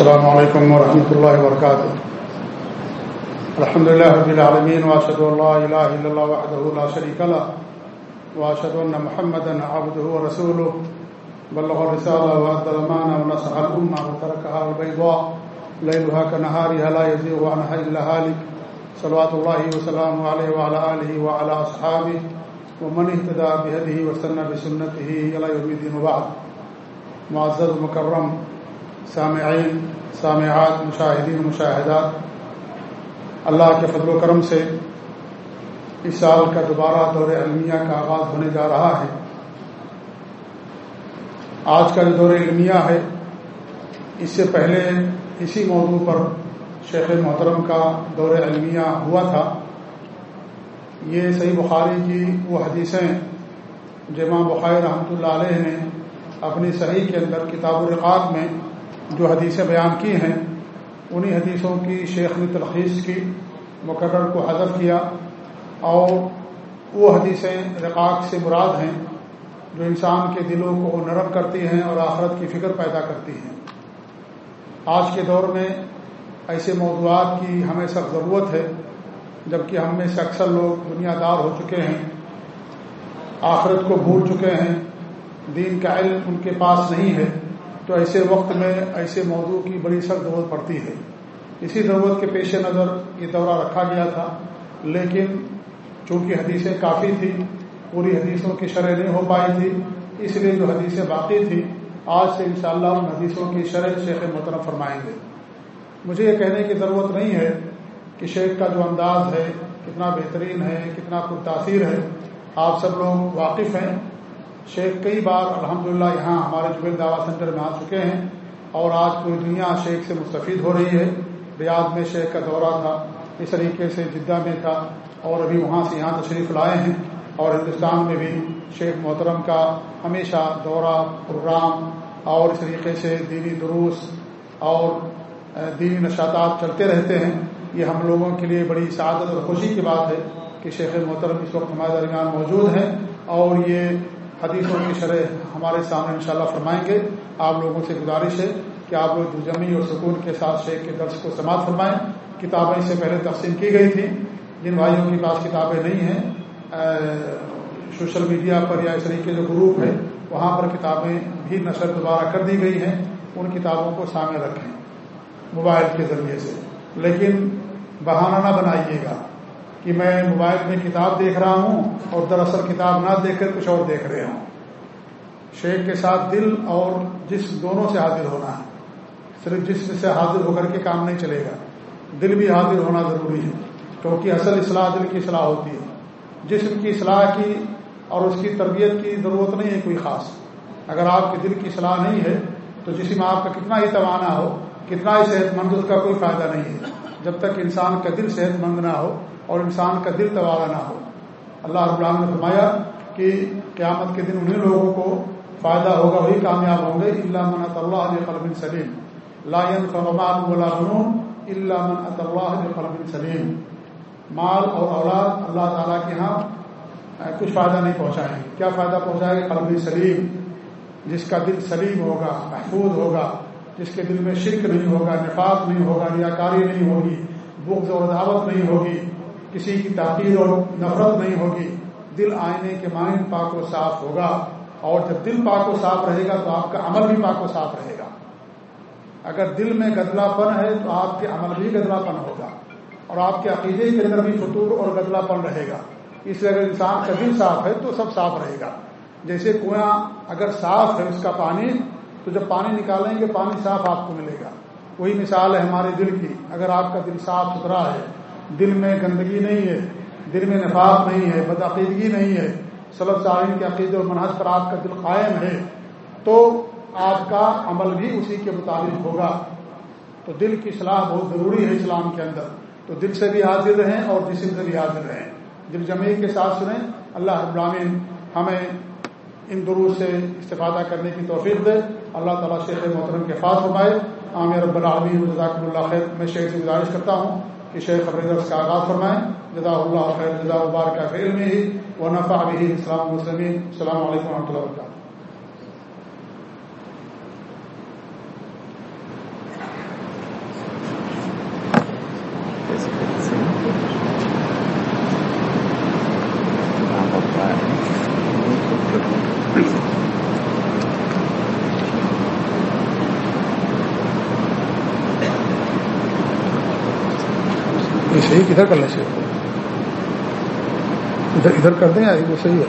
السلام علیکم ورحمۃ اللہ وبرکاتہ الحمد لله رب العالمين واشهد ان لا اله الا الله وحده لا شريك له واشهد ان محمدا عبده ورسوله. بلغ الرساله وادى الامانه ونصح الامه وتركها البيضاء. ليلها كنهارها لا يزيغ عنها الا هالك. صلوات الله وسلامه عليه وعلى اله وعلى اصحابه ومن اهتدى بهديه واستنى بسنته الى يوم الدين وبعد. معزز مكرم سامعين سامعات مشاهدين مشاهدات اللہ کے فضل و کرم سے اس سال کا دوبارہ دور علمیہ کا آغاز ہونے جا رہا ہے۔ آج کا جو دور علمیہ ہے، اس سے پہلے اسی موضوع پر شیخ محترم کا دور علمیہ ہوا تھا۔ یہ صحیح بخاری کی وہ حدیثیں جمع بخاری رحمۃ اللہ علیہ نے اپنی صحیح کے اندر کتاب الرقاق میں جو حدیثیں بیان کی ہیں، انہی حدیثوں کی شیخ نے تلخیص کی، مقرر کو حذف کیا اور وہ حدیثیں رقاق سے مراد ہیں جو انسان کے دلوں کو نرم کرتی ہیں اور آخرت کی فکر پیدا کرتی ہیں۔ آج کے دور میں ایسے موضوعات کی ہمیں سخت ضرورت ہے، جبکہ ہم میں سے اکثر لوگ دنیا دار ہو چکے ہیں، آخرت کو بھول چکے ہیں، دین کا علم ان کے پاس نہیں ہے۔ تو ایسے وقت میں ایسے موضوع کی بڑی سخت ضرورت پڑتی ہے۔ اسی ضرورت کے پیش نظر یہ دورہ رکھا گیا تھا، لیکن چونکہ حدیثیں کافی تھی، پوری حدیثوں کی شرح نہیں ہو پائی تھی، اس لیے جو حدیثیں باقی تھی، آج سے انشاءاللہ ان حدیثوں کی شرح شیخ محترم فرمائیں گے۔ مجھے یہ کہنے کی ضرورت نہیں ہے کہ شیخ کا جو انداز ہے، کتنا بہترین ہے، کتنا تاثیر ہے، آپ سب لوگ واقف ہیں۔ شیخ، کئی بار الحمدللہ یہاں ہمارے جبیل دعوی سینٹر میں آ چکے ہیں اور آج پوری دنیا شیخ سے مستفید ہو رہی ہے۔ ریاض میں شیخ کا دورہ تھا، اس طریقے سے جدہ میں تھا اور ابھی وہاں سے یہاں تشریف لائے ہیں۔ اور ہندوستان میں بھی شیخ محترم کا ہمیشہ دورہ، پروگرام اور اس طریقے سے دینی دروس اور دینی نشاطات چلتے رہتے ہیں۔ یہ ہم لوگوں کے لیے بڑی سعادت اور خوشی کی بات ہے کہ شیخ محترم اس وقت ہمارے درمیان موجود ہیں اور یہ حدیثوں کی شرح ہمارے سامنے انشاءاللہ فرمائیں گے۔ آپ لوگوں سے گزارش ہے کہ آپ لوگ جمی اور سکون کے ساتھ شیخ کے درس کو سماعت فرمائیں۔ کتابیں اس سے پہلے تقسیم کی گئی تھیں۔ جن بھائیوں کے پاس کتابیں نہیں ہیں سوشل میڈیا پر یا اس طریقے جو گروپ ہے وہاں پر کتابیں بھی نشر دوبارہ کر دی گئی ہیں۔ ان کتابوں کو سامنے رکھیں، موبائل کے ذریعے سے۔ لیکن بہانہ نہ بنائیے گا۔ کہ میں موبائل میں کتاب دیکھ رہا ہوں اور دراصل کتاب نہ دیکھ کر کچھ اور دیکھ رہے ہوں۔ شیخ کے ساتھ دل اور جسم دونوں سے حاضر ہونا ہے، صرف جسم سے حاضر ہو کر کے کام نہیں چلے گا، دل بھی حاضر ہونا ضروری ہے۔ کیونکہ اصل اصلاح دل کی اصلاح ہوتی ہے۔ جسم کی اصلاح کی اور اس کی تربیت کی ضرورت نہیں ہے کوئی خاص۔ اگر آپ کے دل کی اصلاح نہیں ہے، تو جسم آپ کا کتنا ہی توانا ہو، کتنا ہی صحت مند، اس کا کوئی فائدہ نہیں ہے۔ جب تک انسان کا دل صحت مند نہ ہو اور انسان کا دل توالا نہ ہو۔ اللہ رب العالمین نے فرمایا کہ قیامت کے دن انہیں لوگوں کو فائدہ ہوگا، وہی کامیاب ہوں گے۔ اللہ من اللہ علیہ قلب سلیم لائن فرمان ولا فنون اللہ من اللہ قلب سلیم مال اور اولاد اللہ تعالیٰ کے ہاں کچھ فائدہ نہیں پہنچائیں گے کیا فائدہ پہنچائے گا قلب سلیم۔ جس کا دل سلیم ہوگا، محفوظ ہوگا۔ جس کے دل میں شرک نہیں ہوگا، نفاق نہیں ہوگا ریاکاری نہیں ہوگی، بغض اور دعوت نہیں ہوگی۔ کسی کی تاخیر اور نفرت نہیں ہوگی۔ دل آئینے کے معنی پاک و صاف ہوگا۔ اور جب دل پاک و صاف رہے گا تو آپ کا عمل بھی پاک و صاف رہے گا۔ اگر دل میں گدلا پن ہے تو آپ کے عمل بھی گدلا پن ہوگا۔ اور آپ کے عقیدے کے اندر بھی فطور اور گدلا پن رہے گا۔ اس لیے اگر انسان کا دل صاف ہے تو سب صاف رہے گا۔ جیسے کنواں اگر صاف ہے اس کا پانی، تو جب پانی نکالیں گے، پانی صاف آپ کو ملے گا۔ وہی مثال ہے ہمارے دل کی۔ اگر آپ کا دل صاف ستھرا ہے دل میں گندگی نہیں ہے، دل میں نفاق نہیں ہے، بدعقیدگی نہیں ہے سلب صاحب کے عقید اور منحص پر آپ کا دل قائم ہے، تو آپ کا عمل بھی اسی کے مطابق ہوگا۔ تو دل کی صلاح بہت ضروری ہے اسلام کے اندر۔ تو دل سے بھی حاضر رہیں اور جسم سے بھی حاضر رہیں۔ دل جمعی کے ساتھ سنیں، اللہ ابراہین ہمیں ان دروس سے استفادہ کرنے کی توفیق دے۔ اللہ تعالیٰ شیخ محترم کے فاص فرمائے عامر رب العالمین رضاک اللہ خیر۔ میں شیخ سے گزارش کرتا ہوں۔ کہ شیخ ابردرس کا آغاز فرمائیں جزا اللہ خیر جزا کا خیر میں ہی و نفا بھی اسلام مسلم السلام علیکم و رحمۃ اللہ وبرکاتہ شیخ ادھر کرنا چاہیے ادھر ادھر کر دیں یا وہ صحیح ہے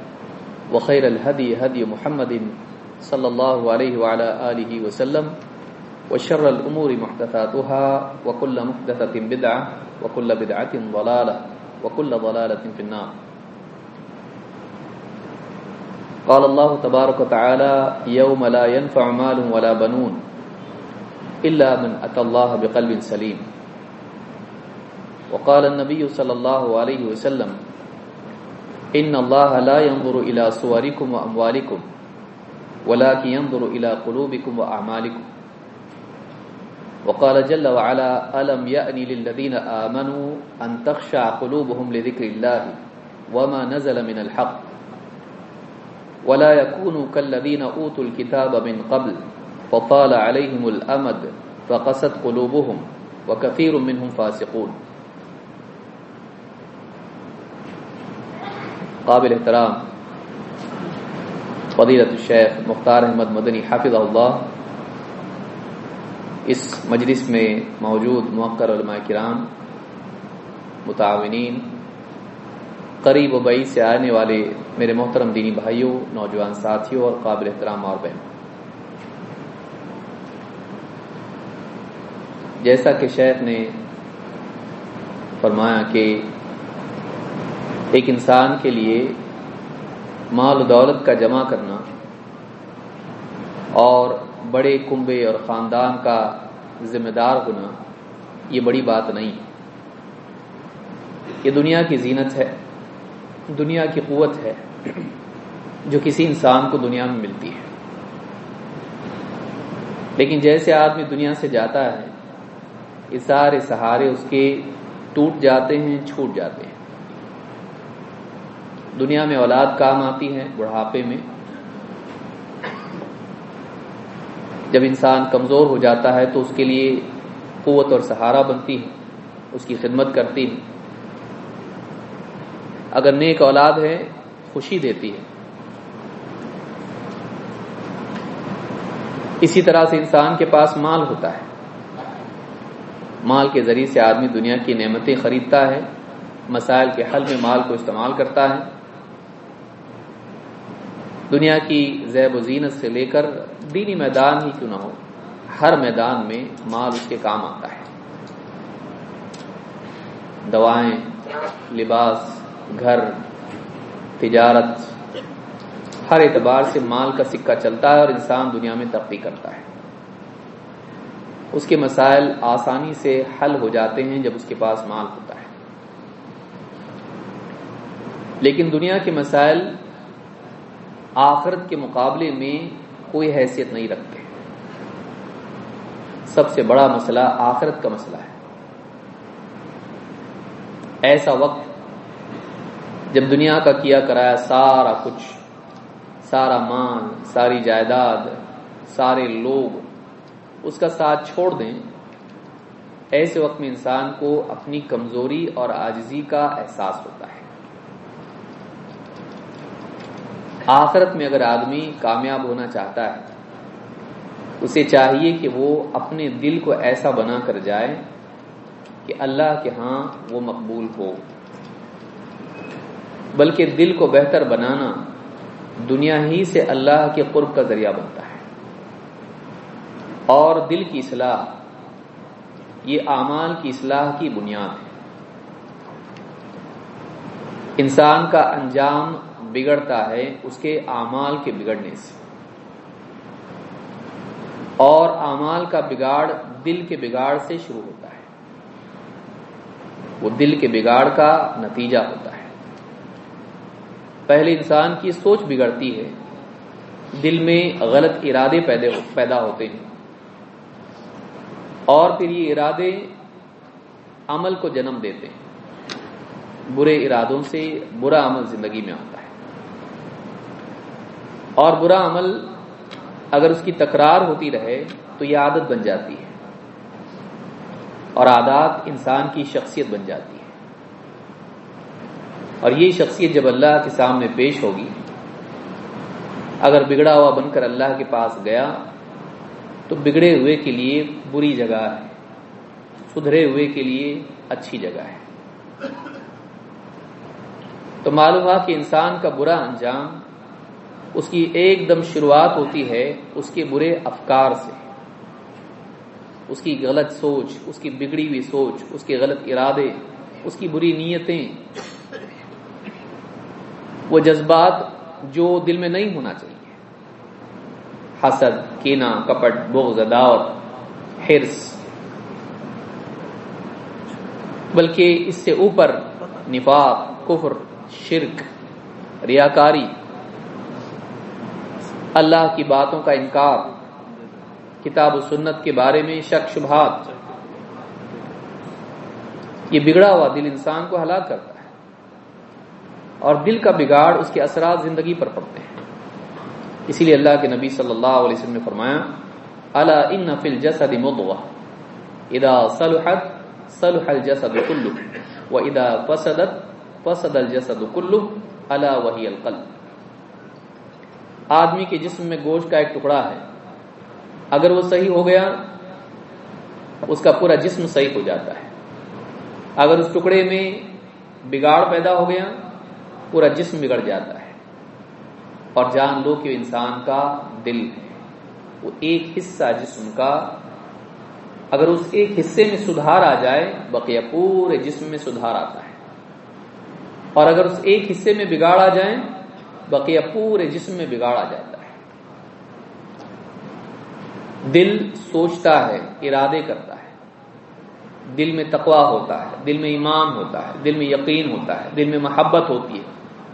وخير الهدي هدي محمد صلى الله عليه وعلى آله وسلم وشر الأمور محدثاتها وكل محدثة بدعة وكل بدعة ضلالة وكل ضلالة في النار. قال الله تبارك وتعالى يوم لا ينفع مال ولا بنون إلا من أتى الله بقلب سليم. وقال النبي صلى الله عليه وسلم ان اللہ لا ينظر الى صوركم واموالكم ولكن ينظر الى قلوبكم واعمالكم وقال جل وعلا الم يأن للذين آمنوا ان تخشع قلوبهم لذكر الله وما نزل من الحق؟ ولا يكونوا كالذين اوتوا الكتاب من قبل فطال عليهم الامد فقست قلوبهم وكثير منهم فاسقون. قابل احترام، فضیلت الشیخ مختار احمد مدنی حافظ اللہ، اس مجلس میں موجود موقر علماء کرام، متعاونین، قریب و بعید سے آنے والے میرے محترم دینی بھائیوں، نوجوان ساتھیوں اور قابل احترام اور بہن۔ جیسا کہ شیخ نے فرمایا کہ ایک انسان کے لیے مال و دولت کا جمع کرنا اور بڑے کنبے اور خاندان کا ذمہ دار ہونا، یہ بڑی بات نہیں۔ یہ دنیا کی زینت ہے، دنیا کی قوت ہے، جو کسی انسان کو دنیا میں ملتی ہے۔ لیکن جیسے آدمی دنیا سے جاتا ہے، یہ سارے سہارے اس کے ٹوٹ جاتے ہیں، چھوٹ جاتے ہیں۔ دنیا میں اولاد کام آتی ہے بڑھاپے میں۔ جب انسان کمزور ہو جاتا ہے تو اس کے لیے قوت اور سہارا بنتی ہے، اس کی خدمت کرتی ہے۔ اگر نیک اولاد ہے، خوشی دیتی ہے۔ اسی طرح سے انسان کے پاس مال ہوتا ہے۔ مال کے ذریعے سے آدمی دنیا کی نعمتیں خریدتا ہے، مسائل کے حل میں مال کو استعمال کرتا ہے۔ دنیا کی زیب و زینت سے لے کر دینی میدان ہی کیوں نہ ہو، ہر میدان میں مال اس کے کام آتا ہے۔ دوائیں، لباس، گھر، تجارت، ہر اعتبار سے مال کا سکہ چلتا ہے اور انسان دنیا میں ترقی کرتا ہے۔ اس کے مسائل آسانی سے حل ہو جاتے ہیں جب اس کے پاس مال ہوتا ہے۔ لیکن دنیا کے مسائل آخرت کے مقابلے میں کوئی حیثیت نہیں رکھتے۔ سب سے بڑا مسئلہ آخرت کا مسئلہ ہے۔ ایسا وقت جب دنیا کا کیا کرایا سارا کچھ، سارا مان ساری جائیداد، سارے لوگ اس کا ساتھ چھوڑ دیں، ایسے وقت میں انسان کو اپنی کمزوری اور آجزی کا احساس ہوتا ہے۔ آخرت میں اگر آدمی کامیاب ہونا چاہتا ہے، اسے چاہیے کہ وہ اپنے دل کو ایسا بنا کر جائے کہ اللہ کے ہاں وہ مقبول ہو۔ بلکہ دل کو بہتر بنانا دنیا ہی سے اللہ کے قرب کا ذریعہ بنتا ہے۔ اور دل کی اصلاح، یہ اعمال کی اصلاح کی بنیاد ہے۔ انسان کا انجام بگڑتا ہے، اس کے اعمال کے بگڑنے سے۔ اور اعمال کا بگاڑ دل کے بگاڑ سے شروع ہوتا ہے۔ وہ دل کے بگاڑ کا نتیجہ ہوتا ہے۔ پہلے انسان کی سوچ بگڑتی ہے۔ دل میں غلط ارادے پیدا ہوتے ہیں۔ اور پھر یہ ارادے عمل کو جنم دیتے ہیں۔ برے ارادوں سے برا عمل زندگی میں آتا اور برا عمل اگر اس کی تکرار ہوتی رہے تو یہ عادت بن جاتی ہے اور عادات انسان کی شخصیت بن جاتی ہے اور یہ شخصیت جب اللہ کے سامنے پیش ہوگی، اگر بگڑا ہوا بن کر اللہ کے پاس گیا، تو بگڑے ہوئے کے لیے بری جگہ ہے، سدھرے ہوئے کے لیے اچھی جگہ ہے۔ تو معلوم ہوا کہ انسان کا برا انجام اس کی ایک دم شروعات ہوتی ہے اس کے برے افکار سے۔ اس کی غلط سوچ، اس کی بگڑی ہوئی سوچ، اس کے غلط ارادے، اس کی بری نیتیں۔ وہ جذبات جو دل میں نہیں ہونا چاہیے۔ حسد کینا کپٹ، بغض دعوت حرص۔ بلکہ اس سے اوپر نفاق، کفر، شرک ریاکاری اللہ کی باتوں کا انکار، کتاب و سنت کے بارے میں شک، شبہات۔ یہ بگڑا ہوا دل انسان کو ہلاک کرتا ہے اور دل کا بگاڑ اس کے اثرات زندگی پر پڑتے ہیں۔ اسی لیے اللہ کے نبی صلی اللہ علیہ وسلم نے فرمایا اللہ ان نفل جسد مدوا ادا صلحت صلح الجسد کلو و ادا فسدت، فسد الجسد کلو اللہ وحی القلب۔ آدمی کے جسم میں گوشت کا ایک ٹکڑا ہے۔ اگر وہ صحیح ہو گیا، اس کا پورا جسم صحیح ہو جاتا ہے۔ اگر اس ٹکڑے میں بگاڑ پیدا ہو گیا، پورا جسم بگڑ جاتا ہے۔ اور جان لو کہ انسان کا دل ہے، وہ ایک حصہ جسم کا۔ اگر اس ایک حصے میں سدھار آ جائے، بقیہ پورے جسم میں سدھار آتا ہے۔ اور اگر اس ایک حصے میں بگاڑ آ جائیں بقیہ پورے جسم میں بگاڑ آ جاتا ہے۔ دل سوچتا ہے، ارادے کرتا ہے۔ دل میں تقوا ہوتا ہے، دل میں ایمان ہوتا ہے، دل میں یقین ہوتا ہے، دل میں محبت ہوتی ہے،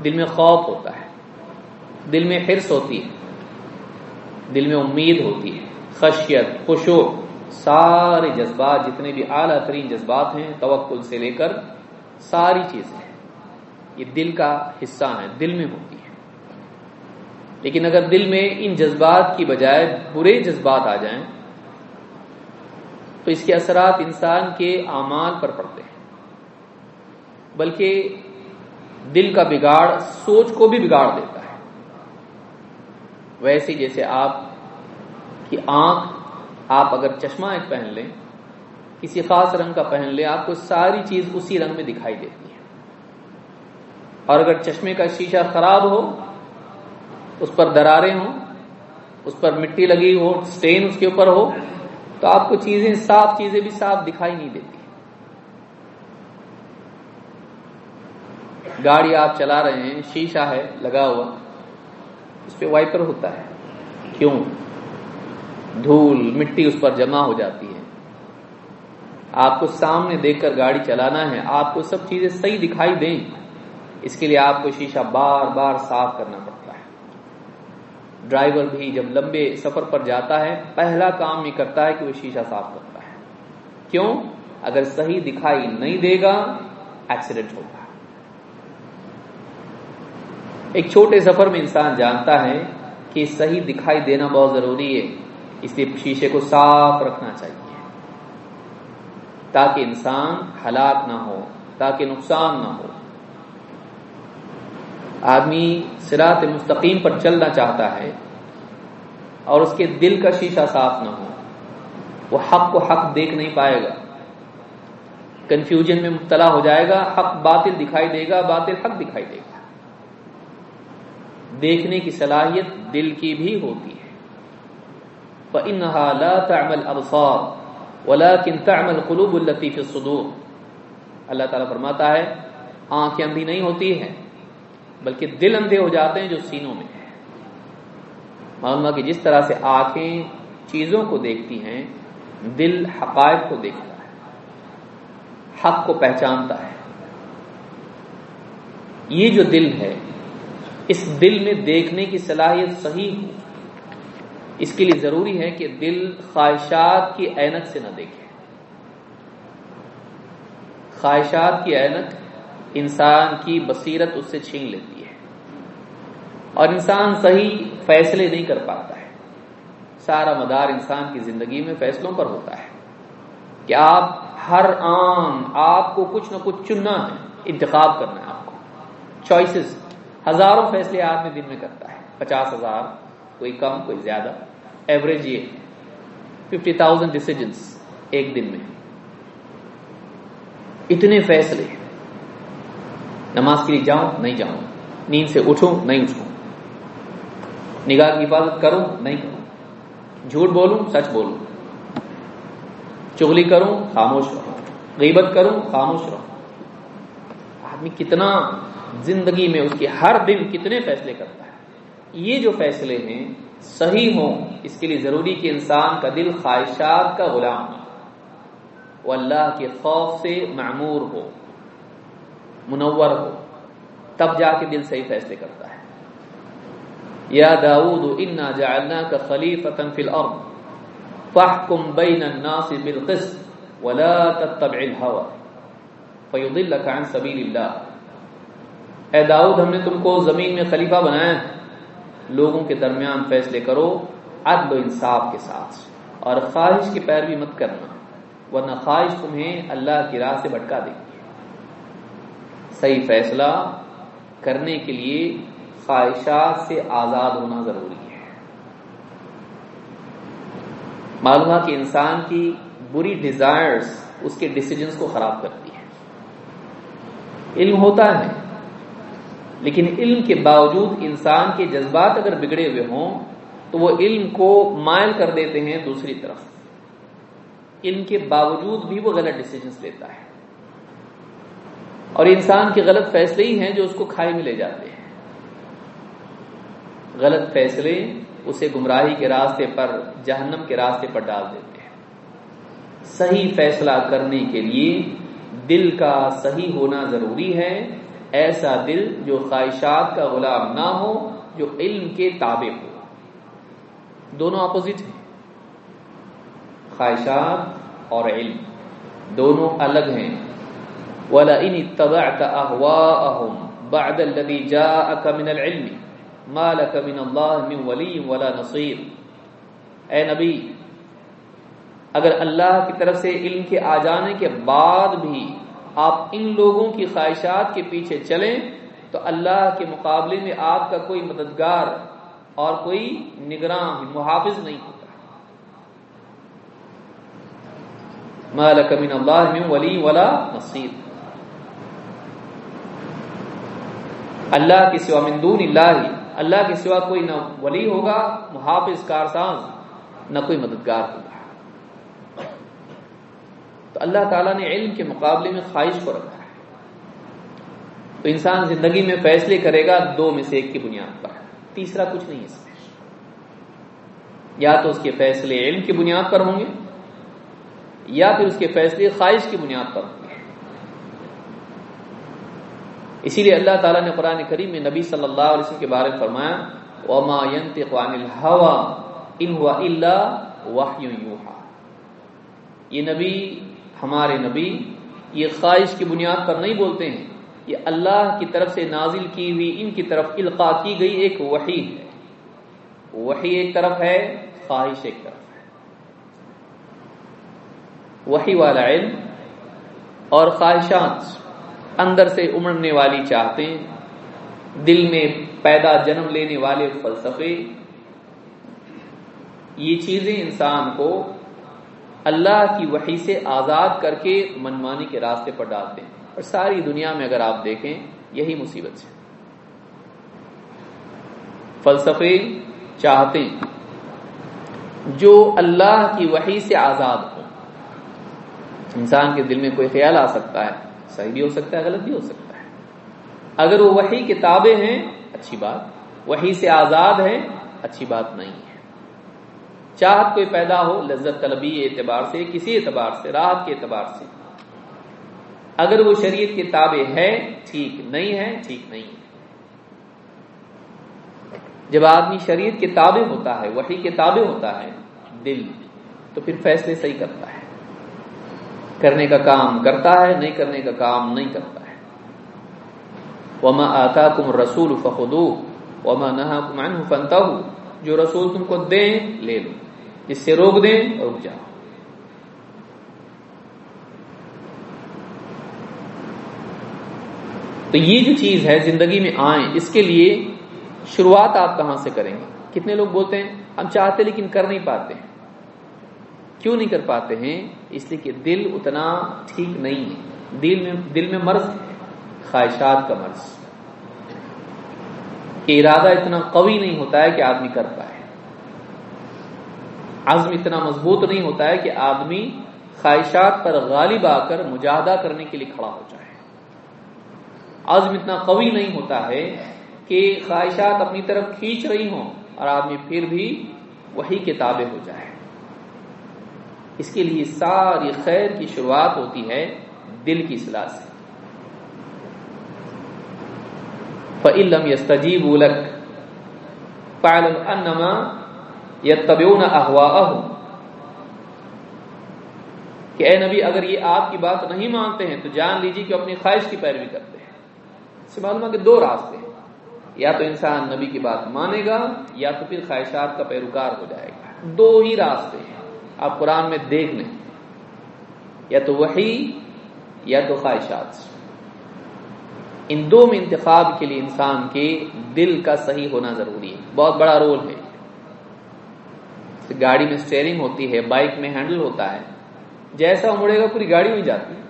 دل میں خوف ہوتا ہے۔ دل میں حرص ہوتی ہے، دل میں امید ہوتی ہے، خشیت خوشو سارے جذبات، جتنے بھی اعلیٰ ترین جذبات ہیں، توکل سے لے کر ساری چیزیں یہ دل کا حصہ ہے، دل میں ہوتی ہے لیکن اگر دل میں ان جذبات کی بجائے برے جذبات آ جائیں، تو اس کے اثرات انسان کے اعمال پر پڑتے ہیں۔ بلکہ دل کا بگاڑ سوچ کو بھی بگاڑ دیتا ہے۔ ویسے جیسے آپ کی آنکھ، آپ اگر چشمہ ایک پہن لیں، کسی خاص رنگ کا پہن لیں، آپ کو ساری چیز اسی رنگ میں دکھائی دیتی ہے۔ اور اگر چشمے کا شیشہ خراب ہو اس پر درارے ہوں، اس پر مٹی لگی ہو، سٹین اس کے اوپر ہو، تو آپ کو چیزیں، صاف چیزیں بھی صاف دکھائی نہیں دیتی۔ گاڑی آپ چلا رہے ہیں، شیشہ ہے، لگا ہوا، اس پہ وائپر ہوتا ہے۔ کیوں؟ دھول، مٹی اس پر جمع ہو جاتی ہے۔ آپ کو سامنے دیکھ کر گاڑی چلانا ہے، آپ کو سب چیزیں صحیح دکھائی دیں۔ اس کے لیے آپ کو شیشہ بار بار صاف کرنا پڑتا ڈرائیور بھی جب لمبے سفر پر جاتا ہے، پہلا کام یہ کرتا ہے کہ وہ شیشہ صاف کرتا ہے۔ کیوں؟ اگر صحیح دکھائی نہیں دے گا ایکسیڈنٹ ہوگا۔ ایک چھوٹے سفر میں انسان جانتا ہے کہ صحیح دکھائی دینا بہت ضروری ہے، اس لیے شیشے کو صاف رکھنا چاہیے۔ تاکہ انسان ہلاک نہ ہو، تاکہ نقصان نہ ہو۔ آدمی سرات مستقیم پر چلنا چاہتا ہے اور اس کے دل کا شیشہ صاف نہ ہو، وہ حق کو حق دیکھ نہیں پائے گا۔ کنفیوژن میں مبتلا ہو جائے گا، حق باطل دکھائی دے گا، باطل حق دکھائی دے گا۔ دیکھنے کی صلاحیت دل کی بھی ہوتی ہے۔ ولا تعمل قلوب الطیف الصدور۔ اللہ تعالیٰ فرماتا ہے، آنکھیں اندھی نہیں ہوتی ہیں۔ بلکہ دل اندھے ہو جاتے ہیں جو سینوں میں ہے معلوم کہ جس طرح سے آنکھیں چیزوں کو دیکھتی ہیں، دل حقائق کو دیکھتا ہے، حق کو پہچانتا ہے۔ یہ جو دل ہے، اس دل میں دیکھنے کی صلاحیت صحیح ہو۔ اس کے لیے ضروری ہے کہ دل خواہشات کی اینک سے نہ دیکھے۔ خواہشات کی اینک انسان کی بصیرت اس سے چھین لیتی ہے۔ اور انسان صحیح فیصلے نہیں کر پاتا ہے۔ سارا مدار انسان کی زندگی میں فیصلوں پر ہوتا ہے۔ کہ آپ ہر عام آپ کو کچھ نہ کچھ چننا ہے، انتخاب کرنا ہے آپ کو۔ چوائسز ہزاروں فیصلے آدمی دن میں کرتا ہے۔ پچاس ہزار، کوئی کم، کوئی زیادہ۔ ایوریج یہ ففٹی تھاؤزینڈ ڈسیزنس ایک دن میں۔ اتنے فیصلے۔ نماز کے لیے جاؤں، نہیں جاؤں۔ نیند سے اٹھوں، نہیں اٹھوں۔ نگاہ کی حفاظت کروں، نہیں کروں۔ جھوٹ بولوں، سچ بولوں۔ چغلی کروں، خاموش رہوں۔ غیبت کروں، خاموش رہوں۔ آدمی کتنا زندگی میں اس کے ہر دن کتنے فیصلے کرتا ہے۔ یہ جو فیصلے ہیں، صحیح ہوں، اس کے لیے ضروری کہ انسان کا دل خواہشات کا غلام ہو۔ وہ اللہ کے خوف سے معمور ہو۔ منور ہو، تب جا کے دل صحیح فیصلے کرتا ہے۔ یا داود انا جعلنا کا خلیفۃ فی الارض فاحکم بین الناس بالقسط ولا تتبع الهوى، فيضلك عن سبيل الله۔ اے داؤد، ہم نے تم کو زمین میں خلیفہ بنایا ہے۔ لوگوں کے درمیان فیصلے کرو عدل و انصاف کے ساتھ، اور خواہش کی پیروی مت کرنا، ورنہ خواہش تمہیں اللہ کی راہ سے بھٹکا دے۔ گی صحیح فیصلہ کرنے کے لیے خواہشات سے آزاد ہونا ضروری ہے۔ معلوم کہ انسان کی بری ڈیزائرز اس کے ڈسیزنس کو خراب کرتی ہے علم ہوتا ہے، لیکن علم کے باوجود انسان کے جذبات اگر بگڑے ہوئے ہوں تو وہ علم کو مائل کر دیتے ہیں دوسری طرف۔ علم کے باوجود بھی وہ غلط ڈسیزنس لیتا ہے۔ اور انسان کے غلط فیصلے ہی ہیں جو اس کو کھائے میں لے جاتے ہیں۔ غلط فیصلے اسے گمراہی کے راستے پر، جہنم کے راستے پر ڈال دیتے ہیں۔ صحیح فیصلہ کرنے کے لیے دل کا صحیح ہونا ضروری ہے۔ ایسا دل جو خواہشات کا غلام نہ ہو، جو علم کے تابع ہو۔ دونوں اپوزٹ ہیں۔ خواہشات اور علم دونوں الگ ہیں۔ وَلَئِنِ اتَّبَعْتَ أَهْوَاءَهُمْ بَعْدَ الَّذِي جَاءَكَ مِنَ الْعِلْمِ مَا لَكَ مِنَ اللَّهِ مِنْ وَلِيٍّ وَلَا نَصِيرٍ. اے نبی، اگر اللہ کی طرف سے علم کے آ جانے کے بعد بھی آپ ان لوگوں کی خواہشات کے پیچھے چلیں، تو اللہ کے مقابلے میں آپ کا کوئی مددگار اور کوئی نگراں محافظ نہیں ہوتا۔ مالک من اللہ من ولی ولا نصیر اللہ کے سوا من دون اللہ اللہ کے سوا کوئی نہ ولی ہوگا، محافظ، کارساز، نہ کوئی مددگار ہوگا۔ تو اللہ تعالیٰ نے علم کے مقابلے میں خواہش کو رکھا ہے۔ تو انسان زندگی میں فیصلے کرے گا، دو میں سے ایک کی بنیاد پر۔ تیسرا کچھ نہیں اس میں یا تو اس کے فیصلے علم کی بنیاد پر ہوں گے، یا پھر اس کے فیصلے خواہش کی بنیاد پر ہوں گے۔ اسی لیے اللہ تعالیٰ نے قرآن کریم میں نبی صلی اللہ علیہ وسلم کے بارے میں فرمایا، وما ينطق عن الهوى ان هو الا وحي يوحى۔ یہ نبی، ہمارے نبی، یہ خواہش کی بنیاد پر نہیں بولتے ہیں۔ یہ اللہ کی طرف سے نازل کی ہوئی، ان کی طرف القا کی گئی ایک وحی ہے۔ وحی ایک طرف ہے، خواہش ایک طرف ہے۔ وحی والا علم اور خواہشات۔ اندر سے امڑنے والی چاہتے دل میں پیدا جنم لینے والے فلسفے۔ یہ چیزیں انسان کو اللہ کی وحی سے آزاد کر کے منمانی کے راستے پر ڈالتے ہیں۔ اور ساری دنیا میں اگر آپ دیکھیں، یہی مصیبت ہے۔ فلسفے چاہتے ہیں، جو اللہ کی وحی سے آزاد ہو انسان کے دل میں کوئی خیال آ سکتا ہے صحیح بھی ہو سکتا ہے، غلط بھی ہو سکتا ہے۔ اگر وہ وہی کتابیں ہیں، اچھی بات۔ وہی سے آزاد ہیں، اچھی بات نہیں ہے۔ چاہت کوئی پیدا ہو، لذت طلبی اعتبار سے، کسی اعتبار سے، راحت کے اعتبار سے۔ اگر وہ شریعت کتابیں ہے ٹھیک نہیں ہے ٹھیک نہیں ہے جب آدمی شریعت کتابیں ہوتا ہے وہی کتابیں ہوتا ہے، دل تو پھر فیصلے صحیح کرتا ہے۔ کرنے کا کام کرتا ہے، نہیں کرنے کا کام نہیں کرتا ہے۔ وما آتا کم رسول فخدو وما نہا کم فنتا جو رسول تم کو دیں، لے لو۔ جس سے روک دیں رک جاؤ۔ تو یہ جو چیز ہے، زندگی میں آئیں، اس کے لیے شروعات آپ کہاں سے کریں گے؟ کتنے لوگ بولتے ہیں، ہم چاہتے لیکن کر نہیں پاتے۔ ہیں کیوں نہیں کر پاتے ہیں؟ اس لیے کہ دل اتنا ٹھیک نہیں ہے۔ دل میں دل میں مرض ہے، خواہشات کا مرض۔ کہ ارادہ اتنا قوی نہیں ہوتا ہے کہ آدمی کر پائے۔ عزم اتنا مضبوط نہیں ہوتا ہے کہ آدمی خواہشات پر غالب آ کر مجاہدہ کرنے کے لیے کھڑا ہو جائے۔ عزم اتنا قوی نہیں ہوتا ہے کہ خواہشات اپنی طرف کھینچ رہی ہوں اور آدمی پھر بھی وہی کتابیں ہو جائے۔ اس کے لیے ساری خیر کی شروعات ہوتی ہے دل کی اصلاح سے۔ فعلم یستجیب لک فعلم انما یتبعون احواءهم کہ اے نبی، اگر یہ آپ کی بات نہیں مانتے ہیں، تو جان لیجیے کہ اپنی خواہش کی پیروی کرتے ہیں۔ اس سے معلوم ہے کہ دو راستے ہیں۔ یا تو انسان نبی کی بات مانے گا، یا تو پھر خواہشات کا پیروکار ہو جائے گا۔ دو ہی راستے ہیں۔ آپ قرآن میں دیکھ لیں۔ یا تو وہی یا تو خواہشات۔ ان دو میں انتخاب کے لیے انسان کے دل کا صحیح ہونا ضروری ہے۔ بہت بڑا رول ہے۔ گاڑی میں اسٹیئرنگ ہوتی ہے بائک میں ہینڈل ہوتا ہے۔ جیسا مڑے گا، پوری گاڑی میں جاتی ہے۔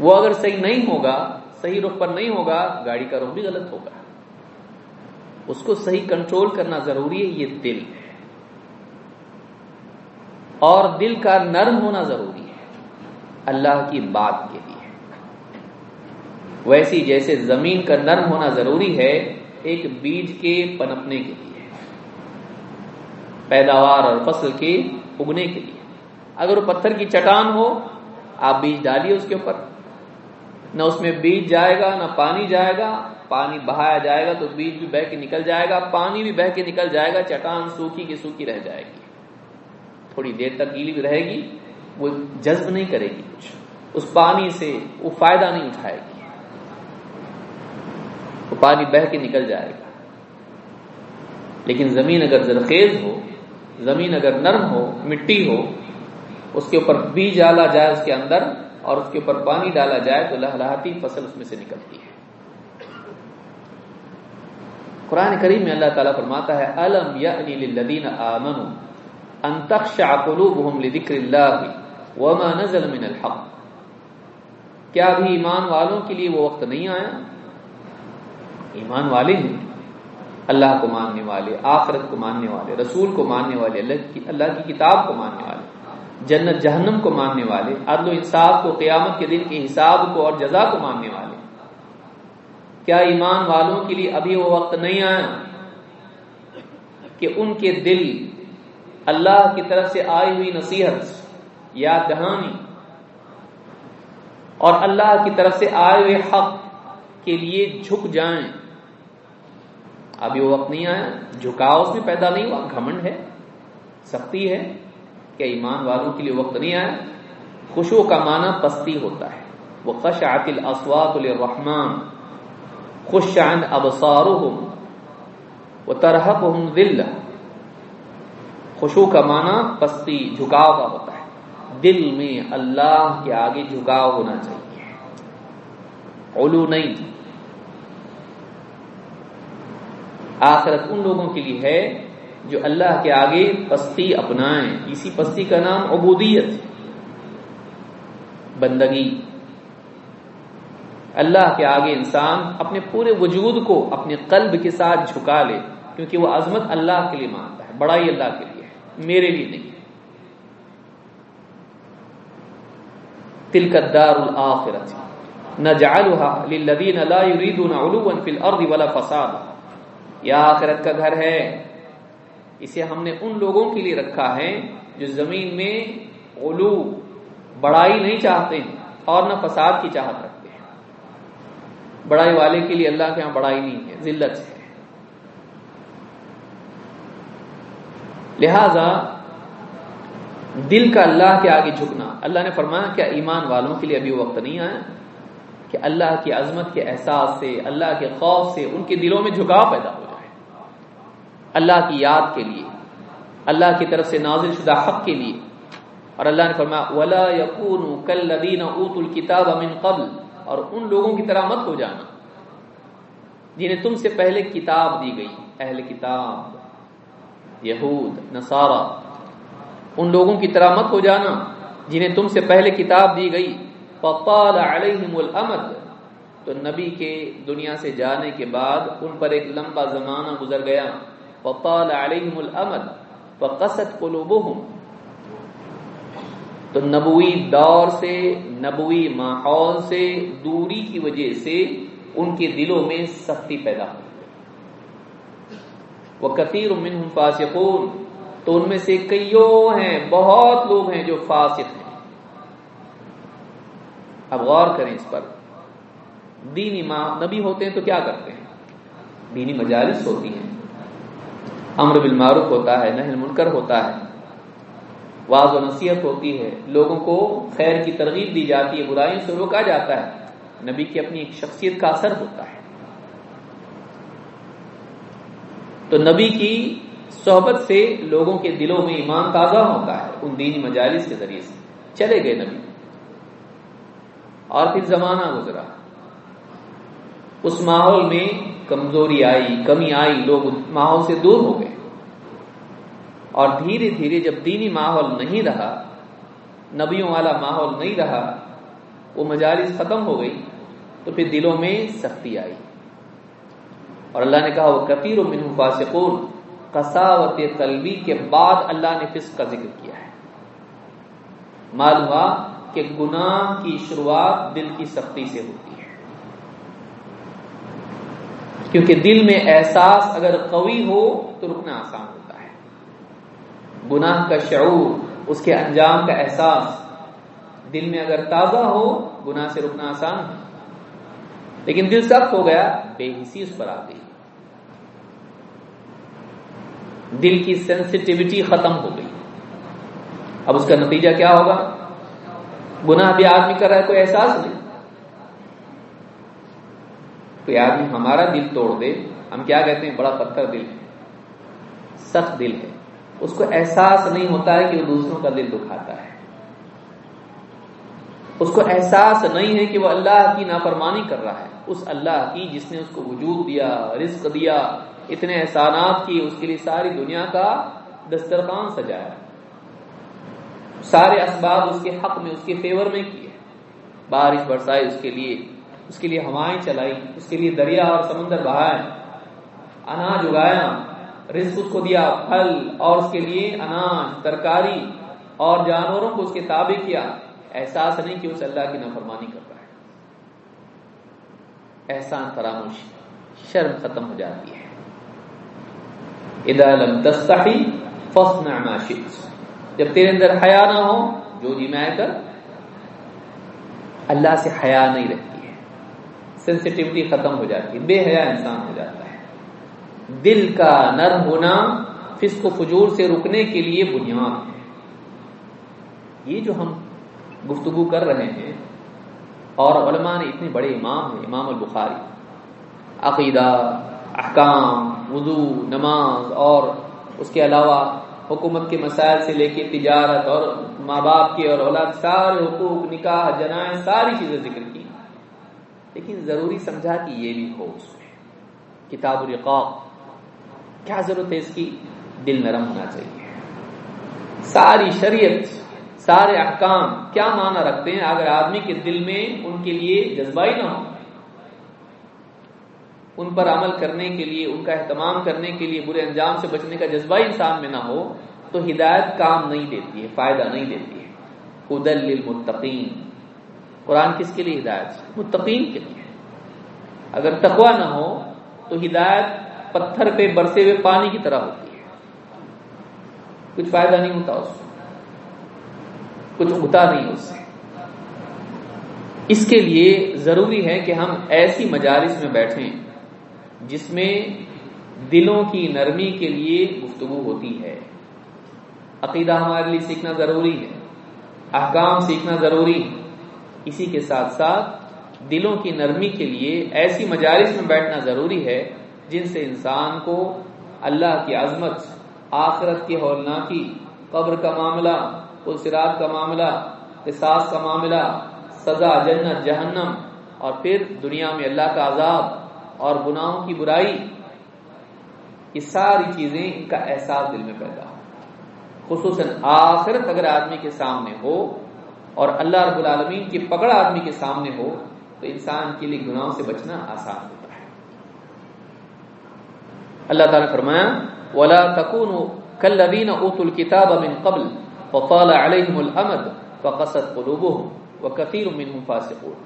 وہ اگر صحیح نہیں ہوگا، صحیح رخ پر نہیں ہوگا، گاڑی کا رخ بھی غلط ہوگا۔ اس کو صحیح کنٹرول کرنا ضروری ہے، یہ دل ہے۔ اور دل کا نرم ہونا ضروری ہے۔ اللہ کی بات کے لیے۔ ویسی جیسے زمین کا نرم ہونا ضروری ہے، ایک بیج کے پنپنے کے لیے۔ پیداوار اور فصل کے اگنے کے لیے۔ اگر وہ پتھر کی چٹان ہو، آپ بیج ڈالیے اس کے اوپر۔ نہ اس میں بیج جائے گا، نہ پانی جائے گا۔ پانی بہایا جائے گا تو بیج بھی بہ کے نکل جائے گا، پانی بھی بہ کے نکل جائے گا، چٹان سوکھی کی سوکھی رہ جائے گی۔ تھوڑی دیر تک گیلی رہے گی، وہ جذب نہیں کرے گی کچھ۔ اس پانی سے وہ فائدہ نہیں اٹھائے گی۔ وہ پانی بہ کے نکل جائے گا۔ لیکن زمین اگر زرخیز ہو، زمین اگر نرم ہو، مٹی ہو، اس کے اوپر بیج ڈالا جائے اس کے اندر اور اس کے اوپر پانی ڈالا جائے تو لہلاتی فصل اس میں سے نکلتی ہے۔ قرآن کریم میں اللہ تعالیٰ فرماتا ہے، الم یعنی للذین آمنوا ان تخشع قلوبهم لذکر اللہ وما نزل من الحق. کیا بھی ایمان والوں کے لیے وہ وقت نہیں آیا؟ ایمان والے ہیں. اللہ کو ماننے والے، آخرت کو ماننے والے، رسول کو ماننے والے، اللہ کی اللہ کی کتاب کو ماننے والے، جنت، جہنم کو ماننے والے، عدل و انصاف کو، قیامت کے دن کے حساب کو اور جزا کو ماننے والے۔ کیا ایمان والوں کے لیے ابھی وہ وقت نہیں آیا؟ کہ ان کے دل اللہ کی طرف سے آئی ہوئی نصیحت یا دہانی اور اللہ کی طرف سے آئے ہوئے حق کے لیے جھک جائیں۔ ابھی وہ وقت نہیں آیا، جھکاؤ اس میں پیدا نہیں ہوا، گھمنڈ ہے، سختی ہے کہ ایمان والوں کے لیے وقت نہیں آیا۔ خوشو کا معنی پستی ہوتا ہے۔ وہ خش عقل اسوات الرحمان خوش عن ابصارهم وترهقهم ذلہ خوشو کا معنی پستی، جھکاؤ کا ہوتا ہے۔ دل میں اللہ کے آگے جھکاؤ ہونا چاہیے۔ علو نہیں۔ آخرت ان لوگوں کے لیے ہے جو اللہ کے آگے پستی اپنائیں۔ اسی پستی کا نام عبودیت۔ بندگی۔ اللہ کے آگے انسان اپنے پورے وجود کو اپنے قلب کے ساتھ جھکا لے، کیونکہ وہ عظمت اللہ کے لیے مانتا ہے، بڑائی اللہ کے لیے۔ میرے لیے نہیں۔ تلك الدار الآخرة نجعلها للذين لا يريدون علوا في الأرض ولا فساد۔ یا آخرت کا گھر ہے۔ اسے ہم نے ان لوگوں کے لیے رکھا ہے جو زمین میں علو، بڑائی نہیں چاہتے ہیں اور نہ فساد کی چاہت رکھتے ہیں۔ بڑائی والے کے لیے اللہ کے ہاں بڑائی نہیں ہے، ذلت ہے۔ لہذا دل کا اللہ کے آگے جھکنا۔ اللہ نے فرمایا کیا ایمان والوں کے لیے ابھی وقت نہیں آیا؟ کہ اللہ کی عظمت کے احساس سے، اللہ کے خوف سے ان کے دلوں میں جھکاؤ پیدا ہو جائے۔ اللہ کی یاد کے لیے، اللہ کی طرف سے نازل شدہ حق کے لیے۔ اور اللہ نے فرمایا، ولا یقون کل اوت الکتاب من قبل۔ اور ان لوگوں کی طرح مت ہو جانا جنہیں تم سے پہلے کتاب دی گئی، اہل کتاب۔ یہود، نصارہ۔ ان لوگوں کی طرح مت ہو جانا جنہیں تم سے پہلے کتاب دی گئی۔ فطال علیہم الامد تو نبی کے دنیا سے جانے کے بعد ان پر ایک لمبا زمانہ گزر گیا۔ فطال علیہم الامد فقست قلوبهم۔ تو نبوی دور سے، نبوی ماحول سے، دوری کی وجہ سے ان کے دلوں میں سختی پیدا ہو وہ کثیر منہم فاسقون، تو ان میں سے کئیوں ہیں، بہت لوگ ہیں جو فاسق ہیں۔ اب غور کریں اس پر۔ دینی ماں، نبی ہوتے ہیں تو کیا کرتے ہیں؟ دینی مجالس ہوتی ہیں۔ امر بالمعروف ہوتا ہے نہل منکر ہوتا ہے۔ واض و نصیحت ہوتی ہے۔ لوگوں کو خیر کی ترغیب دی جاتی ہے، برائیوں سے روکا جاتا ہے۔ نبی کی اپنی ایک شخصیت کا اثر ہوتا ہے۔ تو نبی کی صحبت سے لوگوں کے دلوں میں ایمان تازہ ہوتا ہے، ان دینی مجالس کے ذریعے سے۔ چلے گئے نبی۔ اور پھر زمانہ گزرا۔ اس ماحول میں کمزوری آئی، کمی آئی، لوگ ماحول سے دور ہو گئے۔ اور دھیرے دھیرے جب دینی ماحول نہیں رہا، نبیوں والا ماحول نہیں رہا، وہ مجالس ختم ہو گئی، تو پھر دلوں میں سختی آئی۔ اور اللہ نے کہا، وہ کثیر و منہ فاسقون. قساوت قلبی کے بعد اللہ نے فسق کا ذکر کیا ہے۔ معلوم ہوا کہ گناہ کی شروعات دل کی سختی سے ہوتی ہے۔ کیونکہ دل میں احساس اگر قوی ہو تو رکنا آسان ہوتا ہے۔ گناہ کا شعور، اس کے انجام کا احساس۔ دل میں اگر تازہ ہو، گناہ سے رکنا آسان ہے۔ لیکن دل سخت ہو گیا، بے حسی اس پر آ گئی۔ دل کی سینسٹیوٹی ختم ہو گئی۔ اب اس کا نتیجہ کیا ہوگا؟ گناہ بھی آدمی کر رہا ہے، کوئی احساس نہیں۔ کوئی آدمی ہمارا دل توڑ دے، ہم کیا کہتے ہیں؟ بڑا پتھر دل ہے۔ سخت دل ہے۔ اس کو احساس نہیں ہوتا ہے کہ وہ دوسروں کا دل دکھاتا ہے۔ اس کو احساس نہیں ہے کہ وہ اللہ کی نافرمانی کر رہا ہے۔ اس اللہ کی جس نے اس کو وجود دیا، رزق دیا اتنے احسانات کی، اس کے لیے ساری دنیا کا دسترخوان سجایا سارے اسباب اس کے حق میں، اس کے فیور میں کیے بارش برسائی، اس کے لیے، اس کے لیے ہوائیں چلائی، اس کے لیے دریا اور سمندر بہائے۔ اناج اگایا، رزق اس کو دیا، پھل اور اس کے لیے اناج، ترکاری اور جانوروں کو اس کے تابع کیا۔ احساس نہیں کہ اس اللہ کی نافرمانی کر رہا ہے۔ احسان فراموش، شرم ختم ہو جاتی ہے۔ اذا لم تستحی فصنع ما شئت۔ جب تیرے اندر حیا نہ ہو، جو جی میں کر، اللہ سے حیا نہیں رہتی ہے۔ سینسٹیوٹی ختم ہو جاتی ہے، بے حیا انسان ہو جاتا ہے۔ دل کا نرم ہونا فسق و فجور سے رکنے کے لیے بنیاد ہے۔ یہ جو ہم گفتگو کر رہے ہیں، اور علماء نے اتنے بڑے امام ہیں، امام البخاری۔ عقیدہ احکام، وضو، نماز اور اس کے علاوہ حکومت کے مسائل سے لے کے تجارت اور ماں باپ کی اور اولاد سارے حقوق، نکاح جنائیں ساری چیزیں ذکر کی لیکن ضروری سمجھا کہ یہ بھی ہو اس میں کتاب الرقاق، کیا ضرورت ہے اس کی؟ دل نرم ہونا چاہیے۔ ساری شریعت، سارے احکام کیا معنی رکھتے ہیں؟ اگر آدمی کے دل میں ان کے لیے جذبائی نہ ہو ان پر عمل کرنے کے لیے، ان کا اہتمام کرنے کے لیے برے انجام سے بچنے کا جذبہ انسان میں نہ ہو، تو ہدایت کام نہیں دیتی ہے، فائدہ نہیں دیتی ہے۔ ادل للمتقین۔ قرآن کس کے لیے ہدایت متقین کے لیے۔ اگر تقوا نہ ہو، تو ہدایت پتھر پہ برسے ہوئے پانی کی طرح ہوتی ہے۔ کچھ فائدہ نہیں ہوتا اس سے۔ کچھ اگتا نہیں اس سے۔ اس کے لیے ضروری ہے کہ ہم ایسی مجالس میں بیٹھیں جس میں دلوں کی نرمی کے لیے گفتگو ہوتی ہے۔ عقیدہ ہمارے لیے سیکھنا ضروری ہے۔ احکام سیکھنا ضروری ہے۔ اسی کے ساتھ ساتھ دلوں کی نرمی کے لیے ایسی مجالس میں بیٹھنا ضروری ہے جن سے انسان کو اللہ کی عظمت، آخرت کی ہولناکی، قبر کا معاملہ اسرات کا معاملہ، قصاص کا معاملہ، سزا، جنت، جہنم اور پھر دنیا میں اللہ کا عذاب اور گناہوں کی برائی، یہ ساری چیزیں ان کا احساس دل میں پیدا ہو خصوصاً آخرت اگر آدمی کے سامنے ہو اور اللہ رب العالمین کی پکڑ آدمی کے سامنے ہو، تو انسان کے لیے گناہوں سے بچنا آسان ہوتا ہے۔ اللہ تعالیٰ نے فرمایا، ولا تکون کلین اوت الکتاب من قبل وطال علیہم الامد فقصد قلوبهم وکثیر منهم فاسقون۔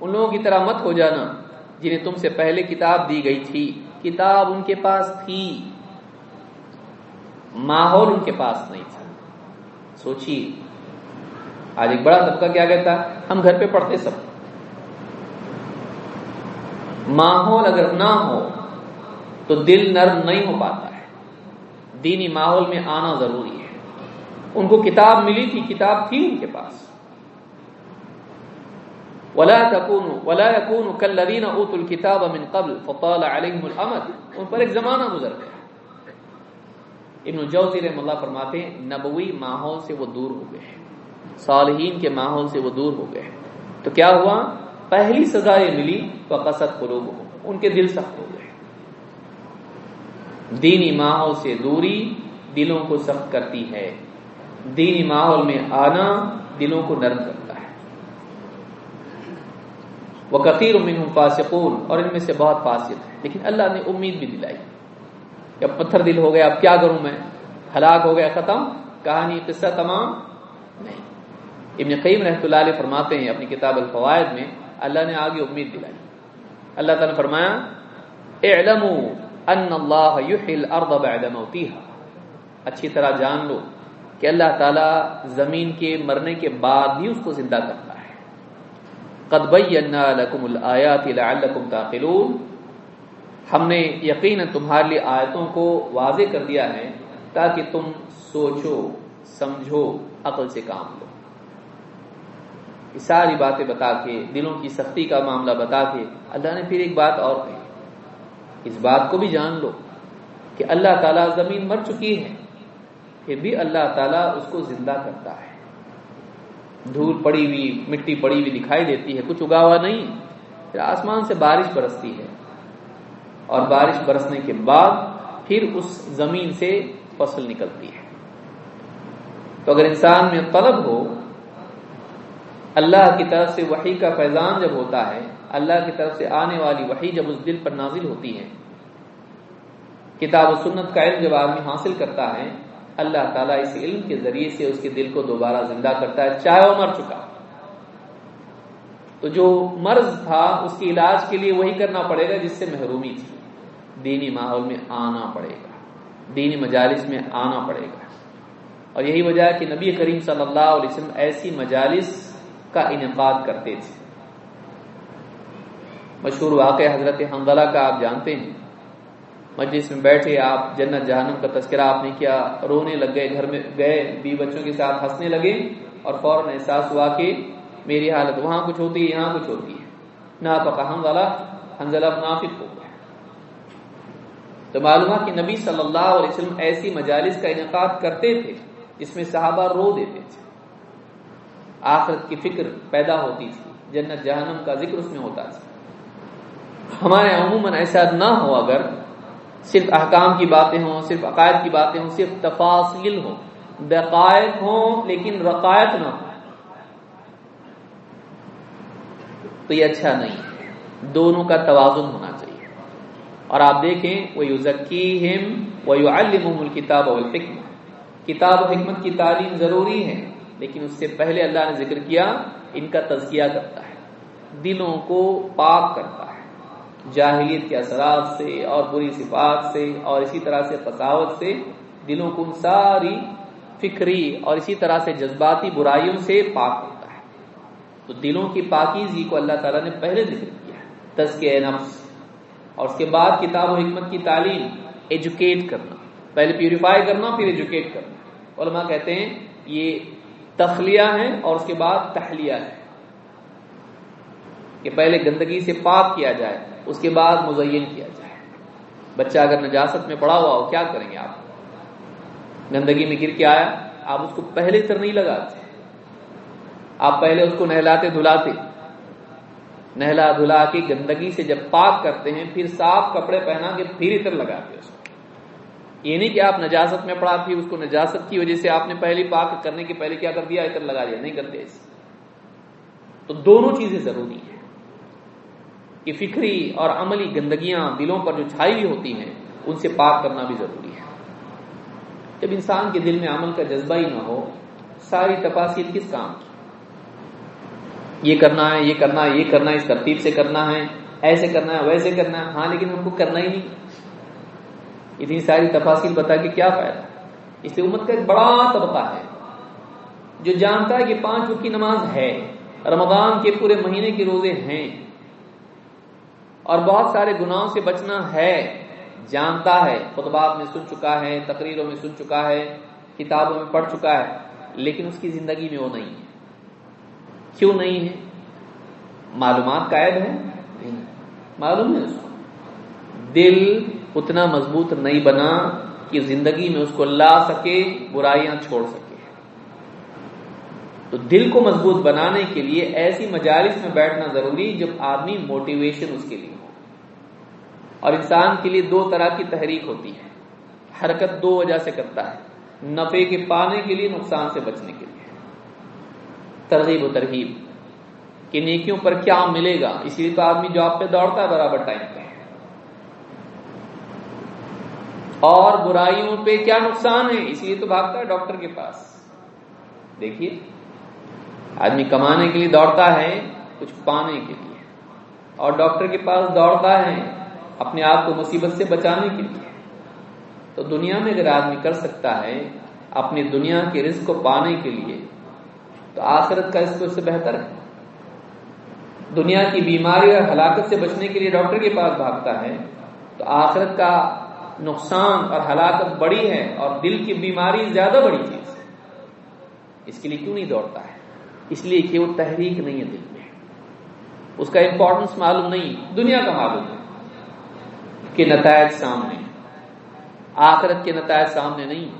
ان لوگوں کی طرح مت ہو جانا۔ جنہیں تم سے پہلے کتاب دی گئی تھی۔ کتاب ان کے پاس تھی۔ ماحول ان کے پاس نہیں تھا۔ سوچیے۔ آج ایک بڑا طبقہ کیا کہتا ہم گھر پہ پڑھتے سب۔ ماحول اگر نہ ہو، تو دل نرم نہیں ہو پاتا ہے۔ دینی ماحول میں آنا ضروری ہے۔ ان کو کتاب ملی تھی، کتاب تھی ان کے پاس۔ ولا تكون ولا يكون كالذين اوتوا الكتاب من قبل، فطال عليهم الامد ان پر ایک زمانہ گزر گیا۔ ابن جوزی رحم اللہ فرماتے ہیں، نبوی ماحول سے وہ دور ہو گئے صالحین کے ماحول سے وہ دور ہو گئے تو کیا ہوا؟ پہلی سزا یہ ملی تو قصد قلوب ان کے دل سخت ہو گئے۔ دینی ماحول سے دوری دلوں کو سخت کرتی ہے۔ دینی ماحول میں آنا دلوں کو نرم کرتا ہے۔ وہ کثیر امین فاسقون، اور ان میں سے بہت فاسق ہے لیکن اللہ نے امید بھی دلائی۔ کہ اب پتھر دل ہو گیا اب کیا کروں میں؟ ہلاک ہو گیا ختم۔ کہانی قصہ تمام نہیں۔ ابن قیم رحمۃ اللہ علیہ فرماتے ہیں اپنی کتاب الفوائد میں، اللہ نے آگے امید دلائی۔ اللہ تعالیٰ نے فرمایا، اعلموا ان اللہ یحیی الارض بعد موتها اچھی طرح جان لو کہ اللہ تعالیٰ زمین کے مرنے کے بعد بھی اس کو زندہ کرتا قد بینا لکم الآیات لعلکم تعقلون۔ ہم نے یقینا تمہارے لیے آیتوں کو واضح کر دیا ہے تاکہ تم سوچو، سمجھو، عقل سے کام لو۔ یہ ساری باتیں بتا کے، دلوں کی سختی کا معاملہ بتا کے اللہ نے پھر ایک بات اور کہی۔ اس بات کو بھی جان لو کہ اللہ تعالیٰ زمین مر چکی ہے، پھر بھی اللہ تعالیٰ اس کو زندہ کرتا ہے۔ دھول پڑی ہوئی، مٹی پڑی ہوئی دکھائی دیتی ہے، کچھ اگا ہوا نہیں۔ پھر آسمان سے بارش برستی ہے۔ اور بارش برسنے کے بعد پھر اس زمین سے فصل نکلتی ہے۔ تو اگر انسان میں طلب ہو، اللہ کی طرف سے وحی کا فیضان جب ہوتا ہے، اللہ کی طرف سے آنے والی وحی جب اس دل پر نازل ہوتی ہے، کتاب و سنت کا علم جب آدمی حاصل کرتا ہے اللہ تعالیٰ اس علم کے ذریعے سے اس کے دل کو دوبارہ زندہ کرتا ہے، چاہے وہ مر چکا۔ تو جو مرض تھا، اس کے علاج کے لیے وہی کرنا پڑے گا جس سے محرومی تھی۔ دینی ماحول میں آنا پڑے گا۔ دینی مجالس میں آنا پڑے گا۔ اور یہی وجہ ہے کہ نبی کریم صلی اللہ علیہ وسلم ایسی مجالس کا انعقاد کرتے تھے۔ مشہور واقع حضرت حنزلہ کا آپ جانتے ہیں۔ مجلس میں بیٹھے، آپ جنت جہنم کا تذکرہ آپ نے کیا، رونے لگ گئے، گھر میں گئے بی بچوں کے ساتھ ہنسنے لگے اور فوراً احساس ہوا کہ میری حالت وہاں کچھ ہوتی ہے، یہاں کچھ ہوتی ہے۔ نہ پکا حنزلہ حنزلہ منافق ہو گیا۔ تو معلومات کہ نبی صلی اللہ علیہ وسلم ایسی مجالس کا انعقاد کرتے تھے، جس میں صحابہ رو دیتے تھے۔ آخرت کی فکر پیدا ہوتی تھی، جنت جہنم کا ذکر اس میں ہوتا تھا۔ ہمارے عموماً ایسا نہ ہو اگر صرف احکام کی باتیں ہوں، صرف عقائد کی باتیں ہوں، صرف تفاصل ہوں۔ دقائق ہوں، لیکن رقائق نہ ہو تو یہ اچھا نہیں۔ دونوں کا توازن ہونا چاہیے۔ اور آپ دیکھیں وہ یوزکی ہم وہ یو الکتاب والحکمت کتاب و حکمت کی تعلیم ضروری ہے، لیکن اس سے پہلے اللہ نے ذکر کیا، ان کا تزکیہ کرتا ہے۔ دلوں کو پاک کرتا ہے۔ جاہلیت کے اثرات سے اور بری صفات سے اور اسی طرح سے فساوت سے دلوں کو ان ساری فکری اور اسی طرح سے جذباتی برائیوں سے پاک ہوتا ہے۔ تو دلوں کی پاکیزی کو اللہ تعالیٰ نے پہلے ذکر کیا تزکیہ نفس۔ اور اس کے بعد کتاب و حکمت کی تعلیم۔ ایجوکیٹ کرنا۔ پہلے پیوریفائی کرنا، پھر ایجوکیٹ کرنا۔ علماء کہتے ہیں یہ تخلیہ ہے اور اس کے بعد تحلیہ ہے۔ کہ پہلے گندگی سے پاک کیا جائے۔ اس کے بعد مزین کیا جائے۔ بچہ اگر نجاست میں پڑا ہوا ہو، کیا کریں گے آپ؟ گندگی میں گر کے آیا، آپ اس کو پہلے تر نہیں لگاتے۔ آپ پہلے اس کو نہلاتے دھلاتے۔ نہلا دھلا کے گندگی سے جب پاک کرتے ہیں، پھر صاف کپڑے پہنا کے پھر اتر لگاتے اس کو۔ یہ نہیں کہ آپ نجاست میں پڑا، پھر اس کو نجاست کی وجہ سے آپ نے پہلی پاک کرنے کے پہلے کیا کر دیا اتر لگا دیا۔ نہیں کرتے اس۔ تو دونوں چیزیں ضروری ہیں۔ کہ فکری اور عملی گندگیاں دلوں پر جو چھائی ہوئی ہوتی ہیں، ان سے پاک کرنا بھی ضروری ہے۔ جب انسان کے دل میں عمل کا جذبہ ہی نہ ہو، ساری تفاصیر کس کام کی؟ یہ کرنا ہے، یہ کرنا ہے، یہ کرنا ہے، اس ترتیب سے کرنا ہے، ایسے کرنا ہے، ویسے کرنا ہے۔ ہاں لیکن ہم کو کرنا ہی نہیں۔ اتنی ساری تفاصیل بتا کے کیا فائدہ؟ اس لیے امت کا ایک بڑا طبقہ ہے، جو جانتا ہے کہ پانچ وقت کی نماز ہے، رمضان کے پورے مہینے کے روزے ہیں۔ اور بہت سارے گناہوں سے بچنا ہے، جانتا ہے، خطبات میں سن چکا ہے، تقریروں میں سن چکا ہے، کتابوں میں پڑھ چکا ہے، لیکن اس کی زندگی میں وہ نہیں ہے۔ کیوں نہیں ہے؟ معلومات قائد ہے معلوم ہے اس کو۔ دل اتنا مضبوط نہیں بنا کہ زندگی میں اس کو لا سکے، برائیاں چھوڑ سکے۔ تو دل کو مضبوط بنانے کے لیے ایسی مجالس میں بیٹھنا ضروری جب آدمی موٹیویشن اس کے لیے۔ اور انسان کے لیے دو طرح کی تحریک ہوتی ہے۔ حرکت دو وجہ سے کرتا ہے نفے کے پانے کے لیے، نقصان سے بچنے کے لیے۔ ترغیب و ترغیب کہ نیکیوں پر کیا ملے گا؟ اسی لیے تو آدمی جاب پہ دوڑتا ہے، برابر ٹائم پہ۔ اور برائیوں پہ کیا نقصان ہے؟ اس لیے تو بھاگتا ہے ڈاکٹر کے پاس۔ دیکھیے، آدمی کمانے کے لیے دوڑتا ہے، کچھ پانے کے لیے۔ اور ڈاکٹر کے پاس دوڑتا ہے اپنے آپ کو مصیبت سے بچانے کے لیے۔ تو دنیا میں اگر آدمی کر سکتا ہے اپنی دنیا کے رزق کو پانے کے لیے، تو آخرت کا اس کو اس سے بہتر ہے۔ دنیا کی بیماری اور ہلاکت سے بچنے کے لیے ڈاکٹر کے پاس بھاگتا ہے، تو آخرت کا نقصان اور ہلاکت بڑی ہے اور دل کی بیماری زیادہ بڑی چیز ہے۔ اس کے لیے کیوں نہیں دوڑتا ہے؟ اس لیے کہ وہ تحریک نہیں ہے دل میں۔ اس کا امپورٹنس معلوم نہیں، دنیا کا معلوم ہے۔ کہ نتائج سامنے آخرت کے نتائج سامنے نہیں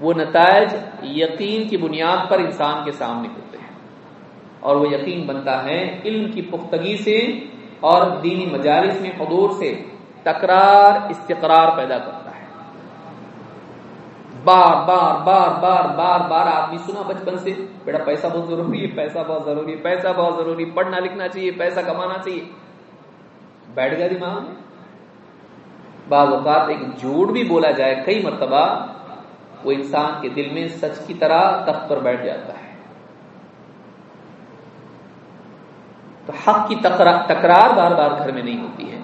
وہ نتائج یقین کی بنیاد پر انسان کے سامنے ہوتے ہیں۔ اور وہ یقین بنتا ہے علم کی پختگی سے اور دینی مجالس میں حضور سے تکرار استقرار پیدا کرتا ہے۔ بار بار بار بار بار بار آدمی سنا بچپن سے، بیٹا پیسہ بہت ضروری ہے، پیسہ بہت ضروری ہے، پیسہ بہت ضروری پڑھنا لکھنا چاہیے، پیسہ کمانا چاہیے۔ بیٹھ گیا دماغ میں؟ بعض اوقات ایک جھوٹ بھی بولا جائے، کئی مرتبہ وہ انسان کے دل میں سچ کی طرح تخت پر بیٹھ جاتا ہے۔ تو حق کی تکرار بار بار گھر میں نہیں ہوتی ہے۔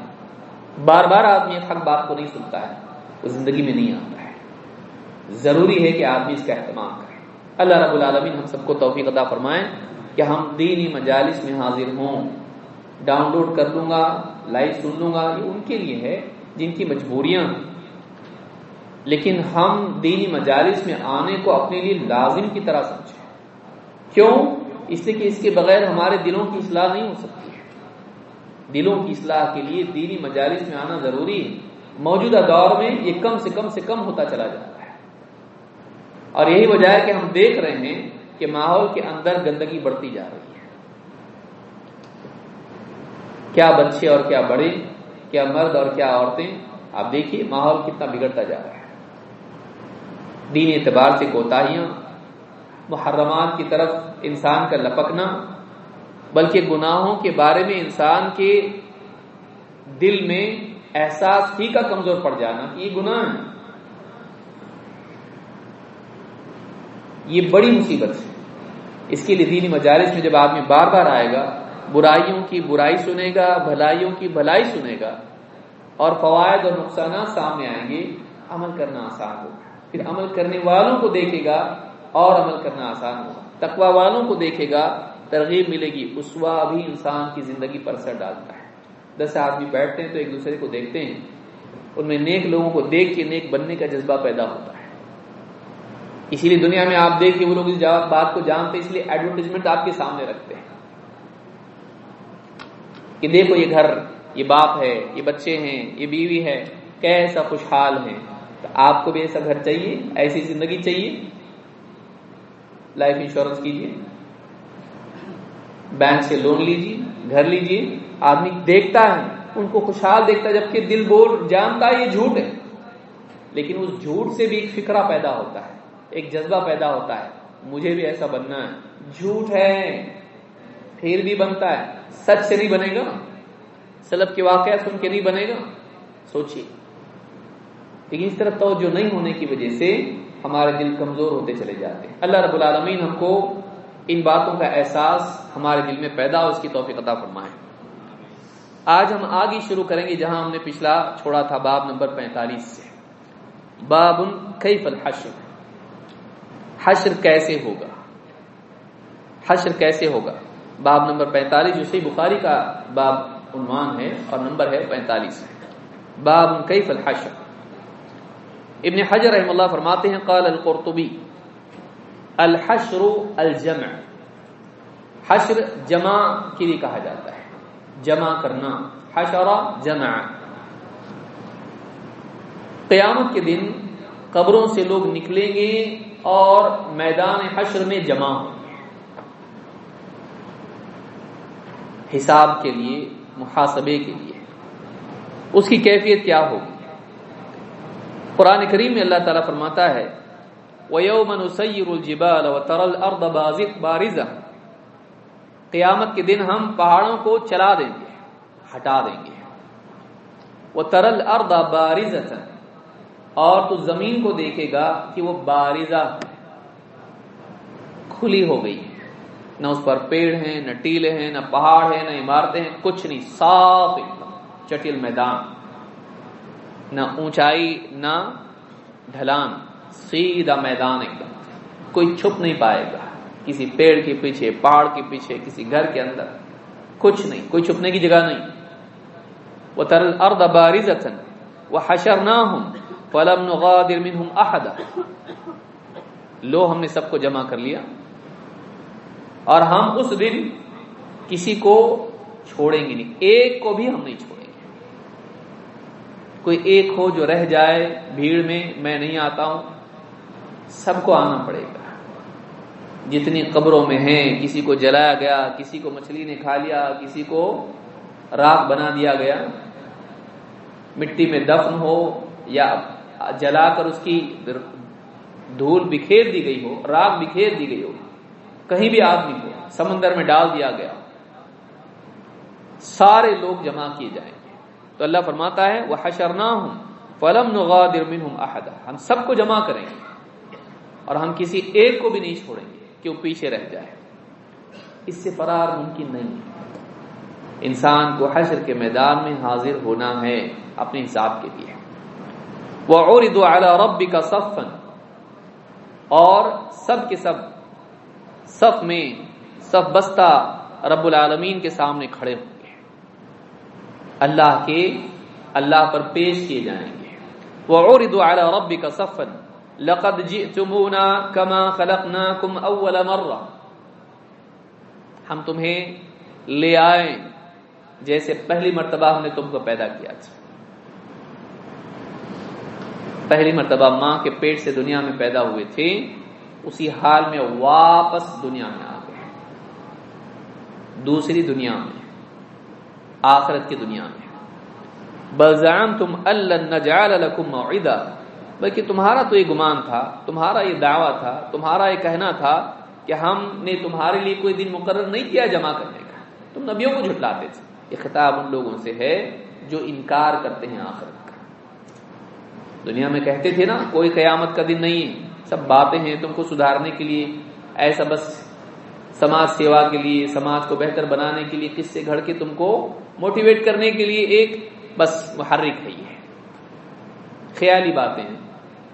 بار بار آدمی حق بات کو نہیں سنتا ہے، وہ زندگی میں نہیں آتا ہے۔ ضروری ہے کہ آدمی اس کا اہتمام کرے۔ اللہ رب العالمین ہم سب کو توفیق عطا فرمائیں کہ ہم دینی مجالس میں حاضر ہوں۔ ڈاؤن لوڈ کر لوں گا لائیو سن لوں گا یہ ان کے لیے ہے، جن کی مجبوریاں۔ لیکن ہم دینی مجالس میں آنے کو اپنے لیے لازم کی طرح سمجھیں کیوں؟ اس لیے کہ اس کے بغیر ہمارے دلوں کی اصلاح نہیں ہو سکتی۔ دلوں کی اصلاح کے لیے دینی مجالس میں آنا ضروری ہے۔ موجودہ دور میں یہ کم سے کم سے کم ہوتا چلا جاتا ہے۔ اور یہی وجہ ہے کہ ہم دیکھ رہے ہیں کہ ماحول کے اندر گندگی بڑھتی جا رہی ہے۔ کیا بچے اور کیا بڑے، کیا مرد اور کیا عورتیں، آپ دیکھیے ماحول کتنا بگڑتا جا رہا ہے۔ دین اعتبار سے کوتاہیاں، محرمات کی طرف انسان کا لپکنا، بلکہ گناہوں کے بارے میں انسان کے دل میں احساس ہی کا کمزور پڑ جانا کہ یہ گناہ ہے یہ بڑی مصیبت ہے۔ اس کے لیے دینی مجالس میں جب آدمی بار بار آئے گا برائیوں کی برائی سنے گا، بھلائیوں کی بھلائی سنے گا۔ اور فوائد اور نقصانات سامنے آئیں گے۔ عمل کرنا آسان ہوگا پھر عمل کرنے والوں کو دیکھے گا اور عمل کرنا آسان ہوگا تقوا والوں کو دیکھے گا، ترغیب ملے گی۔ اسوا بھی انسان کی زندگی پر اثر ڈالتا ہے۔ دس آدمی بیٹھتے ہیں تو ایک دوسرے کو دیکھتے ہیں۔ ان میں نیک لوگوں کو دیکھ کے نیک بننے کا جذبہ پیدا ہوتا ہے۔ اسی لیے دنیا میں آپ دیکھ کے وہ لوگ اس بات کو جانتے ہیں، اس لیے ایڈورٹیزمنٹ آپ کے سامنے رکھتے ہیں۔ کہ دیکھو یہ گھر، یہ باپ ہے، یہ بچے ہیں، یہ بیوی ہے، کیسا خوشحال ہے۔ تو آپ کو بھی ایسا گھر چاہیے، ایسی زندگی چاہیے۔ لائف انشورنس کیجیے بینک سے لون لیجیے گھر لیجیے آدمی دیکھتا ہے، ان کو خوشحال دیکھتا ہے، جبکہ دل بول، جانتا ہے یہ جھوٹ ہے۔ لیکن اس جھوٹ سے بھی ایک فکرہ پیدا ہوتا ہے، ایک جذبہ پیدا ہوتا ہے۔ مجھے بھی ایسا بننا ہے۔ جھوٹ ہے۔ پھر بھی بنتا ہے۔ سچ سے نہیں بنے گا۔ سلب کے واقعہ سن کے نہیں بنے گا۔ سوچیے۔ لیکن اس طرح توجہ نہیں ہونے کی وجہ سے ہمارے دل کمزور ہوتے چلے جاتے ہیں۔ اللہ رب العالمین ہم کو ان باتوں کا احساس ہمارے دل میں پیدا ہو اس کی توفیق عطا فرمائے۔ آج ہم آگے شروع کریں گے جہاں ہم نے پچھلا چھوڑا تھا باب نمبر پینتالیس سے۔ باب کئی فل حشر حشر کیسے ہوگا؟ حشر کیسے ہوگا؟ باب نمبر پینتالیس، جو سی بخاری کا باب عنوان ہے اور نمبر ہے پینتالیس۔ باب کئی فل حشر ابن حجر رحم اللہ فرماتے ہیں، قال القرطبی، الحشر الجمع۔ حشر جمع کے لیے کہا جاتا ہے۔ جمع کرنا، حشر جمع۔ قیامت کے دن قبروں سے لوگ نکلیں گے اور میدان حشر میں جمع ہوں۔ حساب کے لیے، محاسبے کے لیے۔ اس کی کیفیت کیا ہوگی؟ قرآن کریم میں اللہ تعالیٰ فرماتا ہے، وَيَوْمَ نُسَيِّرُ الْجِبَالَ وَتَرَى الْأَرْضَ بَارِزًا قیامت کے دن ہم پہاڑوں کو چلا دیں گے، ہٹا دیں گے۔ وَتَرَى الْأَرْضَ بَارِزَةً۔ اور تو زمین کو دیکھے گا کہ وہ بارزہ کھلی ہو گئی نہ اس پر پیڑ ہیں، نہ ٹیلے ہیں، نہ پہاڑ ہیں، نہ عمارتیں ہیں، کچھ نہیں، صاف ایک دم چٹل میدان۔ نہ اونچائی، نہ ڈھلان، سیدھا میدان ایک دم۔ کوئی چھپ نہیں پائے گا۔ کسی پیڑ کے پیچھے، پہاڑ کے پیچھے، کسی گھر کے اندر۔ کچھ نہیں، کوئی چھپنے کی جگہ نہیں۔ وہ ترل ارد بارز وہ حشر نہ ہوں فلم نغادر منہم احدا لو ہم نے سب کو جمع کر لیا۔ اور ہم اس دن کسی کو چھوڑیں گے نہیں۔ ایک کو بھی ہم نہیں چھوڑیں گے۔ کوئی ایک ہو جو رہ جائے بھیڑ میں میں نہیں آتا ہوں۔ سب کو آنا پڑے گا۔ جتنی قبروں میں ہیں، کسی کو جلایا گیا، کسی کو مچھلی نے کھا لیا، کسی کو راک بنا دیا گیا۔ مٹی میں دفن ہو یا جلا کر اس کی دھول بکھیر دی گئی ہو راک بکھیر دی گئی ہو۔ کہیں بھی آدمی کو سمندر میں ڈال دیا گیا۔ سارے لوگ جمع کیے جائیں گے۔ تو اللہ فرماتا ہے وہ حشر نہ ہوں فلم نغادر منہم احدا ہم سب کو جمع کریں گے اور ہم کسی ایک کو بھی نہیں چھوڑیں گے کہ وہ پیچھے رہ جائے۔ اس سے فرار ممکن نہیں۔ انسان کو حشر کے میدان میں حاضر ہونا ہے اپنے حساب کے لیے۔ وہ اور ربی کا اور سب کے سب صف میں صف بستہ رب العالمین کے سامنے کھڑے ہوں گے۔ اللہ کے اللہ پر پیش کیے جائیں گے۔ وہ اور ربی کا صفن لقد جئتمونا كما خلقناكم اول مره ہم تمہیں لے آئے جیسے پہلی مرتبہ ہم نے تم کو پیدا کیا تھا۔ پہلی مرتبہ ماں کے پیٹ سے دنیا میں پیدا ہوئے تھے۔ اسی حال میں واپس دنیا میں آ گئے۔ دوسری دنیا میں، آخرت کی دنیا میں۔ بلزام تم اللہ نجال لکم بلکہ تمہارا تو یہ گمان تھا، تمہارا یہ دعویٰ تھا، تمہارا یہ کہنا تھا کہ ہم نے تمہارے لیے کوئی دن مقرر نہیں کیا جمع کرنے کا۔ تم نبیوں کو جھٹلاتے تھے۔ یہ خطاب ان لوگوں سے ہے جو انکار کرتے ہیں آخرت کا۔ دنیا میں کہتے تھے نا، کوئی قیامت کا دن نہیں ہے۔ سب باتیں ہیں تم کو سدھارنے کے لیے، ایسا بس سماج سیوا کے لیے، سماج کو بہتر بنانے کے لیے قصے گھڑ کے تم کو موٹیویٹ کرنے کے لیے ایک بس محرک ہے یہ۔ خیالی باتیں ہیں۔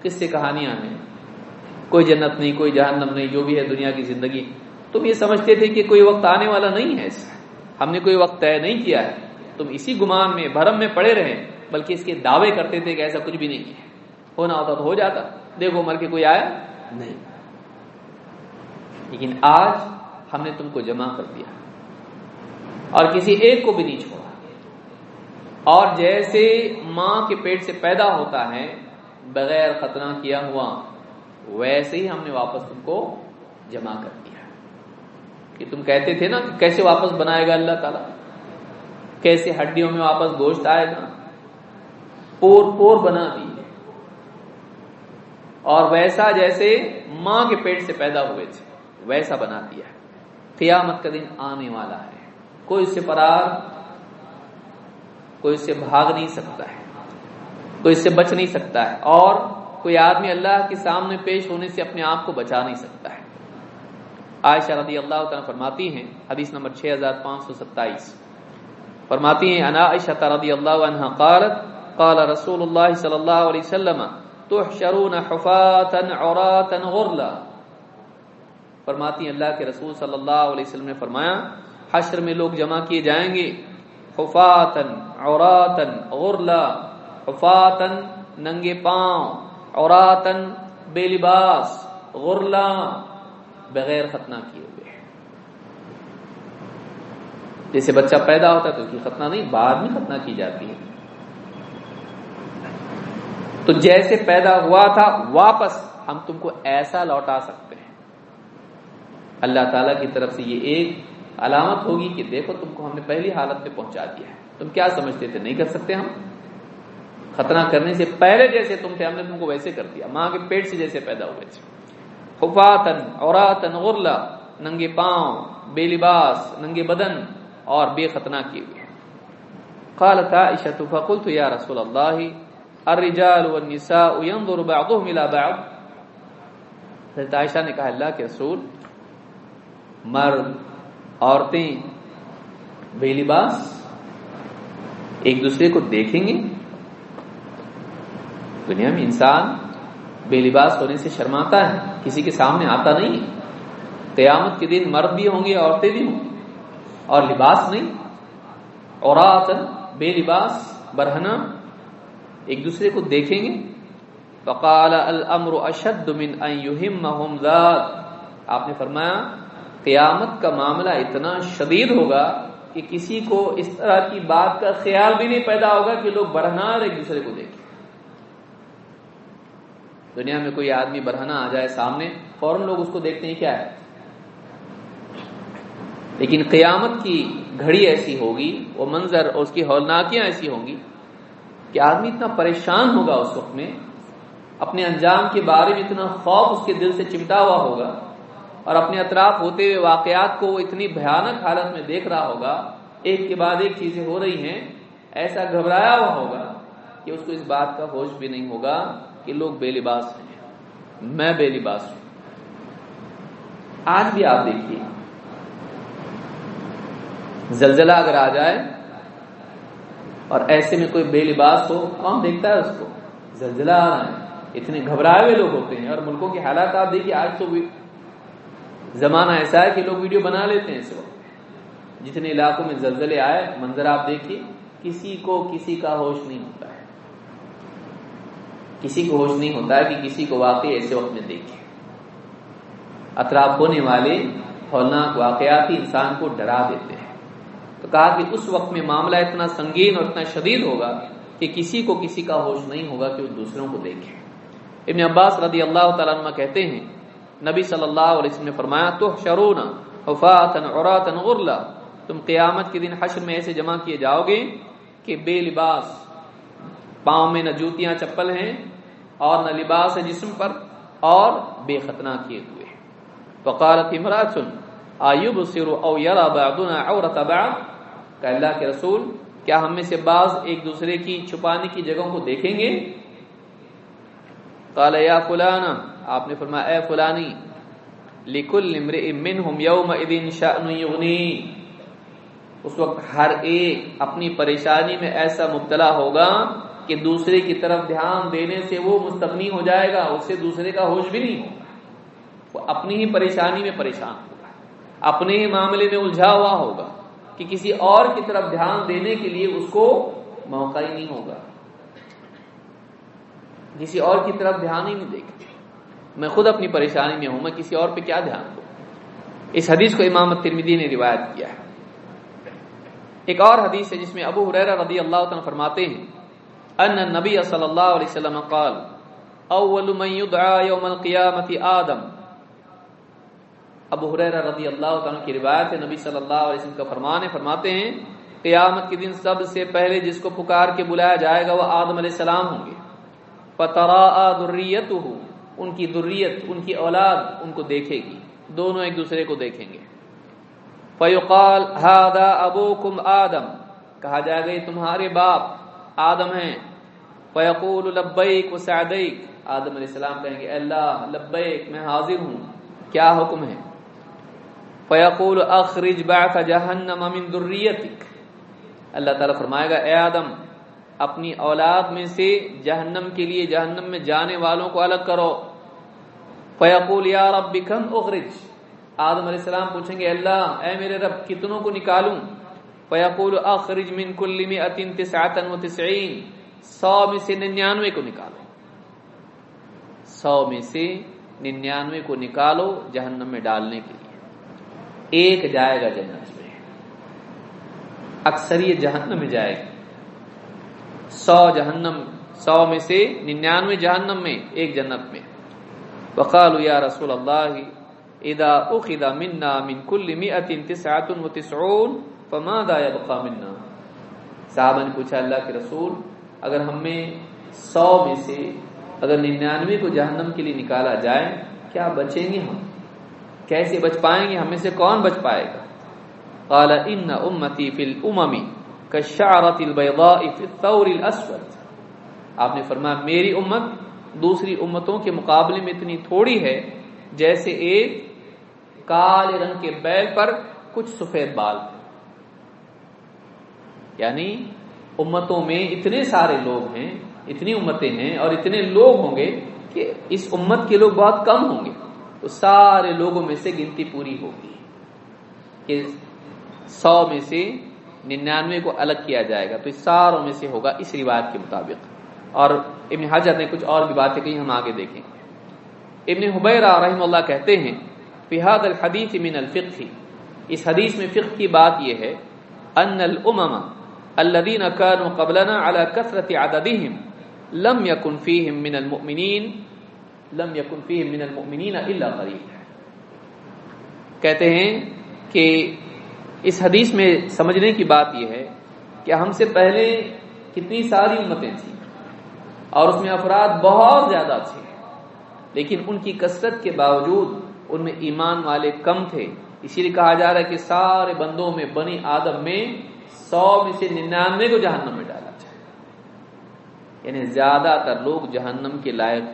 قصے کہانیاں ہیں؟ کوئی جنت نہیں، کوئی جہنم نہیں، جو بھی ہے دنیا کی زندگی۔ تم یہ سمجھتے تھے کہ کوئی وقت آنے والا نہیں ہے ہم نے کوئی وقت طے نہیں کیا ہے۔ تم اسی گمان میں، بھرم میں پڑے رہے، بلکہ اس کے دعوے کرتے تھے کہ ایسا کچھ بھی نہیں ہے۔ ہونا ہوتا تو ہو جاتا۔ دیکھو مر کے کوئی آیا؟ نہیں۔ لیکن آج ہم نے تم کو جمع کر دیا۔ اور کسی ایک کو بھی نہیں چھوڑا۔ اور جیسے ماں کے پیٹ سے پیدا ہوتا ہے، بغیر خطرہ کیا ہوا، ویسے ہی ہم نے واپس تم کو جمع کر دیا۔ کہ تم کہتے تھے نا کہ کیسے واپس بنائے گا اللہ تعالی؟ کیسے ہڈیوں میں واپس گوشت آئے گا؟ پور پور بنا دی۔ اور ویسا جیسے ماں کے پیٹ سے پیدا ہوئے تھے، ویسا بنا دیا قیامت کا دن آنے والا ہے۔ کوئی اس سے فرار، کوئی اس سے بھاگ نہیں سکتا ہے۔ کوئی اس سے بچ نہیں سکتا ہے۔ اور کوئی آدمی اللہ کے سامنے پیش ہونے سے اپنے آپ کو بچا نہیں سکتا ہے۔ عائشہ رضی اللہ تعالیٰ فرماتی ہیں، حدیث نمبر 6527 فرماتی ہیں، انا عائشہ رضی اللہ عنہ قالت، قال رسول اللہ صلی اللہ علیہ وسلم تحشرون حفاتا عراتا غرلا۔ فرماتی ہیں، اللہ کے رسول صلی اللہ علیہ وسلم نے فرمایا، حشر میں لوگ جمع کیے جائیں گے۔ حفاتن عوراتن غرلا۔ حفاتن ننگے پاؤں۔ عوراتن بے لباس۔ غرلا۔ بغیر ختنہ کیے ہوئے۔ جیسے بچہ پیدا ہوتا ہے تو اس کی ختنہ نہیں، بعد میں ختنہ کی جاتی ہے۔ تو جیسے پیدا ہوا تھا، واپس ہم تم کو ایسا لوٹا سکتے ہیں۔ اللہ تعالی کی طرف سے یہ ایک علامت ہوگی کہ دیکھو تم کو ہم نے پہلی حالت میں پہنچا دیا ہے۔ تم کیا سمجھتے تھے؟ نہیں کر سکتے ہم۔ خطرہ کرنے سے پہلے جیسے تم تھے، ہم نے تم کو ویسے کر دیا۔ ماں کے پیٹ سے جیسے پیدا ہوئے تھے۔ حفاتن عوراتن غرلا ننگے پاؤں، بے لباس، ننگے بدن اور بے ختنہ کیے ہوئے قالت عائشہ فقلت یا رسول اللہ الرجال والنساء ينظر بعضهم الى بعض. حضرت عائشہ نے کہا، اللہ کے رسول مرد، عورتیں بے لباس ایک دوسرے کو دیکھیں گے۔ دنیا میں انسان بے لباس ہونے سے شرماتا ہے، کسی کے سامنے آتا نہیں۔ قیامت کے دن مرد بھی ہوں گے، عورتیں بھی ہوں۔ گی اور لباس نہیں۔ اور بے لباس برہنا ایک دوسرے کو دیکھیں گے۔ فقال الامر اشد من ان يهمهم ذات۔ آپ نے فرمایا، قیامت کا معاملہ اتنا شدید ہوگا کہ کسی کو اس طرح کی بات کا خیال بھی نہیں پیدا ہوگا کہ لوگ برہنا اور ایک دوسرے کو دیکھیں۔ دنیا میں کوئی آدمی برہنا آ جائے سامنے، فوراً لوگ اس کو دیکھتے ہیں، کیا ہے؟ لیکن قیامت کی گھڑی ایسی ہوگی وہ منظر اور اس کی ہولناکیاں ایسی ہوں گی کہ آدمی اتنا پریشان ہوگا اس وقت میں، اپنے انجام کے بارے میں اتنا خوف اس کے دل سے چمٹا ہوا ہوگا، اور اپنے اطراف ہوتے ہوئے واقعات کو وہ اتنی بھیانک حالت میں دیکھ رہا ہوگا، ایک کے بعد ایک چیزیں ہو رہی ہیں، ایسا گھبرایا ہوا ہوگا کہ اس کو اس بات کا ہوش بھی نہیں ہوگا کہ لوگ بے لباس ہیں۔ میں بے لباس ہوں۔ آج بھی آپ دیکھیے، زلزلہ اگر آ جائے اور ایسے میں کوئی بے لباس ہو، کون دیکھتا ہے اس کو؟ زلزلہ آ رہا ہے۔ اتنے گھبرائے ہوئے لوگ ہوتے ہیں اور ملکوں کے حالات آپ دیکھیے، آج تو زمانہ ایسا ہے کہ لوگ ویڈیو بنا لیتے ہیں اس وقت۔ جتنے علاقوں میں زلزلے آئے، منظر آپ دیکھیے، کسی کو کسی کا ہوش نہیں ہوتا ہے۔ کسی کو ہوش نہیں ہوتا ہے کہ کسی کو واقعی ایسے وقت میں دیکھے۔ اطراف ہونے والے ہولناک واقعات ہی انسان کو ڈرا دیتے ہیں۔ تو کہا کہ اس وقت میں معاملہ اتنا سنگین اور اتنا شدید ہوگا کہ کسی کو کسی کا ہوش نہیں ہوگا کہ وہ دوسروں کو دیکھے۔ ابن عباس رضی اللہ تعالیٰ عنہ کہتے ہیں، نبی صلی اللہ علیہ وسلم نے فرمایا تو شرون حفاطن عوراتن غرلا، تم قیامت کے دن حشر میں ایسے جمع کیے جاؤ گے کہ بے لباس پاؤں میں نہ جوتیاں چپل ہیں اور نہ لباس ہے جسم پر اور بے ختنہ کیے ہوئے۔ وقالت امرات ایوب سر او یرا بعضنا عورت بعض؟ کہ اللہ کے رسول کیا ہم میں سے بعض ایک دوسرے کی چھپانے کی جگہوں کو دیکھیں گے؟ قال یا فلانا، آپ نے فرمایا، اے فلانی، لکل منہم یومئذ شأن یغنی۔ اس وقت ہر ایک اپنی پریشانی میں ایسا مبتلا ہوگا کہ دوسرے کی طرف دھیان دینے سے وہ مستغنی ہو جائے گا، اس سے دوسرے کا ہوش بھی نہیں ہوگا۔ وہ اپنی ہی پریشانی میں پریشان ہوگا، اپنے ہی معاملے میں الجھا ہوا ہوگا۔ کہ کسی اور کی طرف دھیان دینے کے لیے اس کو موقع ہی نہیں ہوگا۔ کسی اور کی طرف دھیان ہی نہیں دے گا میں خود اپنی پریشانی میں ہوں، میں کسی اور پہ کیا دھیان دوں؟ اس حدیث کو امام ترمیدی نے روایت کیا ہے۔ ایک اور حدیث ہے جس میں ابو حریرہ رضی اللہ عنہ فرماتے ہیں، ان نبی صلی اللہ علیہ وسلم قال، اول من يدعى يوم القیامت آدم ابو حریرہ رضی اللہ عنہ کی روایت ہے، نبی صلی اللہ علیہ وسلم کا فرمان ہے، فرماتے ہیں، قیامت کے دن سب سے پہلے جس کو پکار کے بلایا جائے گا، وہ آدم علیہ السلام ہوں گے۔ فتراء ذریته ان کی ذریت، ان کی اولاد ان کو دیکھے گی۔ دونوں ایک دوسرے کو دیکھیں گے۔ فیقال هذا ابوکم آدم، کہا جائے گا، یہ تمہارے باپ آدم ہیں۔ فیقول لبیک و سعدیک آدم علیہ السلام کہیں گے، اللہ، لبیک، میں حاضر ہوں۔ کیا حکم ہے؟ فیقول اخرج بعث جہنم من ذریتک اللہ تعالیٰ فرمائے گا، اے آدم، اپنی اولاد میں سے جہنم کے لیے جہنم میں جانے والوں کو الگ کرو۔ فیقول یا رب بکم اخرج؟ آدم علیہ السلام پوچھیں گے، اللہ، اے میرے رب، کتنوں کو نکالوں؟ فیقول اخرج من کل مئت تسعتا و تسعین سو میں سے ننیانوے کو نکالو۔ سو میں سے ننیانوے کو نکالو جہنم میں ڈالنے کے لیے۔ ایک جائے گا جنت میں۔ اکثر یہ جہنم میں جائے گا سو جہنم، سو میں سے ننانوے جہنم میں، ایک جنت میں۔ وقالوا یا رسول اللہ، اذا اخذ منا من كل 199 فماذا يبقى منا؟ صحابہ نے پوچھا اللہ کے رسول، اگر ہم میں سو میں سے، اگر ننانوے کو جہنم کے لیے نکالا جائے، کیا بچیں گے ہم؟ کیسے بچ پائیں گے، ہم میں سے کون بچ پائے گا؟ قال ان امتی فی الامم کشعرت البیضاء فی الثور الاسود آپ نے فرمایا، میری امت دوسری امتوں کے مقابلے میں اتنی تھوڑی ہے جیسے ایک کالے رنگ کے بیل پر کچھ سفید بال۔ یعنی امتوں میں اتنے سارے لوگ ہیں، اتنی امتیں ہیں اور اتنے لوگ ہوں گے کہ اس امت کے لوگ بہت کم ہوں گے۔ تو سارے لوگوں میں سے گنتی پوری ہوگی کہ سو میں سے ننانوے کو الگ کیا جائے گا تو اس ساروں میں سے ہوگا اس روایت کے مطابق اور ابن حجر نے کچھ اور بھی باتیں کہیں ہم آگے دیکھیں۔ ابن حبیرہ رحم اللہ کہتے ہیں فہاد الحدیث من الفقہ اس حدیث میں فقہ کی بات یہ ہے، ان الامم الذين كانوا قبلنا على كثرة عددهم لم يكن فيهم من المؤمنين لم يكن فيهم من المؤمنين الا قليل کہتے ہیں کہ اس حدیث میں سمجھنے کی بات یہ ہے کہ ہم سے پہلے کتنی ساری امتیں تھیں اور اس میں افراد بہت زیادہ تھے، لیکن ان کی کثرت کے باوجود ان میں ایمان والے کم تھے۔ اسی لیے کہا جا رہا ہے کہ سارے بندوں میں بنی آدم میں سو میں سے ننانوے کو جہنم میں ڈالا جائے۔ یعنی زیادہ تر لوگ جہنم کے لائق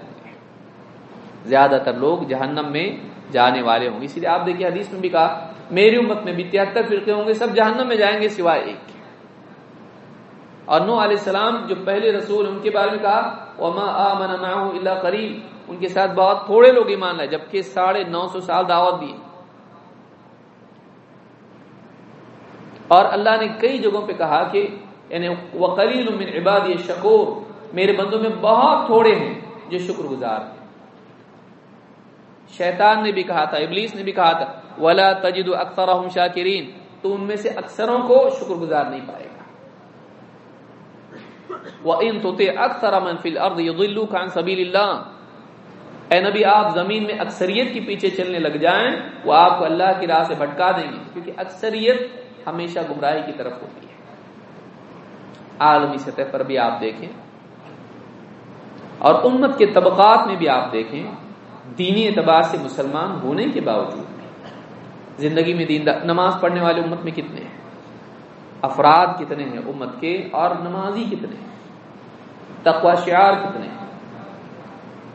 زیادہ تر لوگ جہنم میں جانے والے ہوں۔ گے اسی لیے آپ دیکھیے حدیث میں بھی کہا، میری امت میں بھی تہتر فرقے ہوں گے، سب جہنم میں جائیں گے سوائے ایک اور نو علیہ السلام جو پہلے رسول، ان کے بارے میں کہا، وما آمن معه الا قریب ان کے ساتھ بہت تھوڑے لوگ ایمان لائے، جبکہ ساڑھے نو سو سال دعوت دی۔ اور اللہ نے کئی جگہوں پہ کہا کہ یعنی وقلیل من عبادی شکور میرے بندوں میں بہت تھوڑے ہیں جو شکر گزار ہیں۔ شیطان نے بھی کہا تھا، ابلیس نے بھی کہا تھا، ولا تجد اکثرهم شاکرین تو ان میں سے اکثروں کو شکر گزار نہیں پائے گا۔ وَإِن تُطِعْ أَكْثَرَ مَنْ فِي الْأَرْضِ يُضِلُّكَ عَنْ سَبِيلِ اللَّهِ، اے نبی، آپ زمین میں اکثریت کے پیچھے چلنے لگ جائیں، وہ آپ کو اللہ کی راہ سے بھٹکا دیں گے، کیونکہ اکثریت ہمیشہ گمراہی کی طرف ہوتی ہے۔ عالمی سطح پر بھی آپ دیکھیں، اور امت کے طبقات میں بھی آپ دیکھیں دینی اعتبار سے مسلمان ہونے کے باوجود بھی زندگی میں دین نماز پڑھنے والے امت میں کتنے ہیں؟ افراد کتنے ہیں امت کے اور نمازی کتنے ہیں؟ تقوا شعار کتنے ہیں؟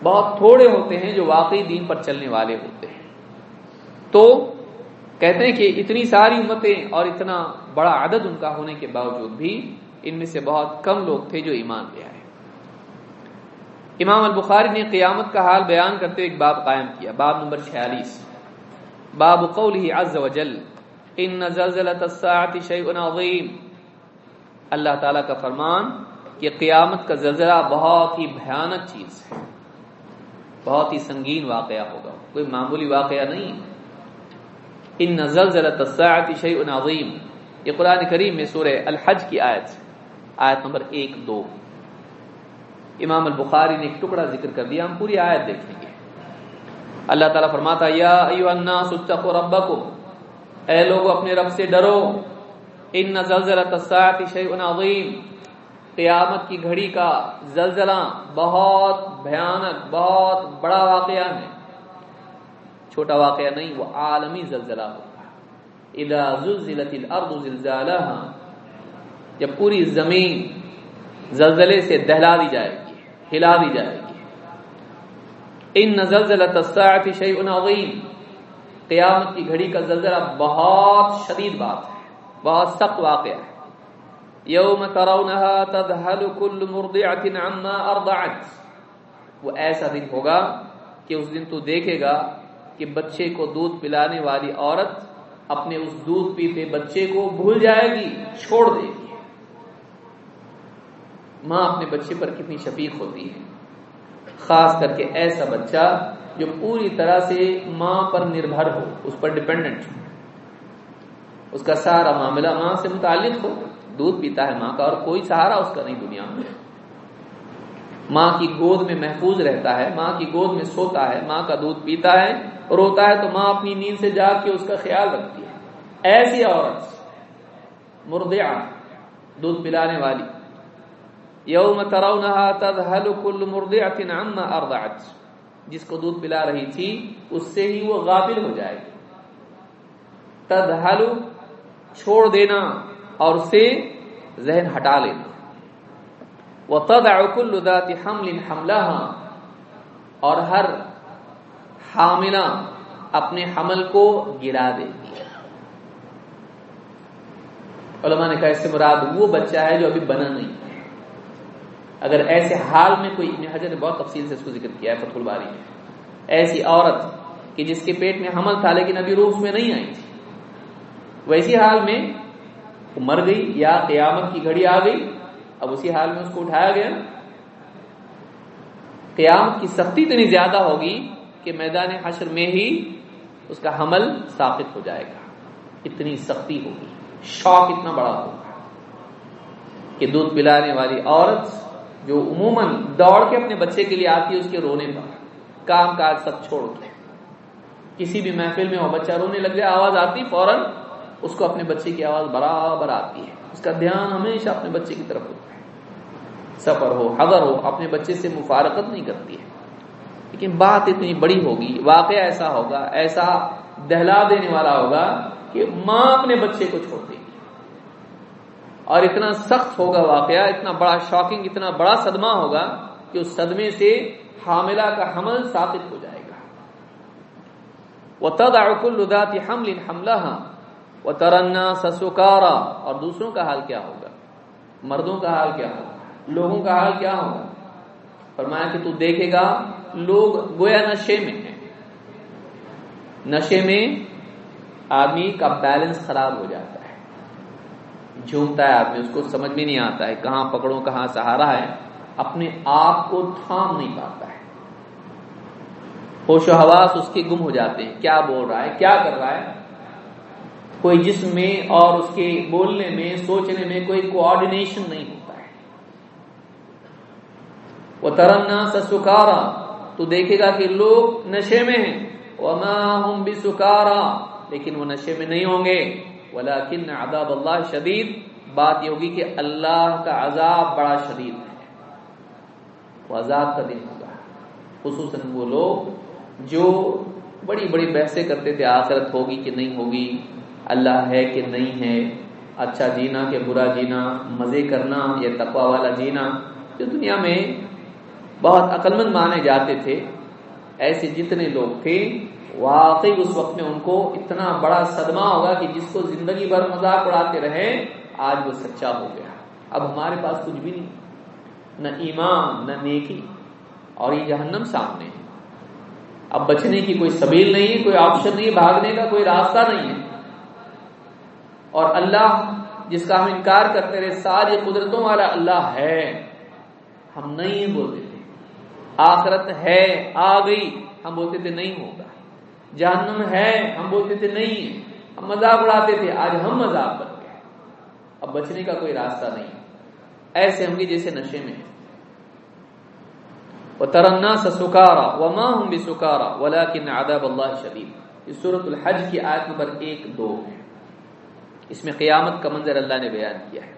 بہت تھوڑے ہوتے ہیں جو واقعی دین پر چلنے والے ہوتے ہیں۔ تو کہتے ہیں کہ اتنی ساری امتیں اور اتنا بڑا عدد ان کا ہونے کے باوجود بھی ان میں سے بہت کم لوگ تھے جو ایمان لے آئے۔ امام البخاری نے قیامت کا حال بیان کرتے ایک باب قائم کیا، باب نمبر چھیالیس۔ باب قوله عز وجل، ان زلزلة الساعة شيء عظیم اللہ تعالیٰ کا فرمان کہ قیامت کا زلزلہ بہت ہی بھیانک چیز ہے۔ بہت ہی سنگین واقعہ ہوگا۔ کوئی معمولی واقعہ نہیں۔ ان زلزلة الساعة شيء عظیم یہ قرآن کریم میں سورہ الحج کی آیت آیت نمبر ایک دو۔ امام البخاری نے ایک ٹکڑا ذکر کر دیا، ہم پوری آیت دیکھیں گے۔ اللہ تعالیٰ فرماتا، یا ایو الناس اتقوا ربکم۔ اے لوگو، اپنے رب سے ڈرو۔ ان زلزلۃ الساعۃ شیء عظیم۔ قیامت کی گھڑی کا زلزلہ بہت بھیانک، بہت بڑا واقعہ ہے۔ چھوٹا واقعہ نہیں، وہ عالمی زلزلہ ہوگا۔ اذا زلزلت الارض زلزالها جب پوری زمین زلزلے سے دہلا دی جائے گی ہلا دی جائے گی۔ ان زلزلۃ الساعۃ شیء عظیم۔ قیامت کی گھڑی کا زلزلہ بہت شدید بات ہے، بہت سخت واقعہ ہے۔ یوم ترونها تذهل كل مرضعه عما ارضعت۔ وہ ایسا دن ہوگا کہ اس دن تو دیکھے گا کہ بچے کو دودھ پلانے والی عورت اپنے اس دودھ پیتے بچے کو بھول جائے گی، چھوڑ دے گی۔ ماں اپنے بچے پر کتنی شفیق ہوتی ہے۔ خاص کر کے ایسا بچہ جو پوری طرح سے ماں پر نربھر ہو، اس پر ڈپینڈنٹ ہو۔ اس کا سارا معاملہ ماں سے متعلق ہو۔ دودھ پیتا ہے ماں کا اور کوئی سہارا اس کا نہیں دنیا میں۔ ماں کی گود میں محفوظ رہتا ہے، ماں کی گود میں سوتا ہے، ماں کا دودھ پیتا ہے، روتا ہے تو ماں اپنی نیند سے جاگ کے اس کا خیال رکھتی ہے۔ ایسی عورت مردیا دودھ پلانے والی۔ یوم ترونها تذهل كل مرضعه عما ارضعت جس کو دودھ پلا رہی تھی، اس سے ہی وہ غافل ہو جائے. گی تذهل چھوڑ دینا اور سے ذہن ہٹا لینا. وتضع كل ذات حمل حملها اور ہر حاملہ اپنے حمل کو گرا دے گی علماء نے کہا اس سے مراد وہ بچہ ہے جو ابھی بنا نہیں اگر ایسے حال میں کوئی ابن حجر نے بہت تفصیل سے اس کو ذکر کیا ہے، فتح الباری میں۔ ایسی عورت کہ جس کے پیٹ میں حمل تھا لیکن ابھی روح میں نہیں آئی تھی۔ ویسی حال میں مر گئی یا قیامت کی گھڑی آ گئی، اب اسی حال میں اس کو اٹھایا گیا۔ قیامت کی سختی اتنی زیادہ ہوگی کہ میدان حشر میں ہی اس کا حمل ثابت ہو جائے گا۔ اتنی سختی ہوگی، شوق اتنا بڑا ہوگا کہ دودھ پلانے والی عورت جو عموماً دوڑ کے اپنے بچے کے لیے آتی ہے، اس کے رونے پر۔ کام کاج سب چھوڑ کے کسی بھی محفل میں وہ بچہ رونے لگ جائے، آواز آتی فوراً اس کو اپنے بچے کی آواز برابر آتی ہے۔ اس کا دھیان ہمیشہ اپنے بچے کی طرف ہوتا ہے۔ سفر ہو، حضر ہو، اپنے بچے سے مفارقت نہیں کرتی ہے۔ لیکن بات اتنی بڑی ہوگی، واقعہ ایسا ہوگا، ایسا دہلا دینے والا ہوگا کہ ماں اپنے بچے کو چھوڑ دے۔ گی اور اتنا سخت ہوگا واقعہ، اتنا بڑا شاکنگ اتنا بڑا صدمہ ہوگا کہ اس صدمے سے حاملہ کا حمل ثابت ہو جائے گا۔ وہ تد اڑکل رداتی حمل حملہ وہ ترنا سسکارا اور دوسروں کا حال کیا ہوگا؟ مردوں کا حال کیا ہوگا؟ لوگوں کا حال کیا ہوگا؟ فرمایا کہ تو دیکھے گا، لوگ گویا نشے میں ہیں۔ نشے میں آدمی کا بیلنس خراب ہو جاتا ہے۔ جھومتا ہے آدمی اس کو سمجھ میں نہیں آتا ہے کہاں پکڑوں، کہاں سہارا ہے۔ اپنے آپ کو تھام نہیں پاتا ہے۔ ہوش و حواس اس کے گم ہو جاتے ہیں۔ کیا بول رہا ہے؟ کیا کر رہا ہے؟ کوئی جسم میں اور اس کے بولنے میں، سوچنے میں کوئی کوآڈینیشن نہیں ہوتا ہے۔ وہ ترنا سکارا تو دیکھے گا کہ لوگ نشے میں ہیں۔ وما هم بسکارا لیکن وہ نشے میں نہیں ہوں گے۔ ولیکن عذاب اللہ شدید بات یہ ہوگی کہ اللہ کا عذاب بڑا شدید ہے۔ وہ عذاب کا دن ہوگا۔ خصوصاً وہ لوگ جو بڑی بڑی بحثیں کرتے تھے، آخرت ہوگی کہ نہیں ہوگی، اللہ ہے کہ نہیں ہے اچھا جینا کہ برا جینا، مزے کرنا یا تقوا والا جینا، جو دنیا میں بہت عقل مند مانے جاتے تھے، ایسے جتنے لوگ تھے واقعی اس وقت میں ان کو اتنا بڑا صدمہ ہوگا کہ جس کو زندگی بھر مذاق اڑاتے رہے، آج وہ سچا ہو گیا۔ اب ہمارے پاس کچھ بھی نہیں۔ نہ ایمان، نہ نیکی، اور یہ جہنم سامنے ہے۔ اب بچنے کی کوئی سبیل نہیں ہے کوئی آپشن نہیں، بھاگنے کا کوئی راستہ نہیں ہے۔ اور اللہ جس کا ہم انکار کرتے رہے، ساری قدرتوں والا اللہ ہے۔ ہم نہیں بولتے تھے۔ آخرت ہے، آ گئی۔ ہم بولتے تھے، نہیں ہوگا۔ جہنم ہے، ہم بولتے تھے نہیں ہے ہم مذاق اڑاتے تھے، آج ہم مذاق بن گئے۔ اب بچنے کا کوئی راستہ نہیں۔ ایسے ہوں گے جیسے نشے میں۔ وہ ترنا سکارا و ماں ہوں بھی سکارا ولا کن ادب اللہ شدید اس صورت الحج کی آیت نمبر ایک دو ہے۔ اس میں قیامت کا منظر اللہ نے بیان کیا ہے۔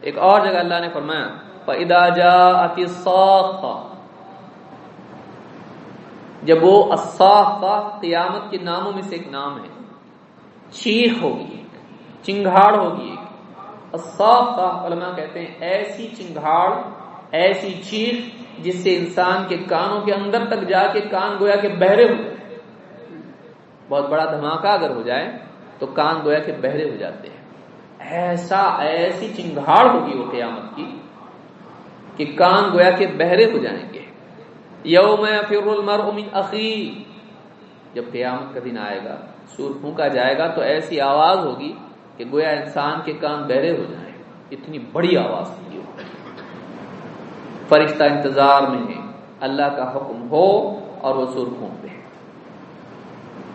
ایک اور جگہ اللہ نے فرمایا، فَإِذَا جَاءَتِ الصَّاخَّةُ جب وہ الصاخہ قیامت کے ناموں میں سے ایک نام ہے چیخ ہوگی ایک، چنگھاڑ ہوگی ایک۔ الصاخہ علماء کہتے ہیں، ایسی چنگھاڑ، ایسی چیخ جس سے انسان کے کانوں کے اندر تک جا کے کان گویا کے بہرے ہو جائے۔ بہت بڑا دھماکہ اگر ہو جائے تو کان گویا کے بہرے ہو جاتے ہیں۔ ایسا، ایسی چنگھاڑ ہوگی وہ قیامت کی کہ کان گویا کے بہرے ہو جائیں گے۔ یوم فر المرء من اخی، جب قیامت کا دن آئے گا، سور پھونکا جائے گا، تو ایسی آواز ہوگی کہ گویا انسان کے کان بہرے ہو جائیں۔ اتنی بڑی آواز ہوگی فرشتہ انتظار میں ہے اللہ کا حکم ہو اور وہ سور پھونک دے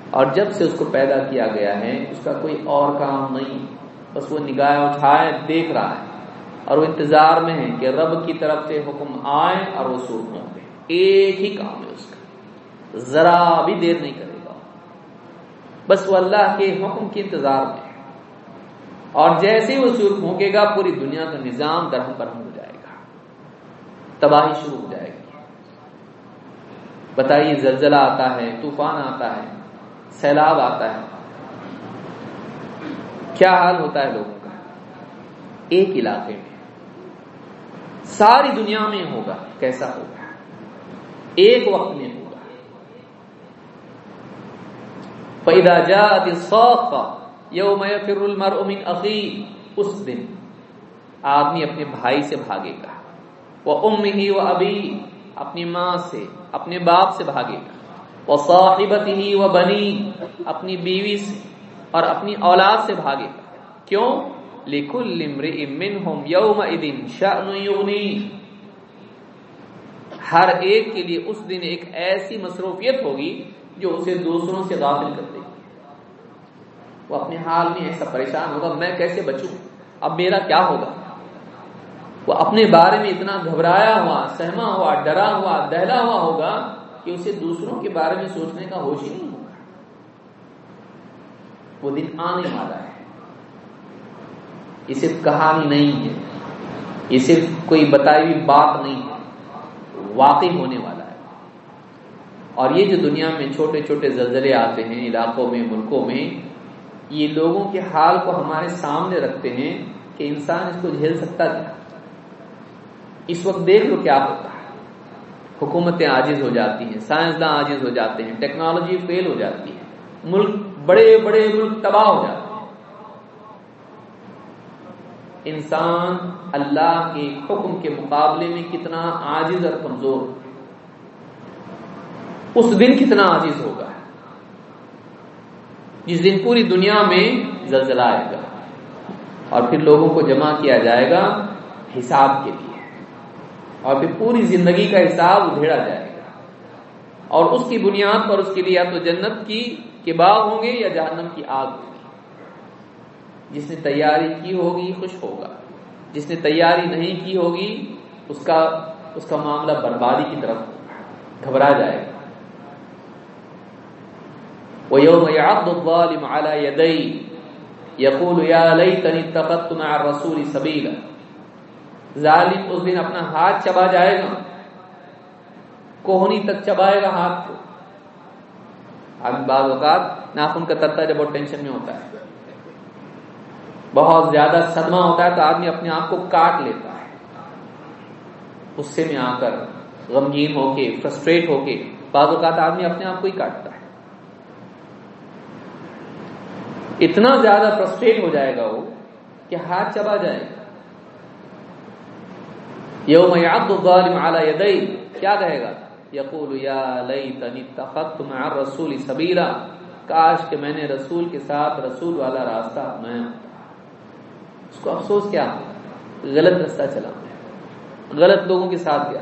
اور جب سے اس کو پیدا کیا گیا ہے، اس کا کوئی اور کام نہیں، بس وہ نگاہ اٹھائے، دیکھ رہا ہے۔ اور وہ انتظار میں ہے کہ رب کی طرف سے حکم آئے اور وہ سور پھونک ایک ہی کام ہے اس کا۔ ذرا بھی دیر نہیں کرے گا۔ بس وہ اللہ کے حکم کے انتظار میں اور جیسے وہ سور پھونکے گا، پوری دنیا کا نظام درہم برہم ہو جائے گا۔ تباہی شروع ہو جائے گی۔ بتائیے، زلزلہ آتا ہے، طوفان آتا ہے، سیلاب آتا ہے۔ کیا حال ہوتا ہے لوگوں کا؟ ایک علاقے میں۔ ساری دنیا میں ہوگا، کیسا ہوگا؟ ایک وقت میں ہوگا۔ پیدا جات سوق یوم فر المر امن عقیم اس دن آدمی اپنے بھائی سے بھاگے گا۔ وہ ام ہی وہ ابھی اپنی ماں سے، اپنے باپ سے بھاگے گا۔ وہ صاحبت ہی وہ بنی اپنی بیوی سے اور اپنی اولاد سے بھاگے گا۔ کیوں؟ لکل امرئ منہم یومئذ شأن یغنی ہر ایک کے لیے اس دن ایک ایسی مصروفیت ہوگی جو اسے دوسروں سے غافل کر دے گی۔ وہ اپنے حال میں ایسا پریشان ہوگا، میں کیسے بچوں؟ اب میرا کیا ہوگا؟ وہ اپنے بارے میں اتنا گھبرایا ہوا، سہما ہوا، ڈرا ہوا، دہلا ہوا ہوگا کہ اسے دوسروں کے بارے میں سوچنے کا ہوش ہی نہیں ہوگا۔ وہ دن آنے والا ہے۔ یہ صرف کہانی نہیں ہے۔ یہ صرف کوئی بتائی ہوئی بات نہیں ہے۔ واقعی ہونے والا ہے۔ اور یہ جو دنیا میں چھوٹے چھوٹے زلزلے آتے ہیں، علاقوں میں، ملکوں میں، یہ لوگوں کے حال کو ہمارے سامنے رکھتے ہیں کہ انسان اس کو جھیل سکتا کیا اس وقت دیکھ لو کیا ہوتا ہے۔ حکومتیں عاجز ہو جاتی ہیں، سائنسداں عاجز ہو جاتے ہیں، ٹیکنالوجی فیل ہو جاتی ہے، ملک بڑے بڑے ملک تباہ ہو جاتے ہیں۔ انسان اللہ کے حکم کے مقابلے میں کتنا عاجز اور کمزور اس دن کتنا عاجز ہوگا۔ جس دن پوری دنیا میں زلزلہ آئے گا۔ اور پھر لوگوں کو جمع کیا جائے گا حساب کے لیے۔ اور پھر پوری زندگی کا حساب ادھیڑا جائے گا۔ اور اس کی بنیاد پر اس کے لیے یا تو جنت کی کے باغ ہوں گے یا جہنم کی آگ ہوگی جس نے تیاری کی ہوگی خوش ہوگا۔ جس نے تیاری نہیں کی ہوگی، اس کا اس کا معاملہ بربادی کی طرف گھبرا جائے گا۔ وَيَوْمَ يَعَضُّ الظَّالِمُ عَلَى يَدَيْهِ، يَقُولُ يَا لَيْتَنِ اتَّخَذْتُ مَعَ الرَّسُولِ سَبِيلًا۔ ظالم اس دن اپنا ہاتھ چبا جائے گا، کوہنی تک چبائے گا ہاتھ کو۔ آدمی بعض اوقات ناخن کا ترتا جب وہ ٹینشن میں ہوتا ہے۔ بہت زیادہ صدمہ ہوتا ہے تو آدمی اپنے آپ کو کاٹ لیتا ہے۔ غصے میں آ کر، غمگین ہو کے فرسٹریٹ ہو کے بعض اوقات آدمی اپنے آپ کو ہی کاٹتا ہے۔ اتنا زیادہ فرسٹریٹ ہو جائے گا وہ کہ ہاتھ چبا جائے۔ گا یوم یعد الظالم علی یدی، کیا کہے گا؟ یقول یا لیتنی اتخذت مع الرسول سبیلا، کاش کہ میں نے رسول کے ساتھ رسول والا راستہ اپنایا۔ اس کو افسوس کیا؟ غلط راستہ چلا۔ غلط لوگوں کے ساتھ گیا۔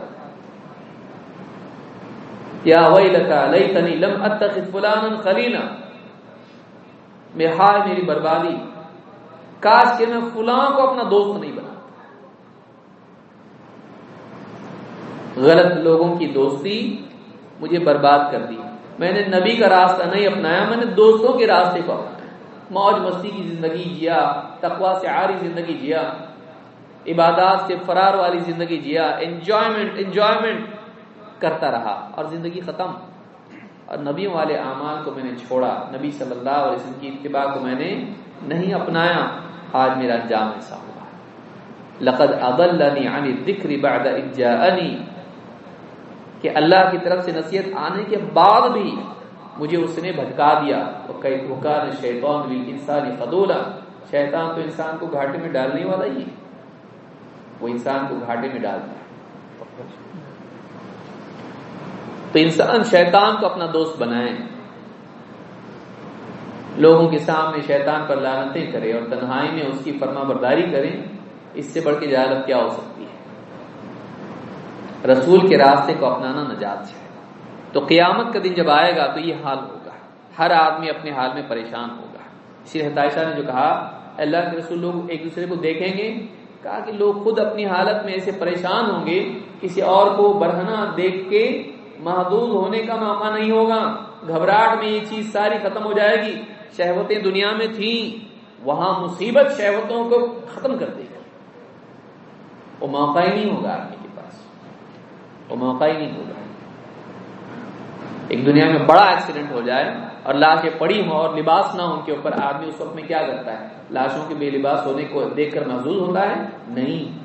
یا ویلکا لیتنی لم اتخذ فلانا خلیلا۔ میں ہائے میری بربادی۔ کاش کہ میں فلاں کو اپنا دوست نہیں بنا۔ غلط لوگوں کی دوستی مجھے برباد کر دی۔ میں نے نبی کا راستہ نہیں اپنایا، میں نے دوستوں کے راستے کو اپنایا۔ موج مستی کی زندگی جیا تقوا سے آری زندگی جیا، عبادات سے فرار والی زندگی جیا انجوائمنٹ انجوائمنٹ کرتا رہا اور زندگی ختم۔ اور نبیوں والے اعمال کو میں نے چھوڑا۔ نبی صلی اللہ علیہ وسلم کی اتباع کو میں نے نہیں اپنایا۔ آج میرا انجام ایسا ہوا۔ لقد اضلنی عن الذکر بعد اذ جاءنی۔ کہ اللہ کی طرف سے نصیحت آنے کے بعد بھی مجھے اس نے بھٹکا دیا۔ وہ کئی حکار شیطان بھی انسانی فضولا۔ شیطان تو انسان کو گھاٹے میں ڈالنے والا ہی وہ انسان کو گھاٹے میں ڈال دیا۔ تو انسان شیطان کو اپنا دوست بنائے۔ لوگوں کے سامنے شیطان پر لانتیں کرے اور تنہائی میں اس کی فرما برداری کریں اس سے بڑھ کے جہالت کیا ہو سکتی ہے؟ رسول کے راستے کو اپنانا نجات ہے۔ تو قیامت کا دن جب آئے گا تو یہ حال ہوگا۔ ہر آدمی اپنے حال میں پریشان ہوگا۔ شیر عائشہ نے جو کہا اللہ کے رسول، لوگ ایک دوسرے کو دیکھیں گے۔ کہا کہ لوگ خود اپنی حالت میں ایسے پریشان ہوں گے، کسی اور کو برہنا دیکھ کے محدود ہونے کا موقع نہیں ہوگا۔ گھبراہٹ میں یہ چیز ساری ختم ہو جائے گی۔ شہوتیں دنیا میں تھیں، وہاں مصیبت شہوتوں کو ختم کر دے گی وہ موقع ہی نہیں ہوگا آدمی کے پاس۔ وہ موقع ہی نہیں ہوگا۔ ایک دنیا میں بڑا ایکسیڈنٹ ہو جائے اور لاشیں پڑی ہوں اور لباس نہ ہو ان کے اوپر آدمی اس وقت میں کیا کرتا ہے؟ لاشوں کے بے لباس ہونے کو دیکھ کر محسوس ہوتا ہے؟ نہیں۔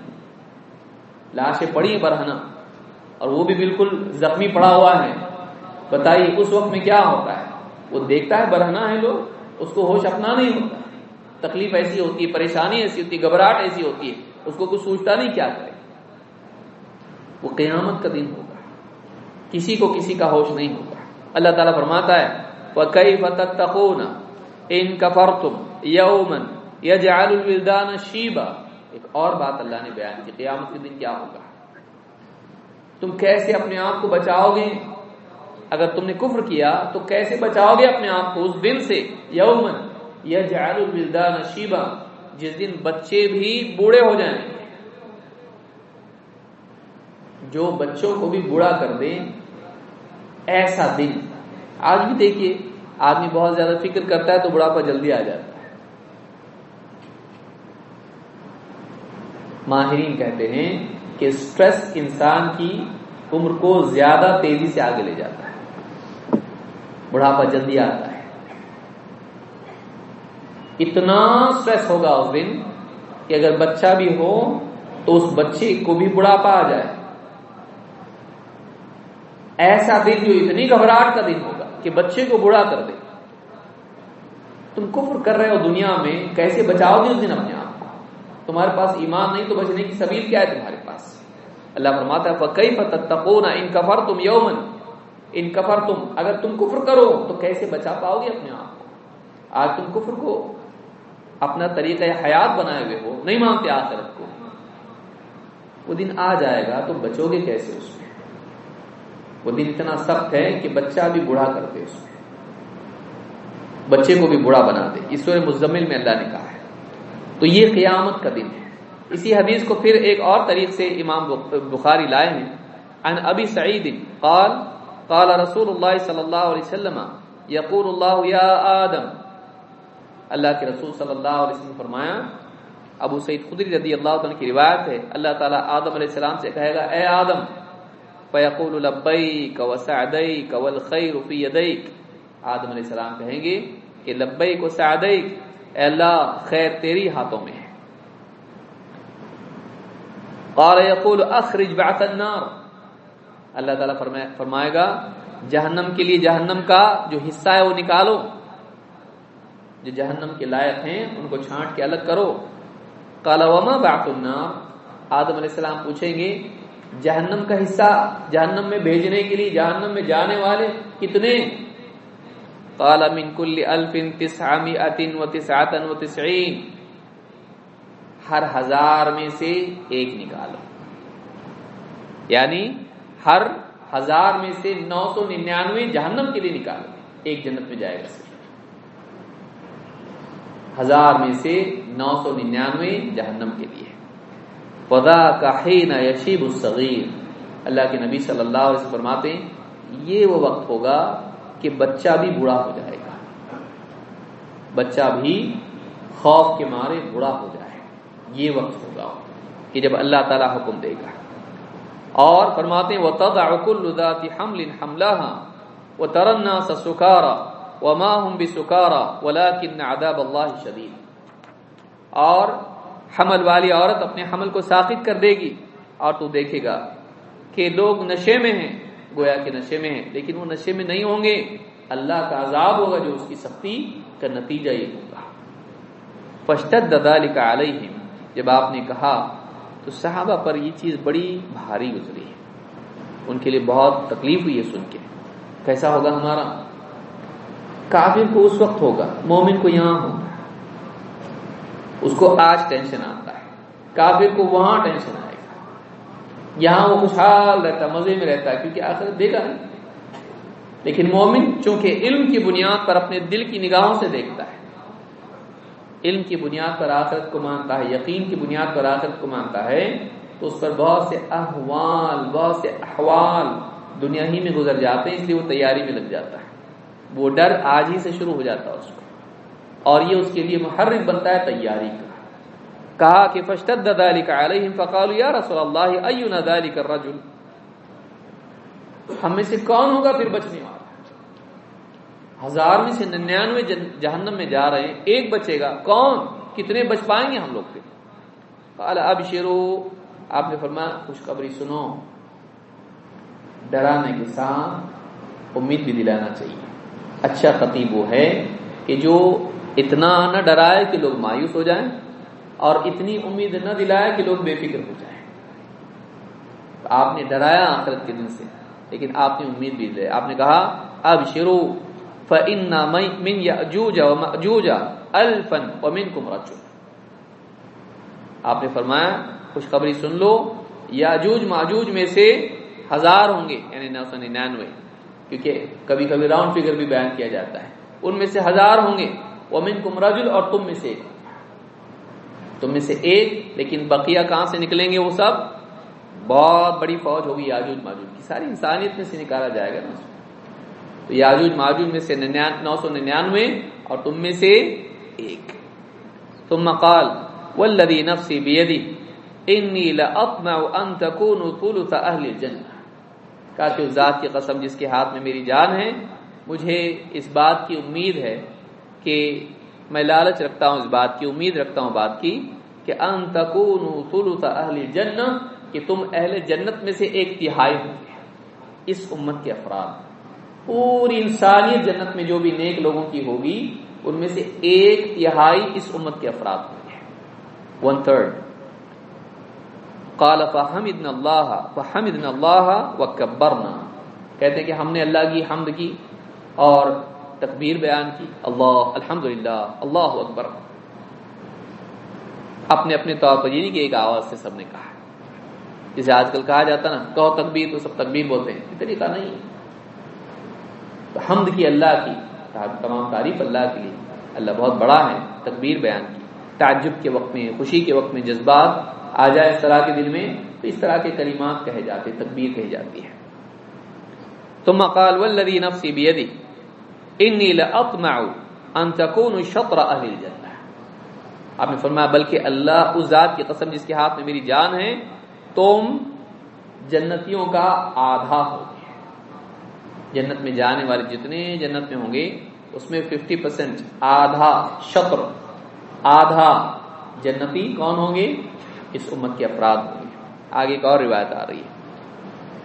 لاشیں پڑی برہنا اور وہ بھی بالکل زخمی پڑا ہوا ہے۔ بتائیے اس وقت میں کیا ہوتا ہے؟ وہ دیکھتا ہے برہنا ہے لوگ، اس کو ہوش اپنا نہیں ہوتا۔ تکلیف ایسی ہوتی ہے، پریشانی ایسی ہوتی ہے، گھبراہٹ ایسی ہوتی ہے، اس کو کچھ سوچتا نہیں کیا کرے۔ وہ قیامت کا دن ہوگا۔ کسی کو کسی کا ہوش نہیں ہوگا۔ اللہ تعالیٰ فرماتا ہے، وَكَيْفَ تَتَّقُونَ؟ إِن كَفَرْتُمْ يَوْمًا يَجْعَلُ الْوِلْدَانَ شِيبًا۔ ایک اور بات اللہ نے بیان کی، قیامت کے دن کیا ہوگا؟ تم کیسے اپنے آپ کو بچاؤ گے؟ اگر تم نے کفر کیا، تو کیسے بچاؤ گے اپنے آپ کو اس دن سے؟ یومن یجعل الولدان شیبا جس دن بچے بھی بوڑھے ہو جائیں جو بچوں کو بھی بوڑھا کر دے ایسا دن۔ آج بھی دیکھیے، آدمی بہت زیادہ فکر کرتا ہے تو بڑھاپا جلدی آ جاتا ہے۔ ماہرین کہتے ہیں کہ سٹریس انسان کی عمر کو زیادہ تیزی سے آگے لے جاتا ہے۔ بڑھاپا جلدی آتا ہے۔ اتنا سٹریس ہوگا اس دن کہ اگر بچہ بھی ہو تو اس بچے کو بھی بڑھاپا آ جائے۔ ایسا دن جو اتنی گھبراہٹ کا دن ہوگا کہ بچے کو بڑا کر دے۔ تم کفر کر رہے ہو دنیا میں، کیسے بچاؤ گے اس دن اپنے آپ کو؟ تمہارے پاس ایمان نہیں تو بچنے کی سبیل کیا ہے تمہارے پاس؟ اللہ فرماتا ہے فقی ان کفر تم یومن ان کفر تم اگر تم کفر کرو تو کیسے بچا پاؤ گے اپنے آپ کو؟ آج تم کفر کو اپنا طریقہ حیات بنائے ہوئے ہو، نہیں مانتے آخرت کو۔ وہ دن آ جائے گا تو بچو گے کیسے اس میں؟ وہ دن اتنا سخت ہے کہ بچہ بھی بوڑھا کر دے اس میں بچے کو بھی بوڑھا بنا دے۔ اس سورہ مزمل میں اللہ نے کہا ہے۔ تو یہ قیامت کا دن ہے۔ اسی حدیث کو پھر ایک اور طریق سے امام بخاری لائے ہیں۔ ان ابی سعید قال قال رسول اللہ صلی اللہ علیہ وسلم، یقول اللہ یا آدم۔ اللہ کے رسول صلی اللہ علیہ وسلم فرمایا، ابو سعید خدری رضی اللہ عنہ کی روایت ہے۔ اللہ تعالیٰ آدم علیہ السلام سے کہے گا، اے آدم فیقول لبیک وسعدیک والخیر فی یدیک۔ آدم علیہ السلام کہیں گے کہ لبیک وسعدیک اے اللہ، خیر تیری ہاتھوں میں ہے۔ قال یقول، اخرج بعث النار۔ اللہ تعالیٰ فرمائے گا، جہنم کے لیے جہنم کا جو حصہ ہے وہ نکالو۔ جو جہنم کے لائق ہیں، ان کو چھانٹ کے الگ کرو۔ کالا وما بات النار؟ آدم علیہ السلام پوچھیں گے جہنم کا حصہ جہنم میں بھیجنے کے لیے، جہنم میں جانے والے کتنے؟ کالا من کل الفن تسعمی ہر ہزار میں سے ایک نکالو۔ یعنی ہر ہزار میں سے نو سو ننانوے جہنم کے لیے نکالو۔ ایک جنت میں جائے گا صرف۔ ہزار میں سے نو سو ننانوے جہنم کے لیے۔ پدا کا یشیب الصغیر اللہ کے نبی صلی اللہ علیہ وسلم فرماتے ہیں، یہ وہ وقت ہوگا کہ بچہ بھی بوڑھا ہو جائے گا۔ بچہ بھی خوف کے مارے بوڑھا ہو جائے۔ یہ وقت ہوگا کہ جب اللہ تعالی حکم دے گا۔ اور فرماتے ہیں وہ تد اکل حمل حملہ وہ ترنا سکارا و ماں ہم بھی سکارا ولا کن اللہ شدید اور حمل والی عورت اپنے حمل کو ساخت کر دے گی اور تو دیکھے گا کہ لوگ نشے میں ہیں، گویا کے نشے میں ہیں، لیکن وہ نشے میں نہیں ہوں گے۔ اللہ کا عذاب ہوگا جو اس کی سختی کا نتیجہ یہ ہوگا۔ فشتد ددال کا علیہم جب آپ نے کہا، تو صحابہ پر یہ چیز بڑی بھاری گزری۔ ہے ان کے لیے بہت تکلیف ہوئی ہے سن کے۔ کیسا ہوگا ہمارا؟ کافر کو اس وقت ہوگا، مومن کو یہاں ہوگا۔ اس کو آج ٹینشن آتا ہے۔ کافر کو وہاں ٹینشن آئے گا۔ یہاں وہ خوشحال رہتا مزے میں رہتا ہے، کیونکہ آخر دے گا۔ نہیں لیکن مومن چونکہ علم کی بنیاد پر اپنے دل کی نگاہوں سے دیکھتا ہے، علم کی بنیاد پر آخرت کو مانتا ہے، یقین کی بنیاد پر آخرت کو مانتا ہے، تو اس پر بہت سے احوال، بہت سے احوال دنیا ہی میں گزر جاتے ہیں، اس لیے وہ تیاری میں لگ جاتا ہے۔ وہ ڈر آج ہی سے شروع ہو جاتا ہے اس کو اور یہ اس کے لیے محرک بنتا ہے تیاری کا۔ کہا کہ فشتد ذلك علیہم فقالوا یا رسول اللہ اینا ذلك الرجل؟ ہم میں سے کون ہوگا پھر بچنے والا؟ ہزار میں سے ننانوے جہنم میں جا رہے ہیں، ایک بچے گا، کون؟ کتنے بچ پائیں گے ہم لوگ پھر؟ قال ابشروا آپ نے فرمایا، خوشخبری سنو۔ ڈرانے کے ساتھ امید بھی دلانا چاہیے۔ اچھا خطیب وہ ہے کہ جو اتنا نہ ڈرائے کہ لوگ مایوس ہو جائیں اور اتنی امید نہ دلائے کہ لوگ بے فکر ہو جائیں۔ آپ نے ڈرایا آخرت کے دن سے، لیکن آپ نے امید بھی دلائی آپ نے کہا اب شروع فن من یا الفن ومن آپ نے فرمایا، خوشخبری سن لو، یاجوج ماجوج میں سے ہزار ہوں گے یعنی نو سو ننانوے۔ کیونکہ کبھی کبھی راؤنڈ فگر بھی بیان کیا جاتا ہے۔ ان میں سے ہزار ہوں گے۔ ومن کم رجل اور تم میں سے ایک۔ تم میں سے ایک، لیکن بقیہ کہاں سے نکلیں گے وہ سب؟ بہت بڑی فوج ہوگی یاجوج ماجوج کی۔ ساری انسانیت میں سے نکالا جائے گا نا تو یاجوج ماجوج میں سے نو سو ننانوے اور تم میں سے ایک۔ ثم قال والذي نفسي بيدي اني لاطمع ان ثلث کہا کہ ذات کی قسم جس کے ہاتھ میں میری جان ہے، مجھے اس بات کی امید ہے کہ میں لالچ رکھتا ہوں اس بات کی، امید رکھتا ہوں بات کی کہ ان تکون ثلث اهل الجنه کہ تم اہل جنت میں سے ایک تہائی ہوں گے۔ اس امت کے افراد، پوری انسانیت جنت میں جو بھی نیک لوگوں کی ہوگی، ان میں سے ایک تہائی اس امت کے افراد ہوں گے ون تھرڈ قال فحمدنا اللہ فحمدنا اللہ وکبرنا۔ کہتے ہیں کہ ہم نے اللہ کی حمد کی اور تکبیر بیان کی، اللہ الحمد اللہ اکبر۔ اپنے اپنے طور پر یہ نہیں کہ ایک آواز سے سب نے کہا۔ جسے آج کل کہا جاتا نا، کہو تکبیر تو سب تکبیر بولتے ہیں۔ یہ طریقہ نہیں۔ تو حمد کی اللہ کی، تمام تعریف اللہ کے لیے۔ اللہ بہت بڑا ہے، تکبیر بیان کی۔ تعجب کے وقت میں، خوشی کے وقت میں جذبات آ جائے اس طرح کے دل میں، تو اس طرح کے کلمات کہے جاتے، تکبیر کہی جاتی ہے ثم قال والذي نفسي بيدي اني لاطمع ان تكون شطر اهل الجنه آپ نے فرمایا، بلکہ اللہ اس ذات کی قسم جس کے ہاتھ میں میری جان ہے، تم جنتیوں کا آدھا ہو جنت میں جانے والے جتنے جنت میں ہوں گے، اس میں ففٹی پرسینٹ آدھا شطر، آدھا جنتی کون ہوں گے؟ اس امت کے افراد ہوں گے۔ آگے ایک اور روایت آ رہی ہے۔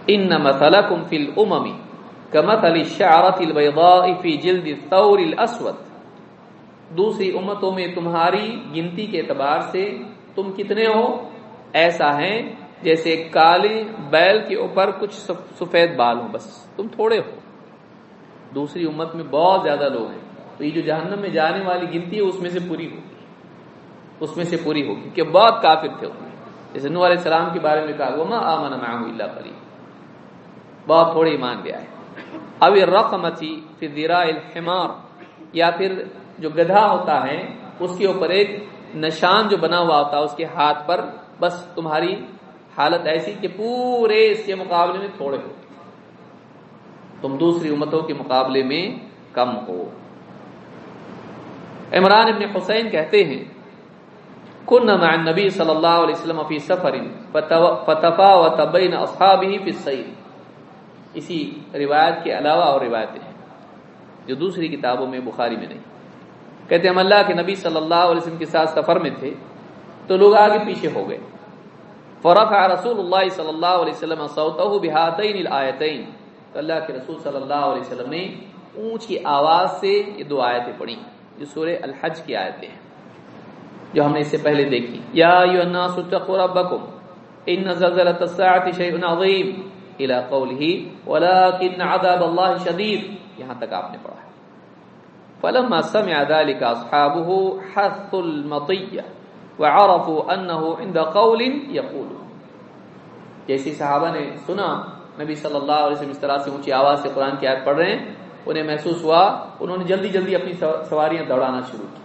ان مثلکم فی الامم کمثل الشعرۃ البیضاء فی جلد الثور الاسود دوسری امتوں میں تمہاری گنتی کے اعتبار سے تم کتنے ہو؟ ایسا ہے جیسے کالے بیل کے اوپر کچھ سفید بال ہو بس تم تھوڑے ہو۔ دوسری امت میں بہت زیادہ لوگ ہیں۔ تو یہ جو جہنم میں جانے والی گنتی ہے، اس میں سے پوری ہوگی۔ اس میں سے پوری ہوگی کہ بہت کافر تھے میں۔ جیسے نو علیہ السلام کے بارے میں کہا وہ ماں آمن اللہ کری بہت تھوڑے ایمان لیا ہے اب یہ رقم الحمار، یا پھر جو گدھا ہوتا ہے، اس کے اوپر ایک نشان جو بنا ہوا ہوتا ہے، اس کے ہاتھ پر، بس تمہاری حالت ایسی کہ پورے اس کے مقابلے میں تھوڑے ہو۔ تم دوسری امتوں کے مقابلے میں کم ہو۔ عمران ابن حسین کہتے ہیں، کن مع النبی صلی اللہ علیہ وسلم فی سفر فتفا و تبین اصحابہ فی السیر. اسی روایت کے علاوہ اور روایتیں ہیں، جو دوسری کتابوں میں بخاری میں نہیں۔ کہتے ہم اللہ کے نبی صلی اللہ علیہ وسلم کے ساتھ سفر میں تھے، تو لوگ آگے پیچھے ہو گئے۔ فرفع رسول اللہ صلی اللہ علیہ وسلم صوته بهاتین الایتین تو اللہ کے رسول صلی اللہ علیہ وسلم نے اونچی آواز سے یہ دو آیتیں پڑھی جو سورہ الحج کی آیتیں ہیں، جو ہم نے اس سے پہلے دیکھی۔ یا ایھا الناس اتقوا ربکم، ان زلزلۃ الساعه شیء عظیم۔ الى قوله، ولكن عذاب الله شدید یہاں تک آپ نے پڑھا ہے۔ فلما سمع ذلك اصحابه حث المطيه وعرفوا انه عند قول يقول۔ جیسی صحابہ نے سنا، نبی صلی اللہ علیہ وسلم اس طرح سے اونچی آواز سے قرآن کی آیت پڑھ رہے ہیں، انہیں محسوس ہوا، انہوں نے جلدی جلدی اپنی سواریاں دوڑانا شروع کی۔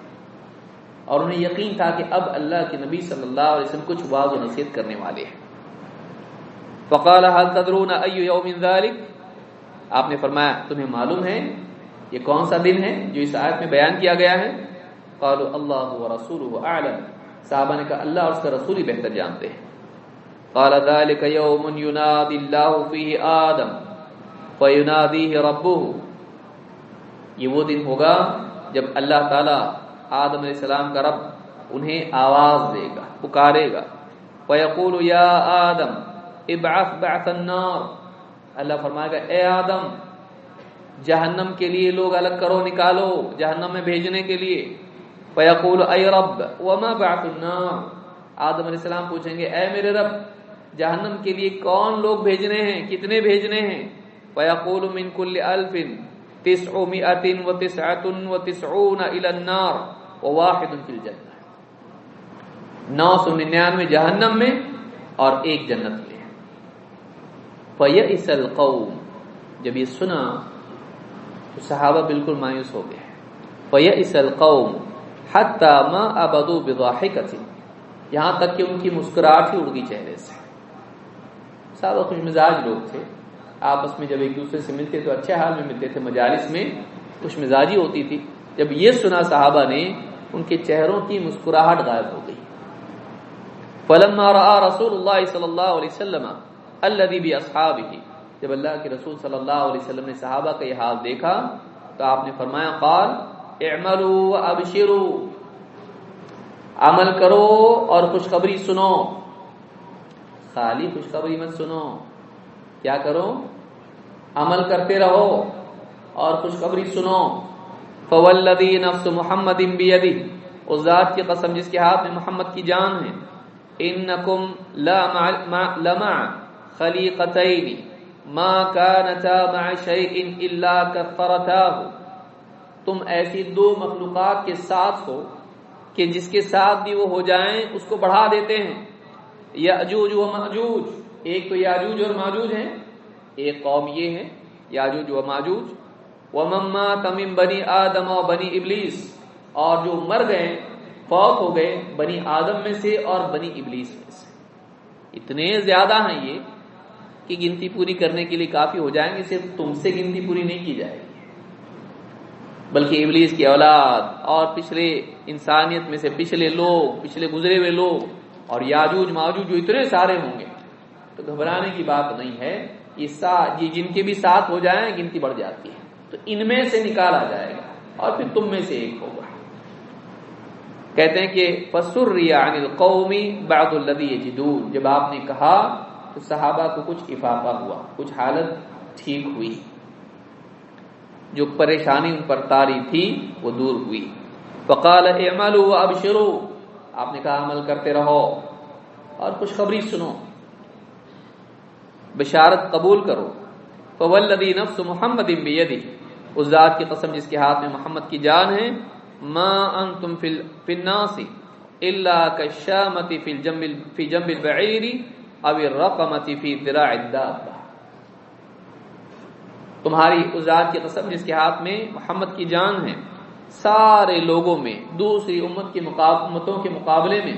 اور انہیں یقین تھا کہ اب اللہ کے نبی صلی اللہ علیہ وسلم کچھ واض و نصیحت کرنے والے ہیں۔ فقال هل تدرون اي يوم ذلك؟ آپ نے فرمایا، تمہیں معلوم ہے یہ کون سا دن ہے جو اس آیت میں بیان کیا گیا ہے؟ قالوا اللہ ورسوله اعلم۔ صحابہ نے کہا، اللہ اور اس کا رسول ہی بہتر جانتے ہیں۔ قال ذلك يوم ينادي الله فيه آدم فيناديه ربه۔ یہ وہ دن ہوگا جب اللہ تعالی آدم علیہ السلام کا رب انہیں آواز دے گا، پکارے گا۔ فیقول یا آدم ابعث بعث النار۔ اللہ فرمائے گا، اے آدم، جہنم کے لیے لوگ الگ کرو، نکالو، جہنم میں بھیجنے کے لیے۔ فیقول، اے رب، وما بعث النار؟ آدم علیہ السلام پوچھیں گے، اے میرے رب، جہنم کے لیے کون لوگ بھیجنے ہیں؟ کتنے بھیجنے ہیں؟ فیقول، من کل الف تسعمائة وتسعة وتسعون الى النار وواحد في الجنة نو سو ننانوے جہنم میں اور ایک جنت میں۔ فَيَئِسَ الْقَوْمِ۔ جب یہ سنا تو صحابہ بالکل مایوس ہو گئے۔ فَيَئِسَ الْقَوْمِ حَتَّى مَا أَبَدُوا بِضَاحِكَةٍ۔ یہاں تک کہ ان کی مسکراہٹ ہی اڑ گئی چہرے سے۔ صحابہ خوش مزاج لوگ تھے۔ آپس میں جب ایک دوسرے سے ملتے تو اچھے حال میں ملتے تھے۔ مجالس میں خوش مزاجی ہوتی تھی۔ جب یہ سنا صحابہ نے، ان کے چہروں کی مسکراہٹ غائب ہو گئی۔ فلما رسول الله صلی اللہ علیہ وسلم الذي باصحابه جب اللہ کے رسول صلی اللہ علیہ وسلم نے صحابہ کا یہ حال دیکھا، تو آپ نے فرمایا، قال، اعملوا وابشروا، عمل کرو اور خوشخبری سنو۔ خالی خوشخبری مت سنو، کیا کرو؟ عمل کرتے رہو اور خوشخبری سنو۔ فوالذی نفس محمد بیدی اس ذات کی قسم جس کے ہاتھ میں محمد کی جان ہے۔ انکم لمع خلیقتین ما کانتا مع شیء الا کفرتاه تم ایسی دو مخلوقات کے ساتھ ہو کہ جس کے ساتھ بھی وہ ہو جائیں، اس کو بڑھا دیتے ہیں۔ یاجوج و ماجوج ایک تو یاجوج اور ماجوج ہیں۔ ایک قوم یہ ہے یاجوج و ماجوج ومما تمیم بنی آدم و بنی ابلیس اور جو مر گئے، فوت ہو گئے بنی آدم میں سے اور بنی ابلیس میں سے۔ اتنے زیادہ ہیں یہ کہ گنتی پوری کرنے کے لیے کافی ہو جائیں گے، صرف تم سے گنتی پوری نہیں کی جائے گی۔ بلکہ ابلیس کی اولاد اور پچھلے انسانیت میں سے پچھلے لوگ، پچھلے گزرے ہوئے لوگ اور یاجوج، ماجوج جو اتنے سارے ہوں گے، تو گھبرانے کی بات نہیں ہے۔ یہ یہ جن کے بھی ساتھ ہو جائیں، گنتی بڑھ جاتی ہے۔ تو ان میں سے نکالا جائے گا اور پھر تم میں سے ایک ہوگا۔ کہتے ہیں کہ فسر عن القومی بعد الذی یجدون جب آپ نے کہا تو صحابہ کو کچھ افاقہ ہوا، کچھ حالت ٹھیک ہوئی۔ جو پریشانی ان پر تاری تھی، وہ دور ہوئی۔ فقال، اعملوا وابشروا۔ آپ نے کہا، عمل کرتے رہو اور خوشخبری سنو۔ بشارت قبول کرو۔ فوالذی نفس محمد بیدی اس ذات کی قسم جس کے ہاتھ میں محمد کی جان ہے۔ ما انتم فی الناس الا کالشامت فی الجنب فی جنب البعیر او الرقمت فی ذراع الدابہ۔ تمہاری اس ذات کی قسم جس کے ہاتھ میں محمد کی جان ہے۔ سارے لوگوں میں، دوسری امت کی امتوں کے مقابلے میں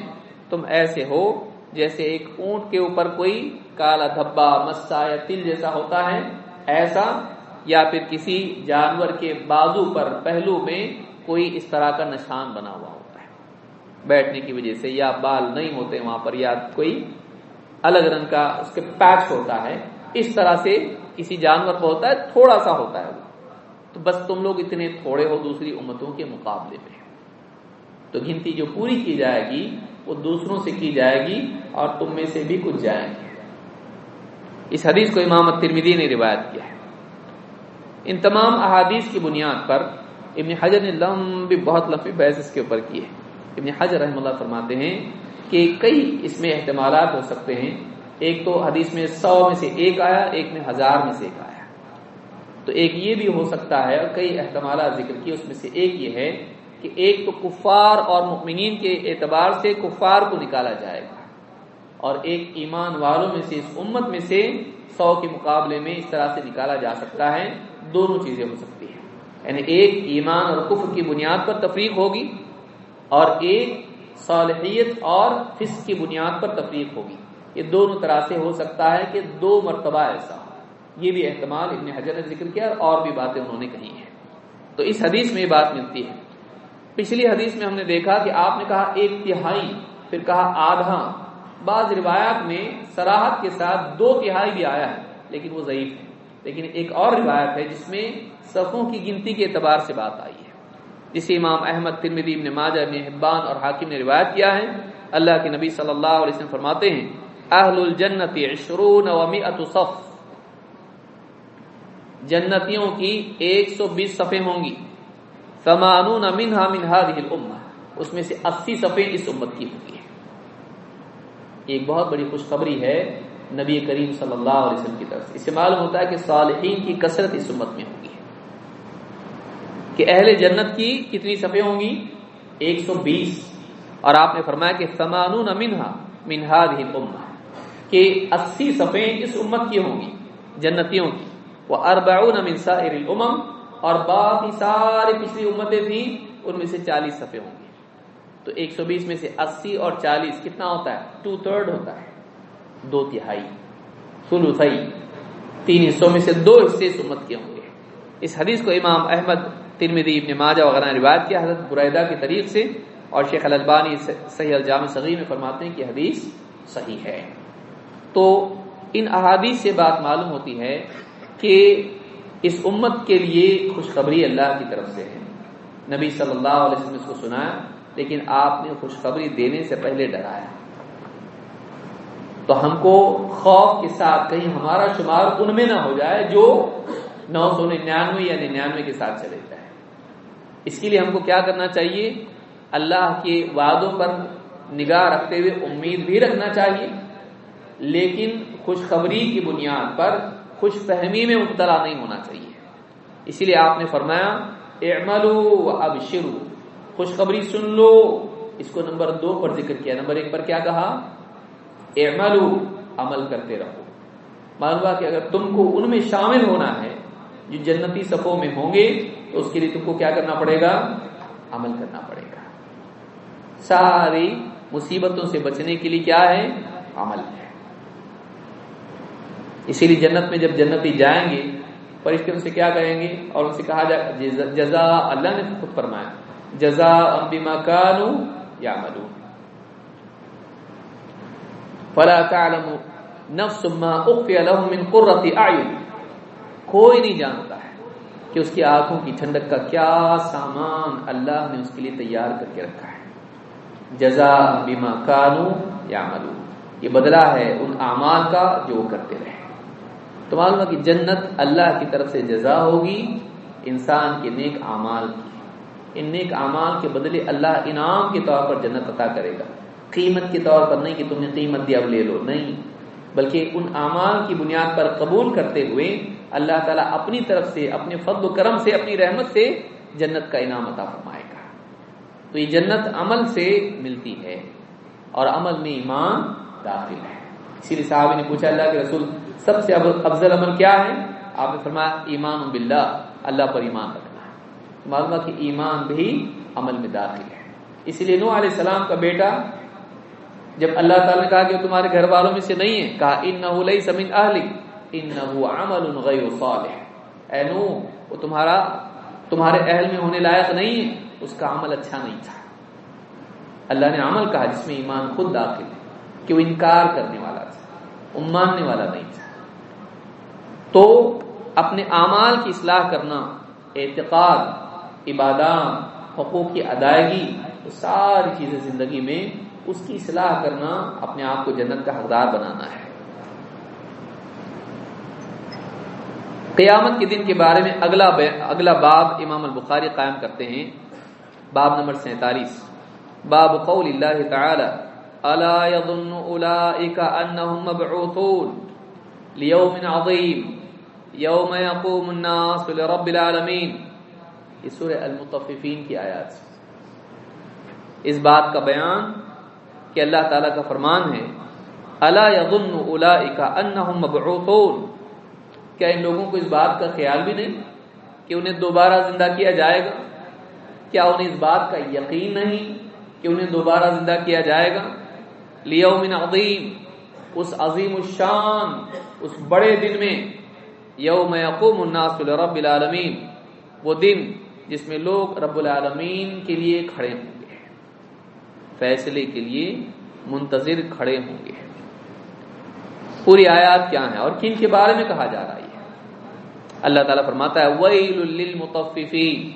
تم ایسے ہو جیسے ایک اونٹ کے اوپر کوئی کالا دھبا، مسا یا تل جیسا ہوتا ہے۔ ایسا یا پھر کسی جانور کے بازو پر، پہلو میں کوئی اس طرح کا نشان بنا ہوا ہوتا ہے۔ بیٹھنے کی وجہ سے یا بال نہیں ہوتے، وہاں پر یا کوئی الگ رنگ کا اس کے پیچ ہوتا ہے، اس طرح سے کسی جانور کو ہوتا ہے، تھوڑا سا ہوتا ہے وہ۔ تو بس تم لوگ اتنے تھوڑے ہو دوسری امتوں کے مقابلے میں۔ تو گنتی جو پوری کی جائے گی، وہ دوسروں سے کی جائے گی اور تم میں سے بھی کچھ جائیں گے۔ اس حدیث کو امام ترمیدی نے روایت کیا ہے۔ ان تمام احادیث کی بنیاد پر ابن حجر نے لمبی بہت لمبی بحث اس کے اوپر کی ہے۔ ابن حجر رحم اللہ فرماتے ہیں کہ کئی اس میں احتمالات ہو سکتے ہیں۔ ایک تو حدیث میں سو میں سے ایک آیا، ایک میں ہزار میں سے ایک آیا۔ تو ایک یہ بھی ہو سکتا ہے، اور کئی احتمالات ذکر کیے، اس میں سے ایک یہ ہے کہ ایک تو کفار اور مؤمنین کے اعتبار سے کفار کو نکالا جائے گا۔ اور ایک ایمان والوں میں سے، اس امت میں سے سو کے مقابلے میں اس طرح سے نکالا جا سکتا ہے۔ دونوں چیزیں ہو سکتی ہیں۔ یعنی ایک ایمان اور کفر کی بنیاد پر تفریق ہوگی، اور ایک صالحیت اور فسق کی بنیاد پر تفریق ہوگی۔ یہ دونوں طرح سے ہو سکتا ہے کہ دو مرتبہ ایسا ہو۔ یہ بھی احتمال ابن حجر نے ذکر کیا اور بھی باتیں انہوں نے کہی ہیں۔ تو اس حدیث میں یہ بات ملتی ہے۔ پچھلی حدیث میں ہم نے دیکھا کہ آپ نے کہا ایک تہائی، پھر کہا آدھا۔ بعض روایات میں سراحت کے ساتھ دو تہائی بھی آیا ہے، لیکن وہ ضعیف ہے۔ لیکن ایک اور روایت ہے جس میں صفوں کی گنتی کے اعتبار سے بات آئی ہے۔ جسے امام احمد ترمدی ابن ماجہ، ابن حبان اور حاکم نے روایت کیا ہے۔ اللہ کے نبی صلی اللہ علیہ وسلم فرماتے ہیں، اہل الجنت عشرون و مئت صف جنتیوں کی ایک سو بیس صفیں ہوں گی۔ سمانون منہا من هذه الامه اس میں سے اسی صفیں اس امت کی ہوں گی ایک بہت بڑی خوشخبری ہے نبی کریم صلی اللہ علیہ وسلم کی طرف سے۔ اس سے معلوم ہوتا ہے کہ صالحین کی کثرت اس امت میں ہوگی۔ کہ اہل جنت کی کتنی صفیں ہوں گی؟ ایک سو بیس۔ اور آپ نے فرمایا کہ سمانون منہا، من هذه الامه کہ اسی صفیں اس امت کی ہوں گی، جنتیوں کی۔ وہ اربعون من سائر الامم، اور باقی سارے پچھلی امتیں تھیں ان میں سے چالیس صفحے ہوں گے تو ایک سو بیس میں سے اسی اور چالیس کتنا ہوتا ہے؟ ٹو تھرڈ ہوتا ہے۔ دو تہائی، سلوسائی۔ تین حصوں میں سے دو حصے اس امت کے ہوں گے۔ اس حدیث کو امام احمد ترمدی ابن ماجہ وغیرہ نے روایت کیا، حضرت برائدہ کے طریق سے، اور شیخ الالبانی صحیح الجام صغیر میں فرماتے ہیں کہ حدیث صحیح ہے۔ تو ان احادیث سے بات معلوم ہوتی ہے کہ اس امت کے لیے خوشخبری اللہ کی طرف سے ہے۔ نبی صلی اللہ علیہ وسلم اس کو سنایا، لیکن آپ نے خوشخبری دینے سے پہلے ڈرایا۔ تو ہم کو خوف کے ساتھ کہیں ہمارا شمار ان میں نہ ہو جائے جو نو سو ننانوے یا ننانوے کے ساتھ چلے جائے۔ اس کے لیے ہم کو کیا کرنا چاہیے؟ اللہ کے وعدوں پر نگاہ رکھتے ہوئے امید بھی رکھنا چاہیے، لیکن خوشخبری کی بنیاد پر خوش فہمی میں مبتلا نہیں ہونا چاہیے۔ اسی لیے آپ نے فرمایا اعملو اب شروع خوشخبری سن لو۔ اس کو نمبر دو پر ذکر کیا۔ نمبر ایک پر کیا کہا؟ اعملو عمل کرتے رہو۔ معلوم کہ اگر تم کو ان میں شامل ہونا ہے، جو جنتی صفوں میں ہوں گے تو اس کے لیے تم کو کیا کرنا پڑے گا؟ عمل کرنا پڑے گا۔ ساری مصیبتوں سے بچنے کے لیے کیا ہے؟ عمل ہے۔ اسی لیے جنت میں جب جنتی جائیں گے، فرشتے ان سے کیا کہیں گے؟ اور ان سے کہا جائے جزا اللہ نے خود فرمایا۔ جزا امبیما کانو یا ملو فلا تعلم نفس ما اخفي لهم من قرة اعين کوئی نہیں جانتا ہے۔ کہ اس کی آنکھوں کی ٹھنڈک کا کیا سامان اللہ نے اس کے لیے تیار کر کے رکھا ہے۔ جزا بما کانو یا ملو یہ بدلہ ہے ان اعمال کا جو وہ کرتے رہے۔ تو معلوم ہے کہ جنت اللہ کی طرف سے جزا ہوگی، انسان کے نیک اعمال کی۔ ان نیک اعمال کے بدلے اللہ انعام کے طور پر جنت عطا کرے گا۔ قیمت کے طور پر نہیں کہ تم نے قیمت دیا اب لے لو، نہیں۔ بلکہ ان اعمال کی بنیاد پر قبول کرتے ہوئے اللہ تعالیٰ اپنی طرف سے، اپنے فضل و کرم سے، اپنی رحمت سے جنت کا انعام عطا فرمائے گا۔ تو یہ جنت عمل سے ملتی ہے اور عمل میں ایمان داخل ہے۔ اسی لیے صاحب نے پوچھا، اللہ کے رسول، سب سے افضل عمل کیا ہے؟ آپ نے فرمایا، ایمان باللہ، اللہ پر ایمان رکھنا ہے۔ معلوم کہ ایمان بھی عمل میں داخل ہے۔ اسی لیے نو علیہ السلام کا بیٹا، جب اللہ تعالیٰ نے کہا کہ تمہارے گھر والوں میں سے نہیں ہے، کہا ان نہ سمین اہلی ان غیر صالح۔ اے نو وہ تمہارا، تمہارے اہل میں ہونے لائق نہیں ہے اس کا عمل اچھا نہیں تھا۔ اللہ نے عمل کہا جس میں ایمان خود داخل ہے، کہ وہ انکار کرنے والا تھا، وہ ماننے والا نہیں تھا۔ تو اپنے اعمال کی اصلاح کرنا، اعتقاد، عبادات، حقوق کی ادائیگی، وہ ساری چیزیں زندگی میں، اس کی اصلاح کرنا، اپنے آپ کو جنت کا حقدار بنانا ہے۔ قیامت کے دن کے بارے میں اگلا اگلا باب امام البخاری قائم کرتے ہیں۔ باب نمبر سینتالیس۔ باب قول اللہ تعالی، الا يظن اولئك انهم مبعوثون ليوم عظيم يوم يقوم الناس لرب العالمين یہ سورہ المطففین کی آیات اس بات کا بیان کہ اللہ تعالیٰ کا فرمان ہے، الا يظن اولئك انهم مبعوثون کیا ان لوگوں کو اس بات کا خیال بھی نہیں کہ انہیں دوبارہ زندہ کیا جائے گا؟ کیا انہیں اس بات کا یقین نہیں کہ انہیں دوبارہ زندہ کیا جائے گا؟ لیوم عظیم، اس عظیم الشان، اس بڑے دن میں یوم یقوم الناس رب العالمین، وہ دن جس میں لوگ رب العالمین کے لیے کھڑے ہوں گے، فیصلے کے لیے منتظر کھڑے ہوں گے۔ پوری آیات کیا ہیں اور کن کے بارے میں کہا جا رہا ہے؟ اللہ تعالیٰ فرماتا ہے ویل للمطففین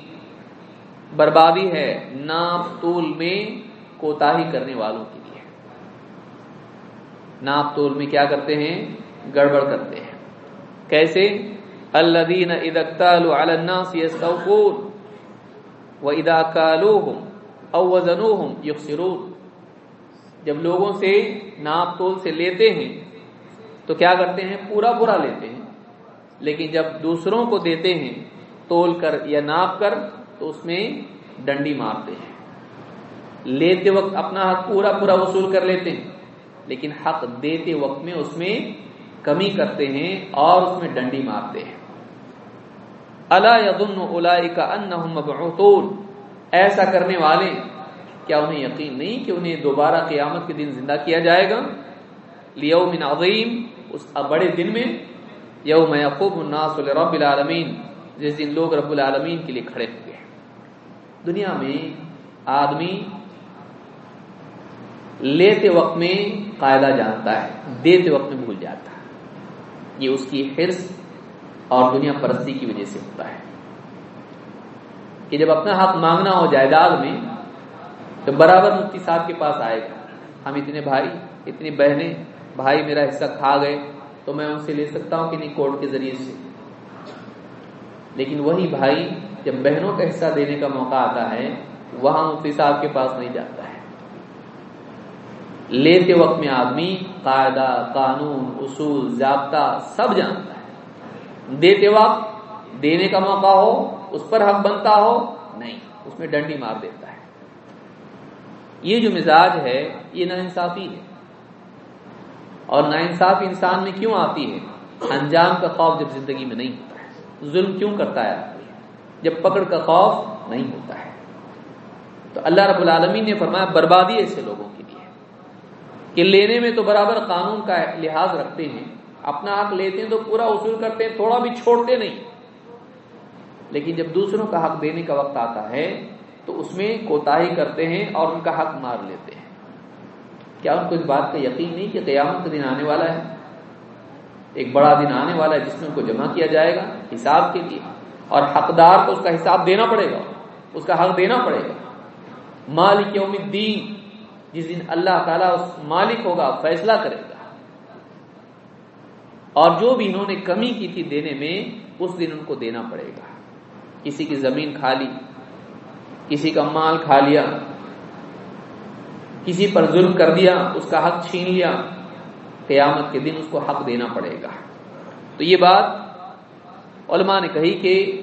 بربادی ہے ناپ تول میں کوتاہی کرنے والوں کے لیے۔ ناپ تول میں کیا کرتے ہیں؟ گڑبڑ کرتے ہیں۔ کیسے؟ الذين اذا اكتالوا على الناس يستوفون۔ واذا كالوهم او وزنوهم يخسرون۔ جب لوگوں سے ناپ تول سے لیتے ہیں، تو کیا کرتے ہیں؟ پورا پورا لیتے ہیں۔ لیکن جب دوسروں کو دیتے ہیں، تول کر یا ناپ کر، تو اس میں ڈنڈی مارتے ہیں۔ لیتے وقت اپنا حق پورا پورا وصول کر لیتے ہیں، لیکن حق دیتے وقت میں اس میں کمی کرتے ہیں اور اس میں ڈنڈی مارتے ہیں۔ اللہ یدن کا ان ایسا کرنے والے، کیا انہیں یقین نہیں کہ انہیں دوبارہ قیامت کے دن زندہ کیا جائے گا؟ لیوم عظیم، اس بڑے دن میں یوم یقوب الناس رب العالمین، جس دن لوگ رب العالمین کے لیے کھڑے ہوں گے۔ دنیا میں آدمی لیتے وقت میں قاعدہ جانتا ہے، دیتے وقت میں بھول جاتا ہے۔ یہ اس کی حرص اور دنیا پرستی کی وجہ سے ہوتا ہے۔ کہ جب اپنا حق مانگنا ہو جائیداد میں، تو برابر مفتی صاحب کے پاس آئے گا۔ ہم اتنے بھائی، اتنی بہنیں، بھائی میرا حصہ کھا گئے۔ تو میں ان سے لے سکتا ہوں کہ نہیں کورٹ کے ذریعے سے۔ لیکن وہی بھائی جب بہنوں کا حصہ دینے کا موقع آتا ہے، وہاں مفتی صاحب کے پاس نہیں جاتا ہے۔ لیتے وقت میں آدمی قاعدہ، قانون، اصول، ضابطہ سب جانتا ہے۔ دیتے وقت دینے کا موقع ہو، اس پر حق بنتا ہو، نہیں، اس میں ڈنڈی مار دیتا ہے۔ یہ جو مزاج ہے، یہ نا انصافی ہے۔ اور نا انصاف انسان میں کیوں آتی ہے؟ انجام کا خوف جب زندگی میں نہیں ہوتا ہے۔ ظلم کیوں کرتا ہے؟ جب پکڑ کا خوف نہیں ہوتا ہے۔ تو اللہ رب العالمین نے فرمایا، بربادی ایسے لوگوں کے لیے کہ لینے میں تو برابر قانون کا لحاظ رکھتے ہیں، اپنا حق لیتے ہیں تو پورا وصول کرتے ہیں، تھوڑا بھی چھوڑتے نہیں۔ لیکن جب دوسروں کا حق دینے کا وقت آتا ہے، تو اس میں کوتاہی کرتے ہیں اور ان کا حق مار لیتے ہیں۔ کیا ان کو اس بات کا یقین نہیں کہ قیامت کا دن آنے والا ہے؟ ایک بڑا دن آنے والا ہے جس میں ان کو جمع کیا جائے گا حساب کے لیے، اور حقدار کو اس کا حساب دینا پڑے گا، اس کا حق دینا پڑے گا۔ مالک یوم الدین، جس دن اللہ تعالیٰ اس مالک ہوگا، فیصلہ کرے گا۔ اور جو بھی انہوں نے کمی کی تھی دینے میں، اس دن ان کو دینا پڑے گا۔ کسی کی زمین خالی کسی کا مال کھا لیا کسی پر ظلم کر دیا، اس کا حق چھین لیا، قیامت کے دن اس کو حق دینا پڑے گا۔ تو یہ بات علماء نے کہی کہ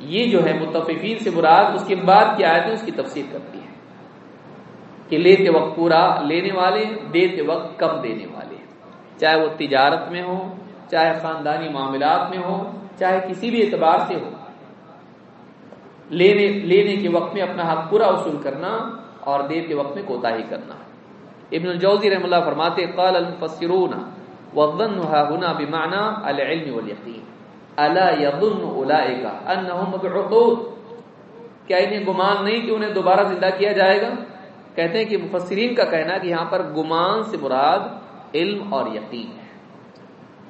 یہ جو ہے متفقین سے مراد، اس کے بعد کی آیتیں اس کی تفسیر کرتی ہے کہ لیتے وقت پورا لینے والے، دیتے وقت کم دینے والے۔ چاہے وہ تجارت میں ہو چاہے خاندانی معاملات میں ہو چاہے کسی بھی اعتبار سے ہو لینے لینے کے وقت میں اپنا حق پورا وصول کرنا اور دیتے وقت میں کوتا ہی کرنا۔ ابن الجوزی رحم اللہ فرماتے قال المفسرون وظنها هنا بمعنى العلم واليقين۔ الا يظن اولئك انهم مبعوثون کیا انہیں گمان نہیں کہ انہیں دوبارہ زندہ کیا جائے گا؟ کہتے ہیں کہ مفسرین کا کہنا کہ یہاں پر گمان سے مراد علم اور یقین ہے۔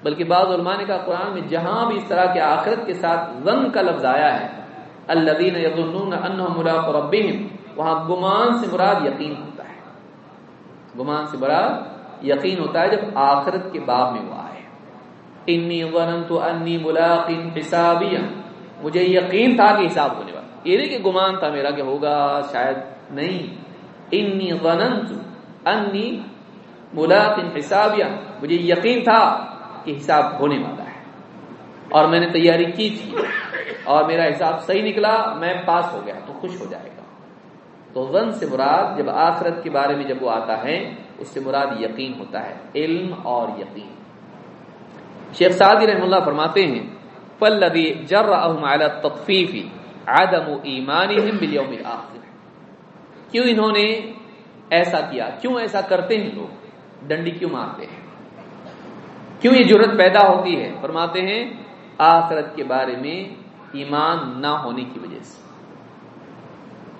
بلکہ بعض علماء نے کہا، قرآن میں جہاں بھی اس طرح کے آخرت کے ساتھ ظن کا لفظ آیا ہے، الذين يظنون انهم ملاق ربهم وہاں گمان سے مراد یقین ہوتا ہے۔ گمان سے مراد یقین ہوتا ہے جب آخرت کے باب میں وہ آئے۔ انی ظننت انی ملاق حسابیا۔ مجھے یقین تھا کہ حساب ہونے والا۔ یہ نہیں کہ گمان تھا میرا کہ ہوگا، شاید نہیں۔ انی ظننت انی ملاق حسابیا۔ مجھے یقین تھا کہ حساب ہونے والا ہے۔ اور میں نے تیاری کی تھی اور میرا حساب صحیح نکلا، میں پاس ہو گیا تو خوش ہو جائے۔ گا تو غن سے مراد جب آخرت کے بارے میں جب وہ آتا ہے، اس سے مراد یقین ہوتا ہے، علم اور یقین۔ شیخ سعدی رحم اللہ فرماتے ہیں فلدی جر تطفیفی عدم ایمانہم بالیوم الاخر. کیوں انہوں نے ایسا کیا؟ کیوں ایسا کرتے ہیں لوگ؟ ڈنڈی کیوں مارتے ہیں؟ کیوں یہ جرت پیدا ہوتی ہے؟ فرماتے ہیں، آخرت کے بارے میں ایمان نہ ہونے کی وجہ سے۔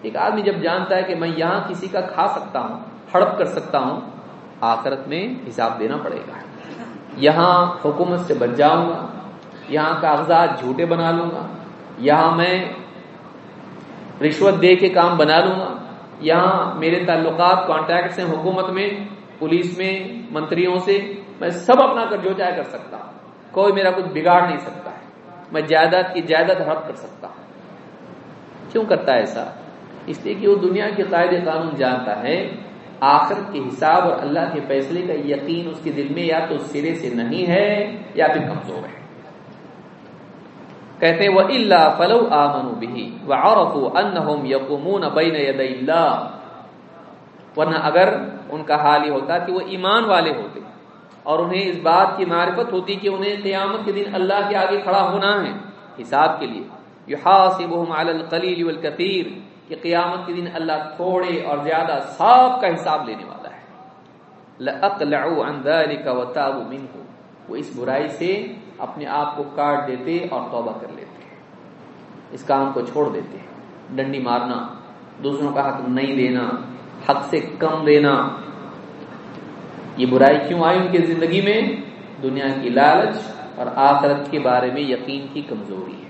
ایک آدمی جب جانتا ہے کہ میں یہاں کسی کا کھا سکتا ہوں، ہڑپ کر سکتا ہوں، آخرت میں حساب دینا پڑے گا۔ یہاں حکومت سے بچ جاؤں گا، یہاں کاغذات جھوٹے بنا لوں گا، یہاں میں رشوت دے کے کام بنا لوں گا۔ یہاں میرے تعلقات کانٹیکٹس ہیں حکومت میں، پولیس میں، منتریوں سے، میں سب اپنا کر جو چاہے کر سکتا ہوں۔ کوئی میرا کچھ بگاڑ نہیں سکتا ہے۔ میں جائیداد کی جائیداد ہڑپ کر سکتا ہوں۔ کیوں کرتا ہے ایسا؟ اس لیے کہ وہ دنیا کے قاعدے قانون جانتا ہے آخر کے حساب اور اللہ کے فیصلے کا یقین اس کے دل میں یا تو سرے سے نہیں ہے یا پھر کمزور ہے۔ کہتے وہ اللہ فلو آمن بھی وہ یقومون بین ید اللہ ورنہ اگر ان کا حال ہی ہوتا کہ وہ ایمان والے ہوتے اور انہیں اس بات کی معرفت ہوتی کہ انہیں قیامت کے دن اللہ کے آگے کھڑا ہونا ہے، حساب کے لیے۔ یحاسبهم علی القلیل والکثیر کہ قیامت کے دن اللہ تھوڑے اور زیادہ سب کا حساب لینے والا ہے۔ لَأَقْلَعُوا عَنْ ذَلِكَ وَتَابُوا مِنْهُ۔ وہ اس برائی سے اپنے آپ کو کاٹ دیتے اور توبہ کر لیتے۔ اس کام کو چھوڑ دیتے۔ ڈنڈی مارنا، دوسروں کا حق نہیں دینا حق سے کم دینا۔ یہ برائی کیوں آئی ان کی زندگی میں؟ دنیا کی لالچ اور آخرت کے بارے میں یقین کی کمزوری۔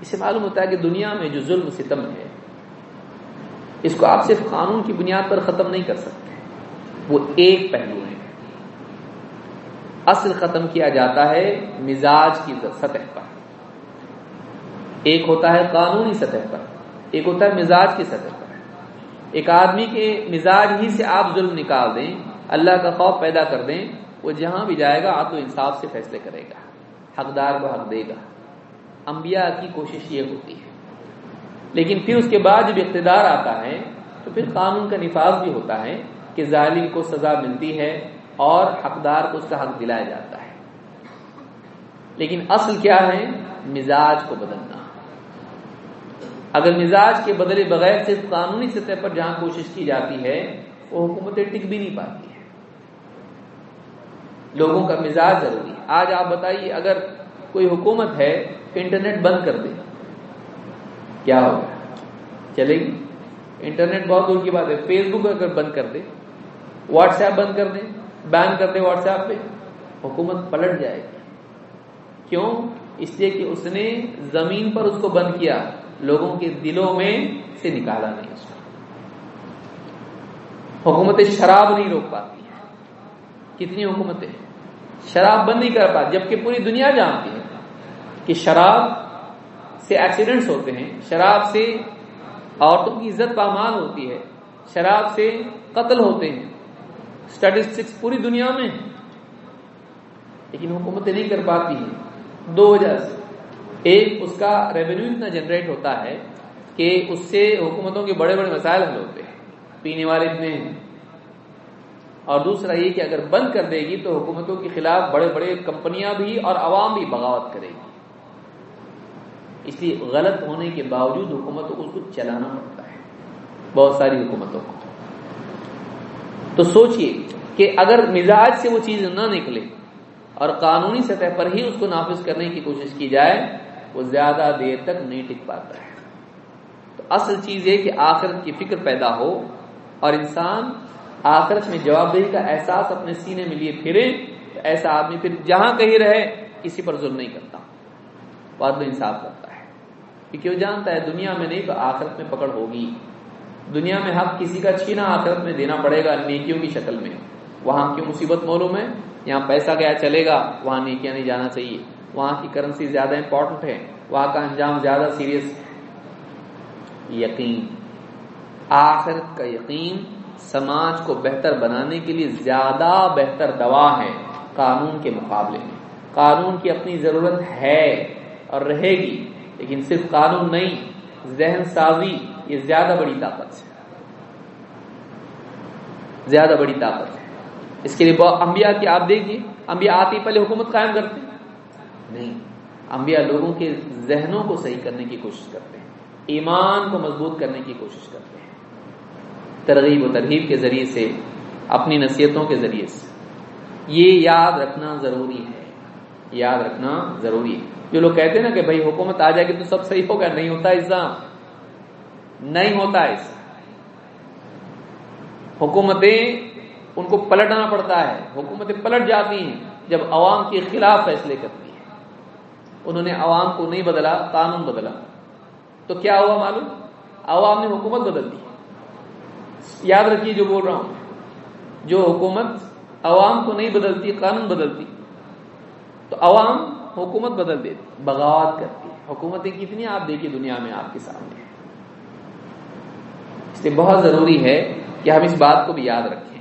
اسے معلوم ہوتا ہے کہ دنیا میں جو ظلم ستم ہے، اس کو آپ صرف قانون کی بنیاد پر ختم نہیں کر سکتے۔ وہ ایک پہلو ہے۔ اصل ختم کیا جاتا ہے مزاج کی سطح پر۔ ایک ہوتا ہے قانونی سطح پر، ایک ہوتا ہے مزاج کی سطح پر۔ ایک آدمی کے مزاج ہی سے آپ ظلم نکال دیں، اللہ کا خوف پیدا کر دیں، وہ جہاں بھی جائے گا، آپ تو انصاف سے فیصلے کرے گا۔ حقدار کو حق دے گا۔ انبیاء کی کوشش یہ ہوتی ہے۔ لیکن پھر اس کے بعد جب اقتدار آتا ہے، تو پھر قانون کا نفاذ بھی ہوتا ہے کہ ظالم کو سزا ملتی ہے اور حقدار کو اس کا حق دلایا جاتا ہے۔ لیکن اصل کیا ہے؟ مزاج کو بدلنا۔ اگر مزاج کے بدلے بغیر صرف قانونی سطح پر جہاں کوشش کی جاتی ہے، وہ حکومتیں ٹک بھی نہیں پاتی ہیں۔ لوگوں کا مزاج ضروری ہے۔ آج آپ بتائیے، اگر کوئی حکومت ہے کہ انٹرنیٹ بند کر دے۔ کیا ہوگا؟ چلے گی۔ انٹرنیٹ بہت دور کی بات ہے۔ فیس بک اگر بند کر دے واٹس ایپ بند کر دے بین کر دے واٹس ایپ پہ، حکومت پلٹ جائے گی۔ کیوں؟ اس لیے کہ اس نے زمین پر اس کو بند کیا، لوگوں کے دلوں میں سے نکالا نہیں اس کو۔ حکومتیں شراب نہیں روک پاتی۔ کتنی حکومتیں؟ شراب بند نہیں کر پاتی، جبکہ پوری دنیا جانتی ہے کہ شراب سے ایکسیڈنٹس ہوتے ہیں، شراب سے عورتوں کی عزت پامال ہوتی ہے، شراب سے قتل ہوتے ہیں۔ اسٹیٹسٹکس پوری دنیا میں لیکن حکومتیں نہیں کر پاتی ہیں۔ دو وجہ سے۔ ایک، اس کا ریونیو اتنا جنریٹ ہوتا ہے کہ اس سے حکومتوں کے بڑے بڑے مسائل حل ہوتے ہیں۔ پینے والے اتنے ہیں۔ اور دوسرا یہ کہ اگر بند کر دے گی تو حکومتوں کے خلاف بڑے بڑے کمپنیاں بھی اور عوام بھی بغاوت کرے گی۔ اس لیے غلط ہونے کے باوجود حکومتوں کو اس کو چلانا پڑتا ہے۔ بہت ساری حکومتوں کو۔ تو سوچئے کہ اگر مزاج سے وہ چیز نہ نکلے اور قانونی سطح پر ہی اس کو نافذ کرنے کی کوشش کی جائے، وہ زیادہ دیر تک نہیں ٹک پاتا ہے۔ تو اصل چیز یہ کہ آخرت کی فکر پیدا ہو اور انسان آخرت میں جواب دہی کا احساس اپنے سینے میں لیے پھرے، تو ایسا آدمی پھر جہاں کہیں رہے کسی پر ظلم نہیں کرتا۔ بات انصاف کرتا ہے۔ کیونکہ وہ جانتا ہے؟ دنیا میں نہیں تو آخرت میں پکڑ ہوگی۔ دنیا میں حق کسی کا چھینا، آخرت میں دینا پڑے گا نیکیوں کی شکل میں۔ وہاں کی مصیبت معلوم ہے، یہاں پیسہ گیا چلے گا، وہاں نیکیاں نہیں جانا چاہیے۔ وہاں کی کرنسی زیادہ امپورٹنٹ ہے، وہاں کا انجام زیادہ سیریس ہے یقین۔ آخرت کا یقین سماج کو بہتر بنانے کے لیے زیادہ بہتر دوا ہے قانون کے مقابلے میں۔ قانون کی اپنی ضرورت ہے اور رہے گی، لیکن صرف قانون نہیں، ذہن سازی یہ زیادہ بڑی طاقت ہے۔ زیادہ بڑی طاقت ہے۔ اس کے لیے انبیاء کی، آپ دیکھیے، انبیاء آتی پہلے حکومت قائم کرتے نہیں، انبیاء لوگوں کے ذہنوں کو صحیح کرنے کی کوشش کرتے ہیں، ایمان کو مضبوط کرنے کی کوشش کرتے ہیں۔ ترغیب و ترغیب کے ذریعے سے، اپنی نصیحتوں کے ذریعے سے۔ یہ یاد رکھنا ضروری ہے۔ یاد رکھنا ضروری ہے۔ جو لوگ کہتے ہیں نا کہ بھائی حکومت آ جائے گی تو سب صحیح ہوگا، نہیں ہوتا ایسا نہیں ہوتا ایسا حکومتیں ان کو پلٹنا پڑتا ہے۔ حکومتیں پلٹ جاتی ہیں جب عوام کے خلاف فیصلے کرتی ہیں۔ انہوں نے عوام کو نہیں بدلا، قانون بدلا۔ تو کیا ہوا معلوم؟ عوام نے حکومت بدل دی۔ یاد رکھیے جو بول رہا ہوں۔ جو حکومت عوام کو نہیں بدلتی، قانون بدلتی۔ تو عوام حکومت بدل دیتی، بغاوت کرتی حکومتیں کتنی آپ دیکھیے دنیا میں آپ کے سامنے۔ اس لیے بہت ضروری ہے کہ ہم اس بات کو بھی یاد رکھیں۔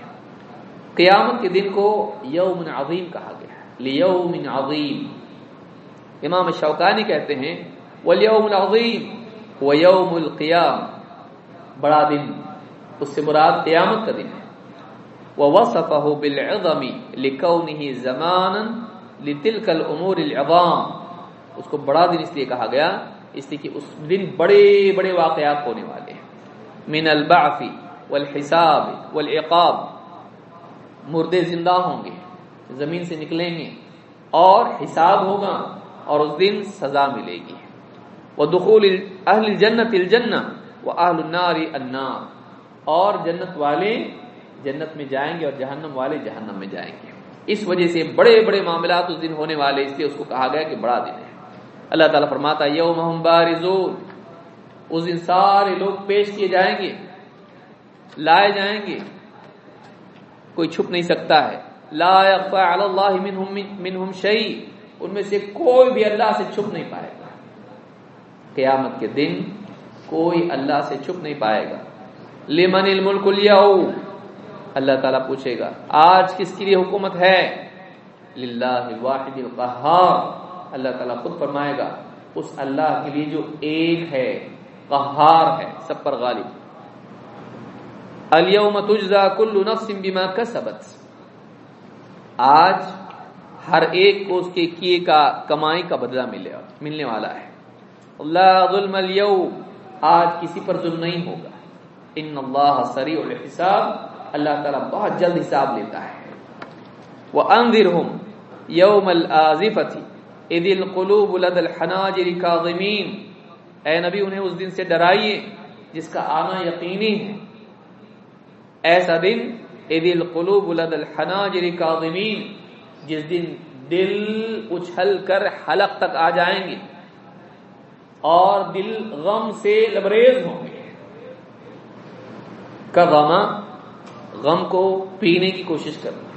قیامت کے دن کو یوم عظیم کہا گیا لیوم عظیم۔ امام شوکانی کہتے ہیں ولیوم العظیم ویوم القیام بڑا دن۔ اس سے مراد قیامت کا دن ہے۔ ووصفه بالعظم لكونه زمانا لتلك الامور العظام۔ اس کو بڑا دن اس لیے کہا گیا، اس لیے کہ اس دن بڑے بڑے واقعات ہونے والے ہیں۔ من البعث والحساب والعقاب۔ مردے زندہ ہوں گے، زمین سے نکلیں گے، اور حساب ہوگا، اور اس دن سزا ملے گی۔ وہ دخول اہل جنت الجن وہ اہل النار النار۔ اور جنت والے جنت میں جائیں گے اور جہنم والے جہنم میں جائیں گے۔ اس وجہ سے بڑے بڑے معاملات اس دن ہونے والے، اس لیے اس کو کہا گیا کہ بڑا دن ہے۔ اللہ تعالیٰ فرماتا یوم بارزون۔ اس دن سارے لوگ پیش کیے جائیں گے، لائے جائیں گے۔ کوئی چھپ نہیں سکتا ہے۔ لا يخفى على الله منهم منهم شيء ان میں سے کوئی بھی اللہ سے چھپ نہیں پائے گا۔ قیامت کے دن کوئی اللہ سے چھپ نہیں پائے گا۔ لمن الملك اليوم؟ اللہ تعالیٰ پوچھے گا، آج کس کے لیے حکومت ہے؟ للہ الواحد القہار۔ اللہ تعالیٰ خود فرمائے گا، اس اللہ کے لیے جو ایک ہے، قہار ہے، سب پر غالب۔ الیوم تجزا کل نفس بما کسبت۔ آج ہر ایک کو اس کے کیے کا، کمائی کا بدلہ ملے، ملنے والا ہے۔ اللہ ظلم اليوم، آج کسی پر ظلم نہیں ہوگا۔ ان اللہ سریع الحساب اللہ تعالیٰ بہت جلد حساب لیتا ہے۔ وَأَنذِرْهُمْ يَوْمَ الْآزِفَةِ اِذِ الْقُلُوبُ لَدَ الْحَنَاجِرِ كَاظِمِينَ۔ اے نبی، انہیں اس دن سے ڈرائیے جس کا آنا یقینی ہے۔ ایسا دن اذ القلوب لد الحناجر کاظمین جس دن دل اچھل کر حلق تک آ جائیں گے اور دل غم سے لبریز ہوں گے۔ کا غما غم کو پینے کی کوشش کرنا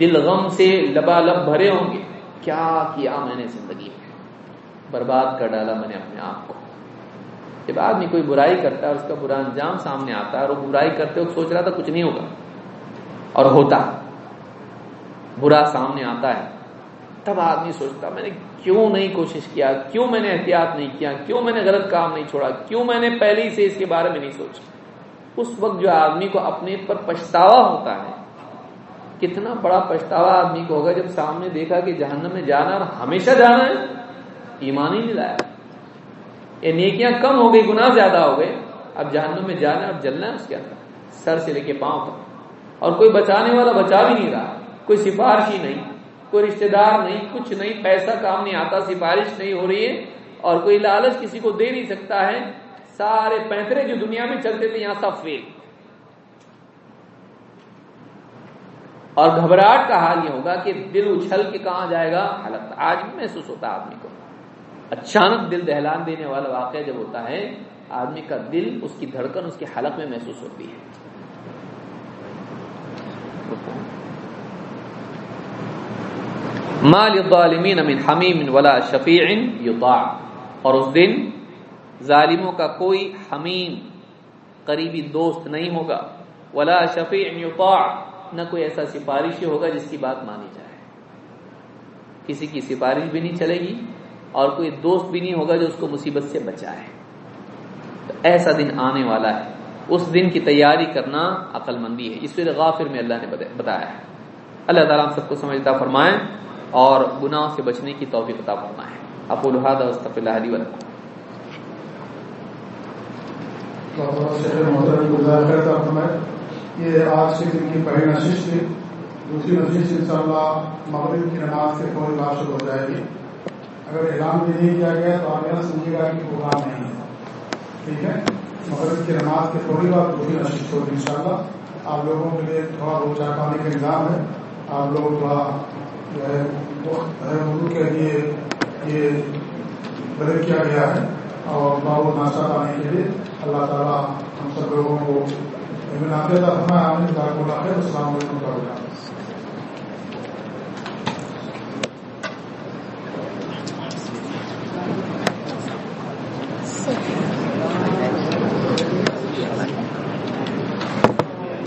دل غم سے لبالب بھرے ہوں گے۔ کیا کیا میں نے زندگی میں؟ برباد کر ڈالا میں نے اپنے آپ کو۔ جب آدمی کوئی برائی کرتا ہے اس کا برا انجام سامنے آتا ہے اور وہ برائی کرتے وقت سوچ رہا تھا کچھ نہیں ہوگا اور ہوتا، برا سامنے آتا ہے، تب آدمی سوچتا، میں نے کیوں نہیں کوشش کیا؟ کیوں میں نے احتیاط نہیں کیا؟ کیوں میں نے غلط کام نہیں چھوڑا؟ کیوں میں نے پہلے سے اس کے بارے میں نہیں سوچا؟ اس وقت جو آدمی کو اپنے پر پچھتاوا ہوتا ہے، کتنا بڑا پچھتاوا آدمی کو ہوگا جب سامنے دیکھا کہ جہنم میں جانا اور ہمیشہ جانا ہے، ایمان ہی نہیں لایا۔ یہ نیکیاں کم ہو گئی، گناہ زیادہ ہو گئے۔ اب جہنم میں جانا، اب جلنا ہے، اس کے اندر۔ سر سے لے کے پاؤں تک۔ اور کوئی بچانے والا بچا بھی نہیں رہا۔ کوئی سفارش ہی نہیں۔ کوئی رشتہ دار نہیں، کچھ نہیں، پیسہ کام نہیں آتا، سفارش نہیں ہو رہی ہے۔ اور کوئی لالچ کسی کو دے نہیں سکتا ہے۔ سارے پینترے جو دنیا میں چلتے تھے، یہاں سب فیل اور گھبراہٹ کا حال یہ ہوگا کہ دل اچھل کے کہاں جائے گا؟ حالت آج بھی محسوس ہوتا ہے آدمی کو. اچانک دل دہلان دینے والا واقعہ جب ہوتا ہے، آدمی کا دل اس کی دھڑکن، اس کی حلق میں محسوس ہوتی ہے. مال من حمیم ولا شفیع یطاع. اور اس دن ظالموں کا کوئی حمیم، قریبی دوست نہیں ہوگا۔ ولا شفیع یطاع، نہ کوئی ایسا سفارش ہوگا جس کی بات مانی جائے۔ کسی کی سفارش بھی نہیں چلے گی اور کوئی دوست بھی نہیں ہوگا جو اس کو مصیبت سے بچائے۔ تو ایسا دن آنے والا ہے۔ اس دن کی تیاری کرنا عقل مندی ہے۔ اس غافر میں اللہ نے بتایا ہے۔ اللہ تعالیٰ ہم سب کو سمجھتا فرمائیں اور گناہوں سے بچنے کی توفیق عطا فرمائے۔ ابو الحاد استف اللہ علی یہ آج کے دن کی پہلی نشست تھی۔ دوسری نشست ان شاء اللہ مغرب کی نماز سے فوری بات شروع ہو جائے گی۔ اگر اعلان بھی نہیں کیا گیا تو آپ یہ سمجھے گا کہ پروگرام نہیں ہے۔ ٹھیک ہے؟ مغرب کی نماز کے فوری بعد دوسری نشست ہوگی ان شاء اللہ آپ لوگوں کے لیے تھوڑا دو چار کا انتظام ہے۔ آپ لوگ تھوڑا جو ہے اردو کے لیے یہ بدل کیا گیا ہے۔ اور باؤ ناشتہ پانے کے لیے اللہ تعالیٰ ہم سب لوگوں کو السلام علیکم